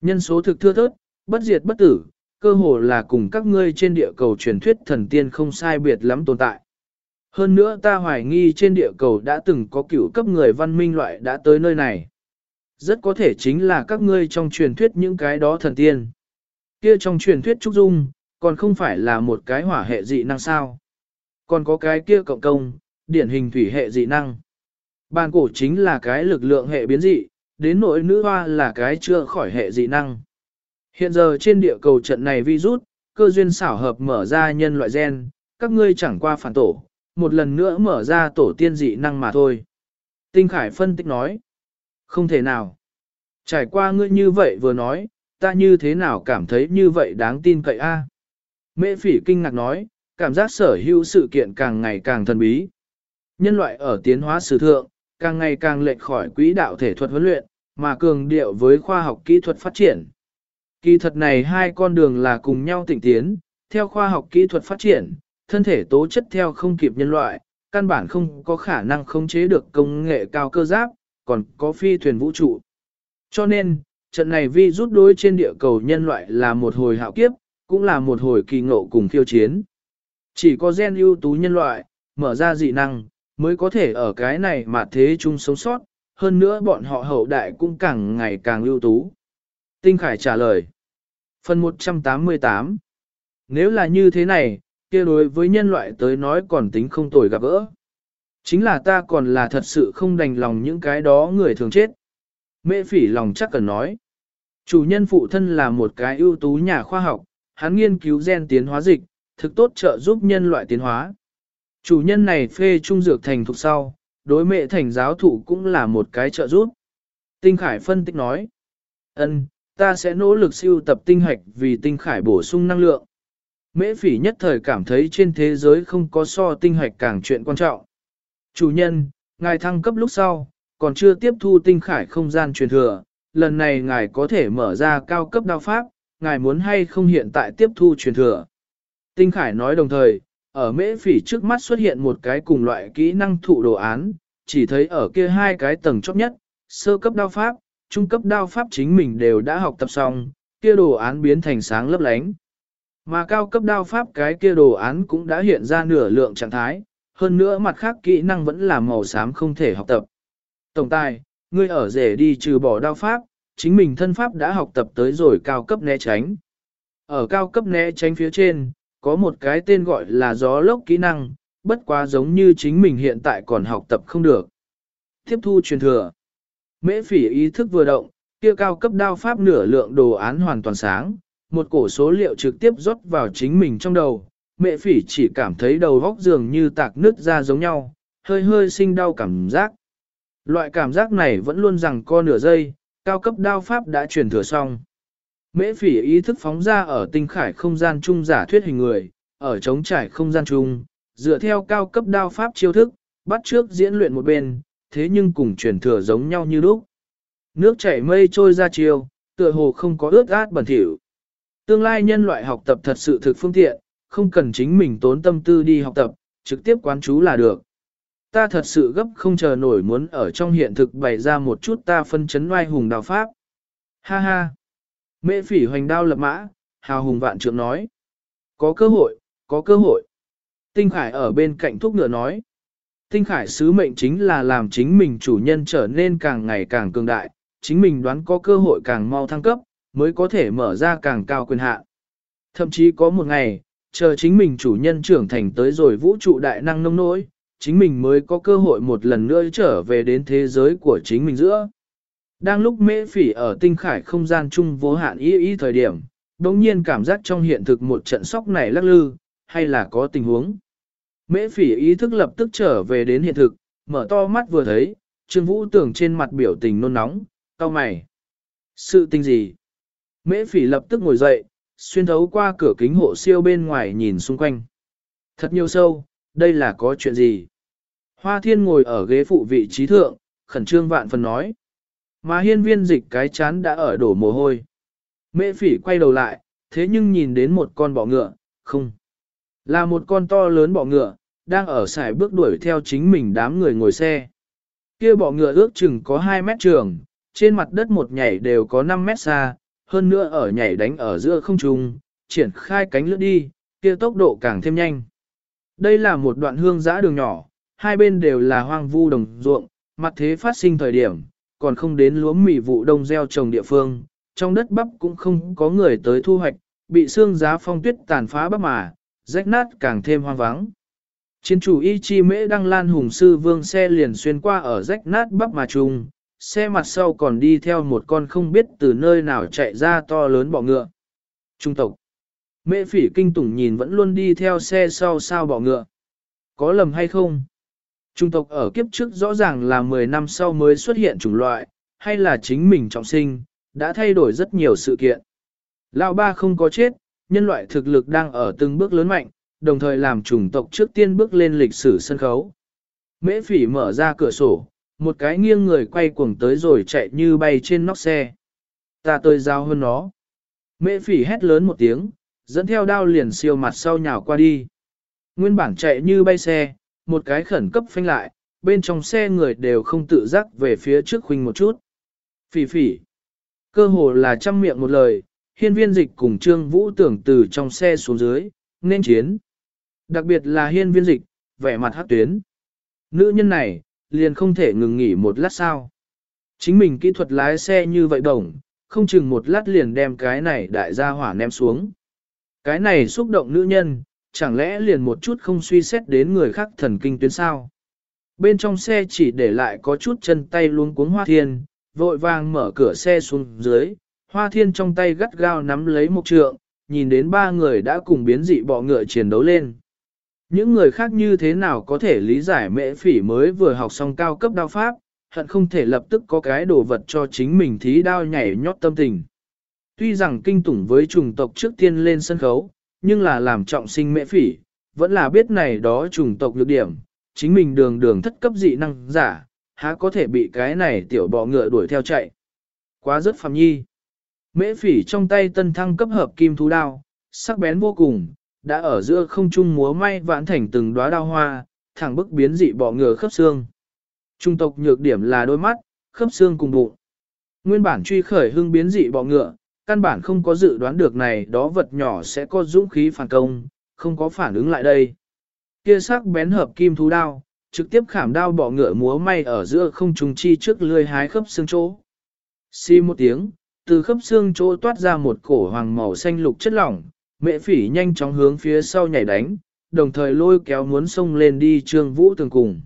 Nhân số thực thưa thớt, bất diệt bất tử, cơ hồ là cùng các ngươi trên địa cầu truyền thuyết thần tiên không sai biệt lắm tồn tại. Hơn nữa ta hoài nghi trên địa cầu đã từng có cửu cấp người văn minh loại đã tới nơi này. Rất có thể chính là các ngươi trong truyền thuyết những cái đó thần tiên. Kia trong truyền thuyết Trúc Dung, còn không phải là một cái hỏa hệ dị năng sao. Còn có cái kia cộng công, điển hình thủy hệ dị năng. Bàn cổ chính là cái lực lượng hệ biến dị, đến nỗi nữ hoa là cái chưa khỏi hệ dị năng. Hiện giờ trên địa cầu trận này virus, cơ duyên xảo hợp mở ra nhân loại gen, các ngươi chẳng qua phản tổ, một lần nữa mở ra tổ tiên dị năng mà thôi. Tinh Khải phân tích nói, không thể nào. Trải qua ngươi như vậy vừa nói, ta như thế nào cảm thấy như vậy đáng tin cậy a? Mễ phỉ kinh ngạc nói, cảm giác sở hữu sự kiện càng ngày càng thần bí. Nhân loại ở tiến hóa sử thượng, càng ngày càng lệch khỏi quỹ đạo thể thuật huấn luyện, mà cường điệu với khoa học kỹ thuật phát triển. Kỳ thật này hai con đường là cùng nhau tỉnh tiến, theo khoa học kỹ thuật phát triển, thân thể tố chất theo không kịp nhân loại, căn bản không có khả năng khống chế được công nghệ cao cơ giáp, còn có phi thuyền vũ trụ. Cho nên, trận này vi rút đối trên địa cầu nhân loại là một hồi hạo kiếp, cũng là một hồi kỳ ngộ cùng khiêu chiến. Chỉ có gen ưu tú nhân loại, mở ra dị năng, mới có thể ở cái này mà thế chung sống sót, hơn nữa bọn họ hậu đại cũng càng ngày càng ưu tú. Tinh Khải trả lời. Phần 188 Nếu là như thế này, kia đối với nhân loại tới nói còn tính không tồi gặp gỡ. Chính là ta còn là thật sự không đành lòng những cái đó người thường chết. Mễ phỉ lòng chắc cần nói. Chủ nhân phụ thân là một cái ưu tú nhà khoa học, hắn nghiên cứu gen tiến hóa dịch, thực tốt trợ giúp nhân loại tiến hóa. Chủ nhân này phê trung dược thành thuộc sau, đối mẹ thành giáo thụ cũng là một cái trợ giúp. Tinh Khải phân tích nói. ân, ta sẽ nỗ lực siêu tập tinh hạch vì tinh khải bổ sung năng lượng. Mễ phỉ nhất thời cảm thấy trên thế giới không có so tinh hạch càng chuyện quan trọng. Chủ nhân, ngài thăng cấp lúc sau, còn chưa tiếp thu tinh khải không gian truyền thừa, lần này ngài có thể mở ra cao cấp đao pháp, ngài muốn hay không hiện tại tiếp thu truyền thừa. Tinh khải nói đồng thời, ở mễ phỉ trước mắt xuất hiện một cái cùng loại kỹ năng thụ đồ án, chỉ thấy ở kia hai cái tầng chóp nhất, sơ cấp đao pháp, trung cấp đao pháp chính mình đều đã học tập xong, kia đồ án biến thành sáng lấp lánh. Mà cao cấp đao pháp cái kia đồ án cũng đã hiện ra nửa lượng trạng thái, hơn nữa mặt khác kỹ năng vẫn là màu xám không thể học tập. Tổng tài, ngươi ở rể đi trừ bỏ đao pháp, chính mình thân pháp đã học tập tới rồi cao cấp né tránh. Ở cao cấp né tránh phía trên, có một cái tên gọi là gió lốc kỹ năng, bất quá giống như chính mình hiện tại còn học tập không được. Tiếp thu truyền thừa. Mễ phỉ ý thức vừa động, kia cao cấp đao pháp nửa lượng đồ án hoàn toàn sáng, một cổ số liệu trực tiếp rót vào chính mình trong đầu. Mẹ phỉ chỉ cảm thấy đầu góc dường như tạc nứt ra giống nhau, hơi hơi sinh đau cảm giác. Loại cảm giác này vẫn luôn rằng co nửa giây, cao cấp đao pháp đã truyền thừa xong. Mễ phỉ ý thức phóng ra ở tinh khải không gian chung giả thuyết hình người, ở chống trải không gian chung, dựa theo cao cấp đao pháp chiêu thức, bắt trước diễn luyện một bên, thế nhưng cùng truyền thừa giống nhau như lúc. Nước chảy mây trôi ra chiều, tựa hồ không có ướt át bẩn thỉu. Tương lai nhân loại học tập thật sự thực phương tiện, không cần chính mình tốn tâm tư đi học tập, trực tiếp quán chú là được. Ta thật sự gấp không chờ nổi muốn ở trong hiện thực bày ra một chút ta phân chấn oai hùng đào pháp. Ha ha! Mễ phỉ hoành đao lập mã, hào hùng vạn trượng nói. Có cơ hội, có cơ hội. Tinh Khải ở bên cạnh thúc ngựa nói. Tinh Khải sứ mệnh chính là làm chính mình chủ nhân trở nên càng ngày càng cường đại, chính mình đoán có cơ hội càng mau thăng cấp, mới có thể mở ra càng cao quyền hạn. Thậm chí có một ngày, chờ chính mình chủ nhân trưởng thành tới rồi vũ trụ đại năng nông nỗi, chính mình mới có cơ hội một lần nữa trở về đến thế giới của chính mình giữa. Đang lúc mễ phỉ ở tinh khải không gian chung vô hạn ý ý thời điểm, đồng nhiên cảm giác trong hiện thực một trận sóc này lắc lư, hay là có tình huống. Mễ phỉ ý thức lập tức trở về đến hiện thực, mở to mắt vừa thấy, Trương Vũ tưởng trên mặt biểu tình nôn nóng, cau mày. Sự tình gì? Mễ phỉ lập tức ngồi dậy, xuyên thấu qua cửa kính hộ siêu bên ngoài nhìn xung quanh. Thật nhiều sâu, đây là có chuyện gì? Hoa thiên ngồi ở ghế phụ vị trí thượng, khẩn trương vạn phần nói. Mà hiên viên dịch cái chán đã ở đổ mồ hôi. Mễ phỉ quay đầu lại, thế nhưng nhìn đến một con bọ ngựa, không. Là một con to lớn bọ ngựa, đang ở sải bước đuổi theo chính mình đám người ngồi xe. Kia bọ ngựa ước chừng có 2 mét trường, trên mặt đất một nhảy đều có 5 mét xa, hơn nữa ở nhảy đánh ở giữa không trung, triển khai cánh lướt đi, kia tốc độ càng thêm nhanh. Đây là một đoạn hương giã đường nhỏ, hai bên đều là hoang vu đồng ruộng, mặt thế phát sinh thời điểm, còn không đến lúa mì vụ đông gieo trồng địa phương, trong đất bắp cũng không có người tới thu hoạch, bị xương giá phong tuyết tàn phá bắp mà, rách nát càng thêm hoang vắng. Chiến chủ y chi mễ đăng lan hùng sư vương xe liền xuyên qua ở rách nát bắp mà trùng, xe mặt sau còn đi theo một con không biết từ nơi nào chạy ra to lớn bọ ngựa. Trung tộc. Mễ phỉ kinh tủng nhìn vẫn luôn đi theo xe sau sao bỏ ngựa. Có lầm hay không? Trung tộc ở kiếp trước rõ ràng là 10 năm sau mới xuất hiện chủng loại, hay là chính mình trọng sinh, đã thay đổi rất nhiều sự kiện. Lão ba không có chết, nhân loại thực lực đang ở từng bước lớn mạnh, đồng thời làm chủng tộc trước tiên bước lên lịch sử sân khấu. Mễ phỉ mở ra cửa sổ, một cái nghiêng người quay cuồng tới rồi chạy như bay trên nóc xe. Ta tới giao hơn nó. Mễ phỉ hét lớn một tiếng, dẫn theo đao liền siêu mặt sau nhào qua đi. Nguyên bản chạy như bay xe, một cái khẩn cấp phanh lại, bên trong xe người đều không tự giác về phía trước khuynh một chút. Phỉ phỉ. Cơ hồ là trăm miệng một lời, hiên viên dịch cùng trương vũ tưởng từ trong xe xuống dưới, nên chiến. Đặc biệt là hiên viên dịch, vẻ mặt hát tuyến. Nữ nhân này, liền không thể ngừng nghỉ một lát sao. Chính mình kỹ thuật lái xe như vậy đồng, không chừng một lát liền đem cái này đại gia hỏa ném xuống. Cái này xúc động nữ nhân, chẳng lẽ liền một chút không suy xét đến người khác thần kinh tuyến sao. Bên trong xe chỉ để lại có chút chân tay luôn cuống hoa thiên, vội vàng mở cửa xe xuống dưới, hoa thiên trong tay gắt gao nắm lấy một trượng, nhìn đến ba người đã cùng biến dị bọ ngựa chiến đấu lên. Những người khác như thế nào có thể lý giải mễ phỉ mới vừa học xong cao cấp đao pháp, hận không thể lập tức có cái đồ vật cho chính mình thí đao nhảy nhót tâm tình. Tuy rằng kinh tủng với trùng tộc trước tiên lên sân khấu, nhưng là làm trọng sinh mễ phỉ, vẫn là biết này đó trùng tộc lược điểm, chính mình đường đường thất cấp dị năng giả, há có thể bị cái này tiểu bọ ngựa đuổi theo chạy. Quá rất phàm nhi. Mễ phỉ trong tay tân thăng cấp hợp kim thú đao, sắc bén vô cùng, đã ở giữa không trung múa may vãn thành từng đóa đao hoa, thẳng bức biến dị bọ ngựa khớp xương. Trung tộc nhược điểm là đôi mắt, khớp xương cùng bụng. Nguyên bản truy khởi hưng biến dị bọ ngựa, căn bản không có dự đoán được này đó vật nhỏ sẽ có dũng khí phản công, không có phản ứng lại đây. Kia sắc bén hợp kim thú đao, trực tiếp khảm đao bỏ ngựa múa may ở giữa không trùng chi trước lươi hái khớp xương chỗ. Xi một tiếng, từ khớp xương chỗ toát ra một cổ hoàng màu xanh lục chất lỏng, mẹ phỉ nhanh chóng hướng phía sau nhảy đánh, đồng thời lôi kéo muốn xông lên đi trương vũ tường cùng.